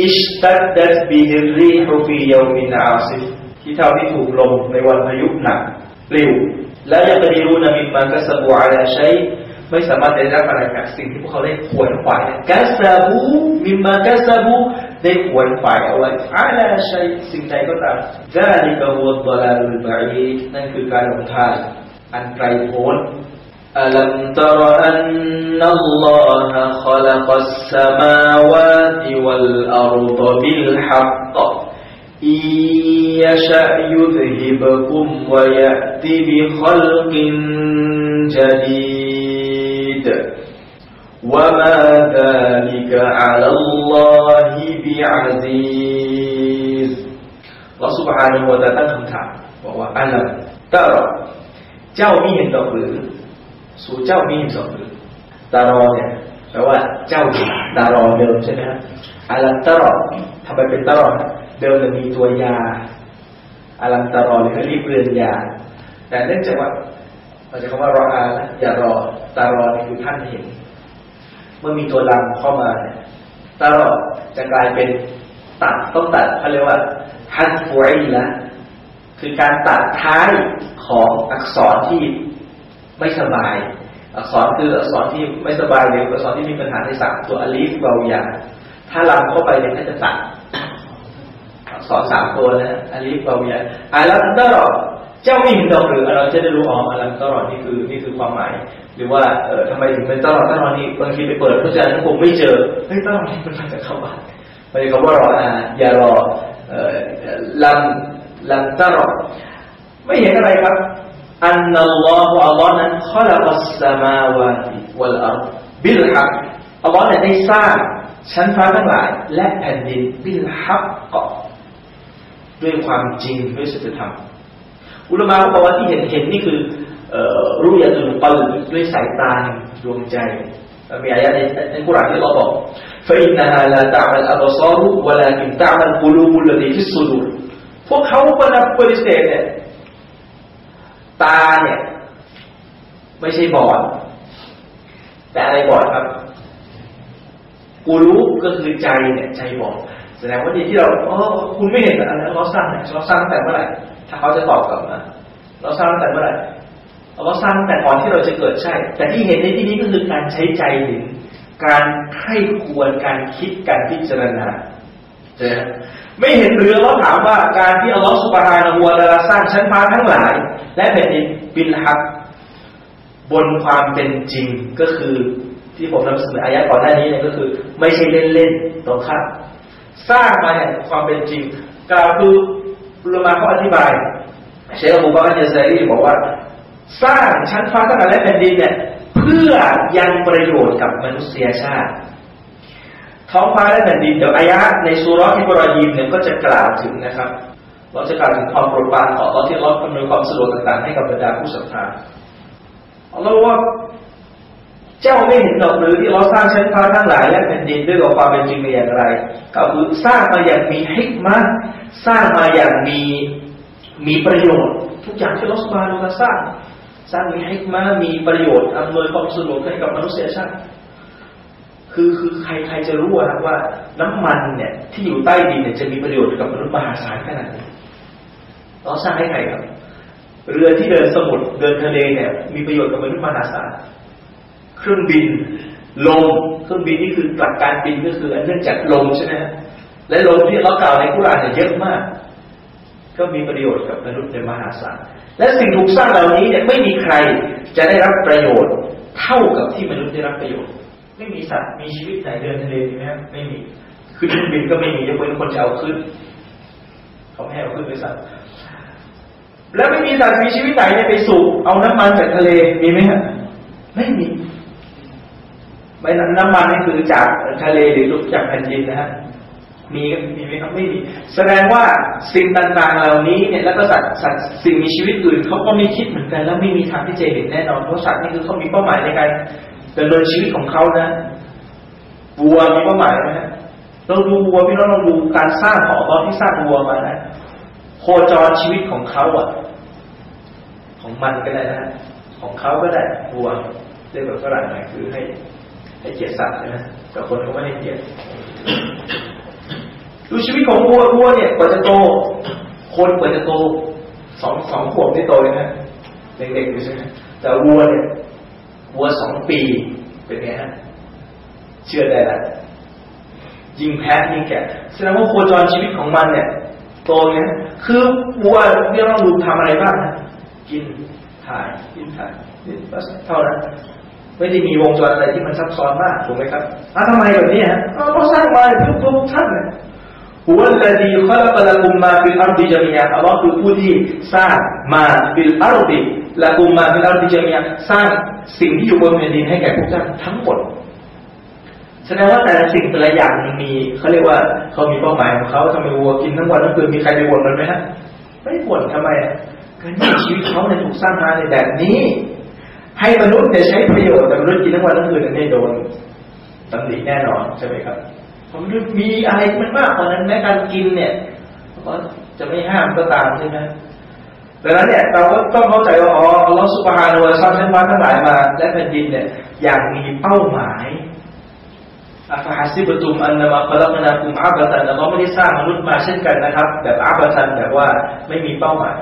อิชตัดดัสบีฮิรีฮุฟียามินอาซิฟขี้เท่าที่ถูกลมในวันพายุหนักปลิวلا يقدرون مما كسبوا على شيءไม่สามารถได้รับอะไรจากสิ่งที่พวกเขาได้ขวนขวายكسبوا مما كسبوا ได้ขวนขวายเอาไว้على شيء สิ่งใดก็ตาม ذلك هو الضلال البعيدนั่นคือการหลงทางอันไกลโพ้น ألم تر أن الله خلق السماوات والأرض بالحق إن يشأ يذهبكم ويأتي بخلق جديد وما ذلك على الله بعزيز الله سبحانه وتعالى คำถามบอกว่าอัลลัมตรอเจ้ามีเห็นดอกหรือ สู่เจ้ามีสองหรือตารอเนี่ยแปลว่าเจ้าตารอเดิมใช่ไหมครับอารันตารอทำไมเป็นตารอเดิมจะมีตัวยาอารันตารอหรือรีบเรือนยา แต่เนื่องจากว่าเราจะคำว่ารออาอย่ารอตารอนี่คือท่านเห็น เมื่อมีตัวลำเข้ามาเนี่ยترى จะกลายเป็นตัดต้องตัดเขาเรียกว่าحذف العلة คือการตัดท้ายของอักษรที่ ไม่สบาย อักษรคืออักษรที่ไม่สบายหรืออักษรที่มีปัญหาในสามตัวألف واو ياء ถ้า لم เข้าไปเนี่ยก็จะตัดอักษรสามตัวนะألف واو ياء ألم تر เจ้าไม่เห็นดอกหรือเราจะได้รู้อ๋อألم تر นี่คือนี่คือความหมาย หรือว่าเออทำไมถึงเป็นตรอตรอนี่บางทีไปเปิดพจนานุกรมไม่เจอเฮ้ยตรอนี่มันมาจากคำว่ามันเป็นคำว่ารออาอย่ารอเอ่อลัมลัมตรอไม่เห็นอะไรครับ อันนัลลอฮฺอัลลอฮ์นั้นขลักสมาวาติวัลอัรบิลฮักอัลลอฮ์เนี่ยได้สร้างชั้นฟ้าทั้งหลาย และแผ่นดินบิลฮักกด้วยความจริงด้วยสัจธรรมอุลามะเขาบอกว่าที่เห็นเห็นนี่คือรู้ยาตุลปัลด้วยสายตาดวงใจมีอายะในในกุรอานที่เราบอก فإنها لا تعمى الأبصار ولكن تعمى القلوب التي في الصدور พวกเขาปฏิเสธเนี่ย ตาเนี่ย ไม่ใช่บอด แต่อะไรบอดครับกูรู้ก็คือใจเนี่ยใจบอดแสดงว่าดีที่เราอ๋อคุณไม่เห็นอะไรเราสร้างเราสร้างแต่เมื่อไหร่ถ้าเขาจะตอบกลับมาเราสร้างแต่เมื่อไหร่เราสร้างแต่ก่อนที่เราจะเกิดใช่ แต่ที่เห็นในที่นี้ก็คือการใช้ใจหรือการใคร่ควรการคิดการพิจารณาเจอ ไม่เห็นหรือเราถามว่าการที่อัลลอฮฺสุบฮานะฮูวะตะอาลาสร้างชั้นฟ้าทั้งหลาย และแผ่นดินบินฮักบนความเป็นจริงก็คือที่ผมนำเสนออายะก่อนหน้านี้เนี่ยก็คือ ไม่ใช่เล่นๆตรงข้ามสร้างมาแห่งความเป็นจริงกล่าวคืออุละมาอ์เขาอธิบายเชคอบูบักร์ญะซาอิรีบอกว่า สร้างชั้นฟ้าทั้งหลายและแผ่นดินเนี่ยเพื่อยังประโยชน์กับมนุษยชาติ ท้องฟ้าและแผ่นดินเดี๋ยวอายะในซูเราะฮฺอิบรอฮีมเนี่ยก็จะกล่าวถึงนะครับ เราจะกล่าวถึงความโปรดปรานของเราที่เราอำนวยความสะดวกต่างๆให้กับบรรดาผู้ศรัทธาเราว่าเจ้าไม่เห็นหรอกหรือที่เราสร้างชั้นฟ้าทั้งหลายและแผ่นดินด้วยความเป็นจริงอย่างไร ก็คือสร้างมาอย่างมีฮิกมาสร้างมาอย่างมีมีประโยชน์ ทุกอย่างที่เราสบายเราสร้างสร้างมีฮิกมามีประโยชน์อำนวยความสะดวกให้กับมนุษยชาติ คือคือใครใครจะรู้นะว่าน้ำมันเนี่ย ที่อยู่ใต้ดินเนี่ยจะมีประโยชน์กับมนุษย์มหาศาลขนาดนี้เราสร้างให้ใครครับ เรือที่เดินสมุทรเดินทะเลเนี่ย มีประโยชน์กับมนุษย์มหาศาลเครื่องบินลมเครื่องบินนี่คือหลักการบินก็คือเนื่องจากลมใช่ไหมและลมที่เรากล่าวในกุรานเนี่ยเยอะมาก ก็มีประโยชน์กับมนุษย์ในมหาศาลและสิ่งถูกสร้างเหล่านี้เนี่ยไม่มีใครจะได้รับประโยชน์เท่ากับที่มนุษย์ได้รับประโยชน์ ไม่มีสัตว์มีชีวิตไหนเดินทะเลมีไหมไม่มีคือเครื่องบินก็ไม่มียกเว้นคนจะเอาขึ้นเขาไม่ให้เอาขึ้นไปสัตว์แล้วไม่มีสัตว์มีชีวิตไหนไปสูบเอาน้ำมันจากทะเลมีไหมครับไม่มีไม่น้ำมันนี่คือจากทะเลหรือจากแผ่นดินนะฮะมีมีไหมครับไม่มีแสดงว่าสิ่งต่างๆเหล่านี้เนี่ยแล้วก็สัตว์สัตว์สิ่งมีชีวิตอื่นเขาก็ไม่คิดเหมือนกัน แล้วไม่มีทางที่จะเห็นแน่นอนเพราะสัตว์นี่คือเขามีเป้าหมายในการ ดำเนินชีวิตของเขานะวัวมีเป้าหมายไหมฮะเราดูวัวพี่น้องเราดูการสร้างของตอนที่สร้างวัวมานะโคจรชีวิตของเขาอะ ของมันก็ได้นะของเขาก็ได้วัวเรียกแบบฝรั่งหน่อยคือให้ ให้เกียรติสัตว์นะแต่คนเขาไม่ให้เกียรติดูชีวิตของวัววัวเนี่ยกว่าจะโต คนกว่าจะโตสองสองขวบได้โตเลยนะเด็กๆอยู่ใช่ไหมแต่วัวเนี่ย วัวสองปีเป็นไงฮะเชือดได้ละยิงแพ้ยิงแก่แสดงว่าโคจรชีวิตของมันเนี่ยโตเนี่ยคือวัวเนี่ยเราดูทำอะไรบ้างกินถ่ายกินถ่ายนี่เท่านั้นไม่ได้มีวงจรอะไรที่มันซับซ้อนมากถูกไหมครับอ้าทำไมแบบนี้ฮะเราสร้างมาเพื่อทุกท่านเลย هو الذي خلق لكم ما في الأرض جميعا อัลลอฮ์คือผู้ที่สร้าง ما في الأرض لكم ما في الأرض جميعا สร้างสิ่งที่อยู่บนแผ่นดินให้แก่พวกเจ้าทั้งหมดแสดงว่าแต่ละสิ่งแต่ละอย่างมันมีเขาเรียกว่าเขามีเป้าหมายของเขาทำไมวัวกินทั้งวันทั้งคืนมีใครไปบ่นมันไหมฮะไม่บ่นทำไมการที่ชีวิตเขาเนี่ยถูกสร้างมาในแบบนี้ ให้มนุษย์เนี่ยใช้ประโยชน์แต่มนุษย์กินทั้งวันทั้งคืนไม่โดนตำหนิแน่นอนใช่ไหมครับ มนุษย์มีอะไรมันมากกว่านั้นแม้การกินเนี่ยก็จะไม่ห้ามก็ตามใช่ไหมดังนั้นเนี่ยเราก็ต้องเข้าใจว่าอ๋อเราสุภาโนสร้างชั้นฟ้าทั้งหลายมาและแผ่นดินเนี่ย อย่างมีเป้าหมายอัฟฮัสิบตุมอันนามาพลักนาคุมอาบัตันเราไม่ได้สร้างมนุษย์มาเช่นกันนะครับ แบบอาบัตันแบบว่าไม่มีเป้าหมาย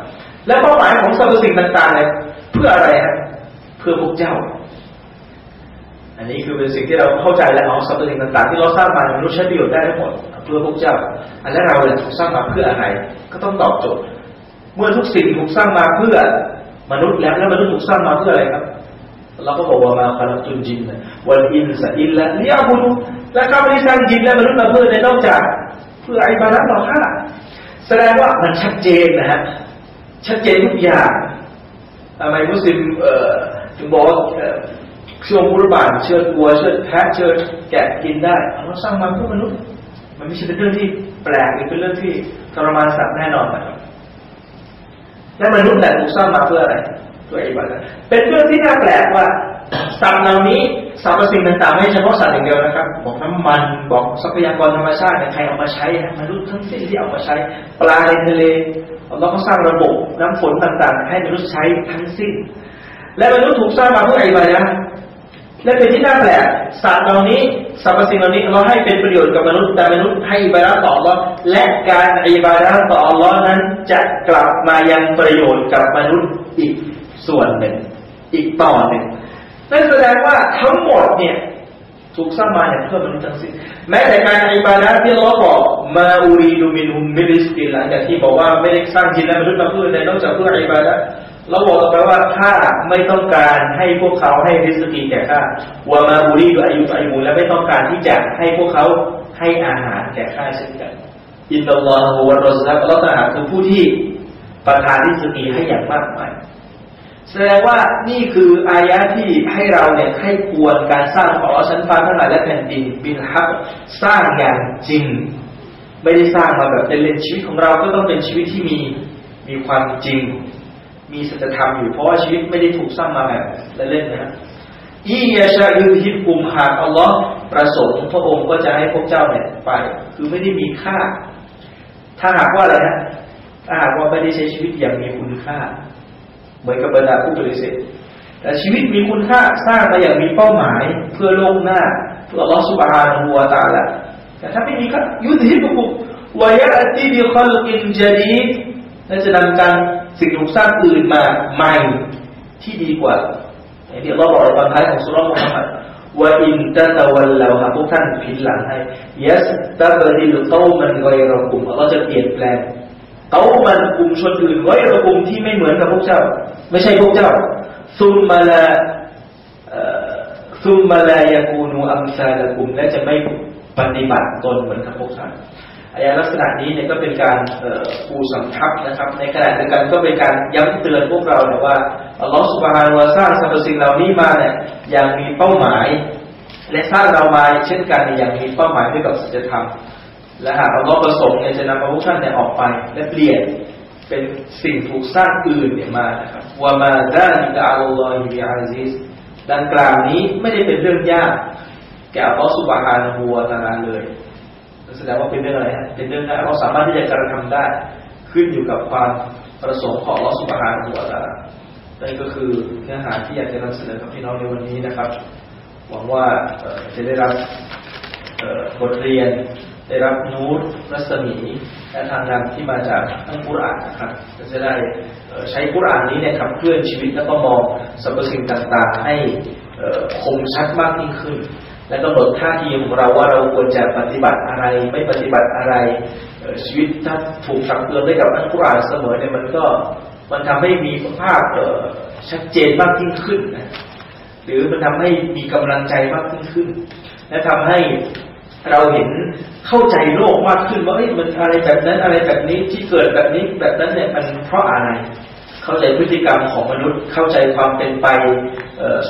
และเป้าหมายของสรรพสิ่งต่างๆเนี่ยเพื่ออะไรฮะเพื่อพวกเจ้า อันนี้คือเป็นสิ่งที่เราเข้าใจและเอาสรรพสิ่งต่างๆ ที่เราสร้างมามนุษย์ใช้ประโยชน์ได้ทั้งหมดเพื่อพวกเจ้า อันแล้เราเนี่ยถูกสร้างมาเพื่ออะไร ก็ต้องตอบโจทย์ เมื่อทุกสิ่งถูกสร้างมาเพื่อมนุษย์แล้วแล้วมนุษย์ถูกสร้างมาเพื่ออะไรครับเราก็บอกว่ามาคารัตุนจินวันอินสอินละเลียบุญและข้าพเจ้าสร้างจินและมนุษย์มาเพื่อในนอกจาก เพื่อไอ้บารัตเราค่ะแสดงว่ามันชัดเจนนะฮะชัดเจนทุกอย่างทำไมมุสลิมเอ่อถึงบอกว่า เชื่อมุรบานเชื่อวัวเชื่อแพะเชื่อแกะกินได้เราสร้างมาเพื่อมนุษย์ มันไม่ใช่เป็นเรื่องที่แปลกหรือเป็นเรื่องที่ทรมานสัตว์แน่นอนนะครับและมนุษย์แหละถูกสร้างมาเพื่ออะไรเพื่ออิบาดะเป็นเรื่องที่น่าแปลกว่าสัตว์เหล่านี้สรรพสิ่งต่างๆไม่เฉพาะสัตว์อย่างเดียวนะครับ บอกน้ำมันบอกทรัพยากรธรรมชาติเนี่ยใครเอามาใช้มนุษย์ทั้งสิ้นที่เอามาใช้ ปลาในทะเลเราก็สร้างระบบน้ำฝนต่างๆ ให้มนุษย์ใช้ทั้งสิ้น และมนุษย์ถูกสร้างมาเพื่ออิบาดะ และเป็นที่น่าแปลกสัตว์เหล่านี้สรรพสิ่งเหล่านี้เราให้เป็นประโยชน์กับมนุษย์แต่มนุษย์ให้อิบาดะต่อ Allah และการอิบาดะต่ออนนั้นจะกลับมายังประโยชน์กับมนุษย์อีกส่วนหนึ่ง อีกต่อหนึ่งนั่นแสดงว่าทั้งหมดเนี่ยถูกสร้างมาเนี่ยเพื่อมนุษย์ทั้งสิ้นแม้แต่การอิบาดะที่เราบอกมาอูรีดูมินุมมิริสติหลังจากที่บอกว่าไม่ได้สร้างจินและมนุษย์มาเพื่อใดนอกจากเพื่ออิบาดะ เราบอกต่อไปว่าถ้าไม่ต้องการให้พวกเขาให้ริสกีแก่ข้าวามาบูรีดูอายุอายุและไม่ต้องการที่จะให้พวกเขาให้อาหารแก่ข้าเช่นกันอินตัลลอฮฺวะรอซักเราต่างหาคือผู้ที่ประทานริสกีให้อย่างมากมายแสดงว่านี่คืออายะที่ให้เราเนี่ยให้ควรการสร้างของอัลชั้นฟ้าทั้งหลายและแผ่นดินบินฮับสร้างอย่างจริง ไม่ได้สร้างมาแบบเล่นชีวิตของเราก็ต้องเป็นชีวิตที่มีมีความจริง มีสัจธรรมอยู่เพราะว่าชีวิตไม่ได้ถูกสร้างมาแบบเล่นๆนะครับอียาชาอือฮิบกุมหากอัลลอฮ์ประสงค์พระองค์ก็จะให้พวกเจ้าเนี่ยไป คือไม่ได้มีค่า ถ้าหากว่าอะไรนะถ้าหากว่าไม่ได้ใช้ชีวิตอย่างมีคุณค่า เหมือนกับบรรดาผู้ปฏิเสธแต่ชีวิตมีคุณค่าสร้างมาอย่างมีเป้าหมายเพื่อโลกหน้าเพื่ออัลลอฮฺสุบฮานะฮูวาตาละแต่ถ้าไม่มีค่ายุติฮิบุกุวายะติบิคอลกินจดีดและจะนำการ สิ่งถูกสร้างอื่นมาใหม่ที่ดีกว่าอย่างที่อัลลอฮฺบอกในตอนท้ายของสุรมุฮัมมัดว่าอินตะตะวันเราหากพวกท่านผิดหลังให้ยัสตะบดิลเต้ามันไกรกุมอัลลอฮฺจะเปลี่ยนแปลงเต้ามันกลุ่มชนอื่นไกรกุมที่ไม่เหมือนกับพวกเจ้า ไม่ใช่พวกเจ้าซุมมาลาซุมมาลายากูนูอัมซาลกุมและจะไม่ปฏิบัติตนเหมือนกับพวกท่าน อายะลักษณะนี้เนี่ยก็เป็นการปูสำทับนะครับ ในขณะเดียวกันก็เป็นการย้ำเตือนพวกเราเนี่ยว่าอัลลอฮฺสุบฮานวะสร้างสรรพสิ่งเหล่านี้มาเนี่ยอย่างมีเป้าหมาย และสร้างเรามาเช่นกันอย่างมีเป้าหมายด้วยกับสัจธรรมและหากอัลลอฮฺประสงค์เนี่ยจะนำพวกท่านเนี่ยออกไปและเปลี่ยนเป็นสิ่งถูกสร้างอื่นเนี่ยมานะครับว่ามาดานกาอัลลอฮิบิอาซิสดังกล่าวนี้ไม่ได้เป็นเรื่องยากแก่อัลลอฮฺสุบฮานะฮูวะตะอาลาเลย แสดงว่าเป็นเรื่องอะไรฮะเป็นเรื่องที่เราสามารถที่จะกระทำได้ ขึ้นอยู่กับความประสงค์ของลอสุบฮานะฮูวตะอานั่นก็คือเนื้อหาที่อยากจะนำเสนอกับพี่น้องในวันนี้นะครับ หวังว่าจะได้รับบทเรียน ได้รับนูตรัศมีและทางนำที่มาจากอัลกุรอานนะครับจะได้ใช้กุรอานนี้เนี่ยขับเคลื่อนชีวิตแล้วก็มองสรรพสิ่งต่างๆ ให้คมชัดมากยิ่งขึ้น และกำหนดท่าทีของเราว่าเราควรจะปฏิบัติอะไร ไม่ปฏิบัติอะไรชีวิตถ้าถูกตักเตือนได้กับอัลกุรอานเสมอเนี่ยมันก็มันทำให้มีภาพชัดเจนมากยิ่งขึ้นนะหรือมันทำให้มีกำลังใจมากยิ่งขึ้น และทำให้เราเห็นเข้าใจโลกมากขึ้นว่าเอ้ยมันอะไรแบบนั้นอะไรแบบนี้ที่เกิดแบบนี้แบบนั้นเนี่ยมันเพราะอะไร เข้าใจพฤติกรรมของมนุษย์ เข้าใจความเป็นไป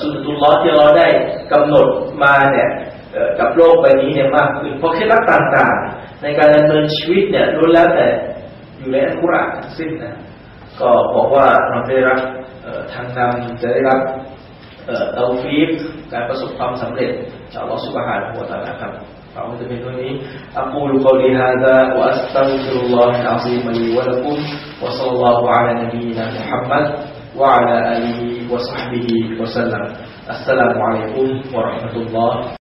สุนทุลล้อที่เราได้กำหนดมาเนี่ยกับโลกใบนี้เนี่ยมากขึ้นเพราะเคล็ดลับต่างๆ ในการดำเนินชีวิตเนี่ยล้วนแล้วแต่อยู่ในอัลกุรอานทั้งสิ้นนะก็บอกว่าเราได้รับทางนำจะได้รับเตาฟีฟการประสบความสำเร็จจากอัลลอฮฺสุบฮานะฮูวะตะอาลาครับ أعوذ بالله. أقول قولي هذا وأستغفر الله العظيم لي ولكم وصلى الله على نبينا محمد وعلى آله وصحبه وسلم. السلام عليكم ورحمة الله.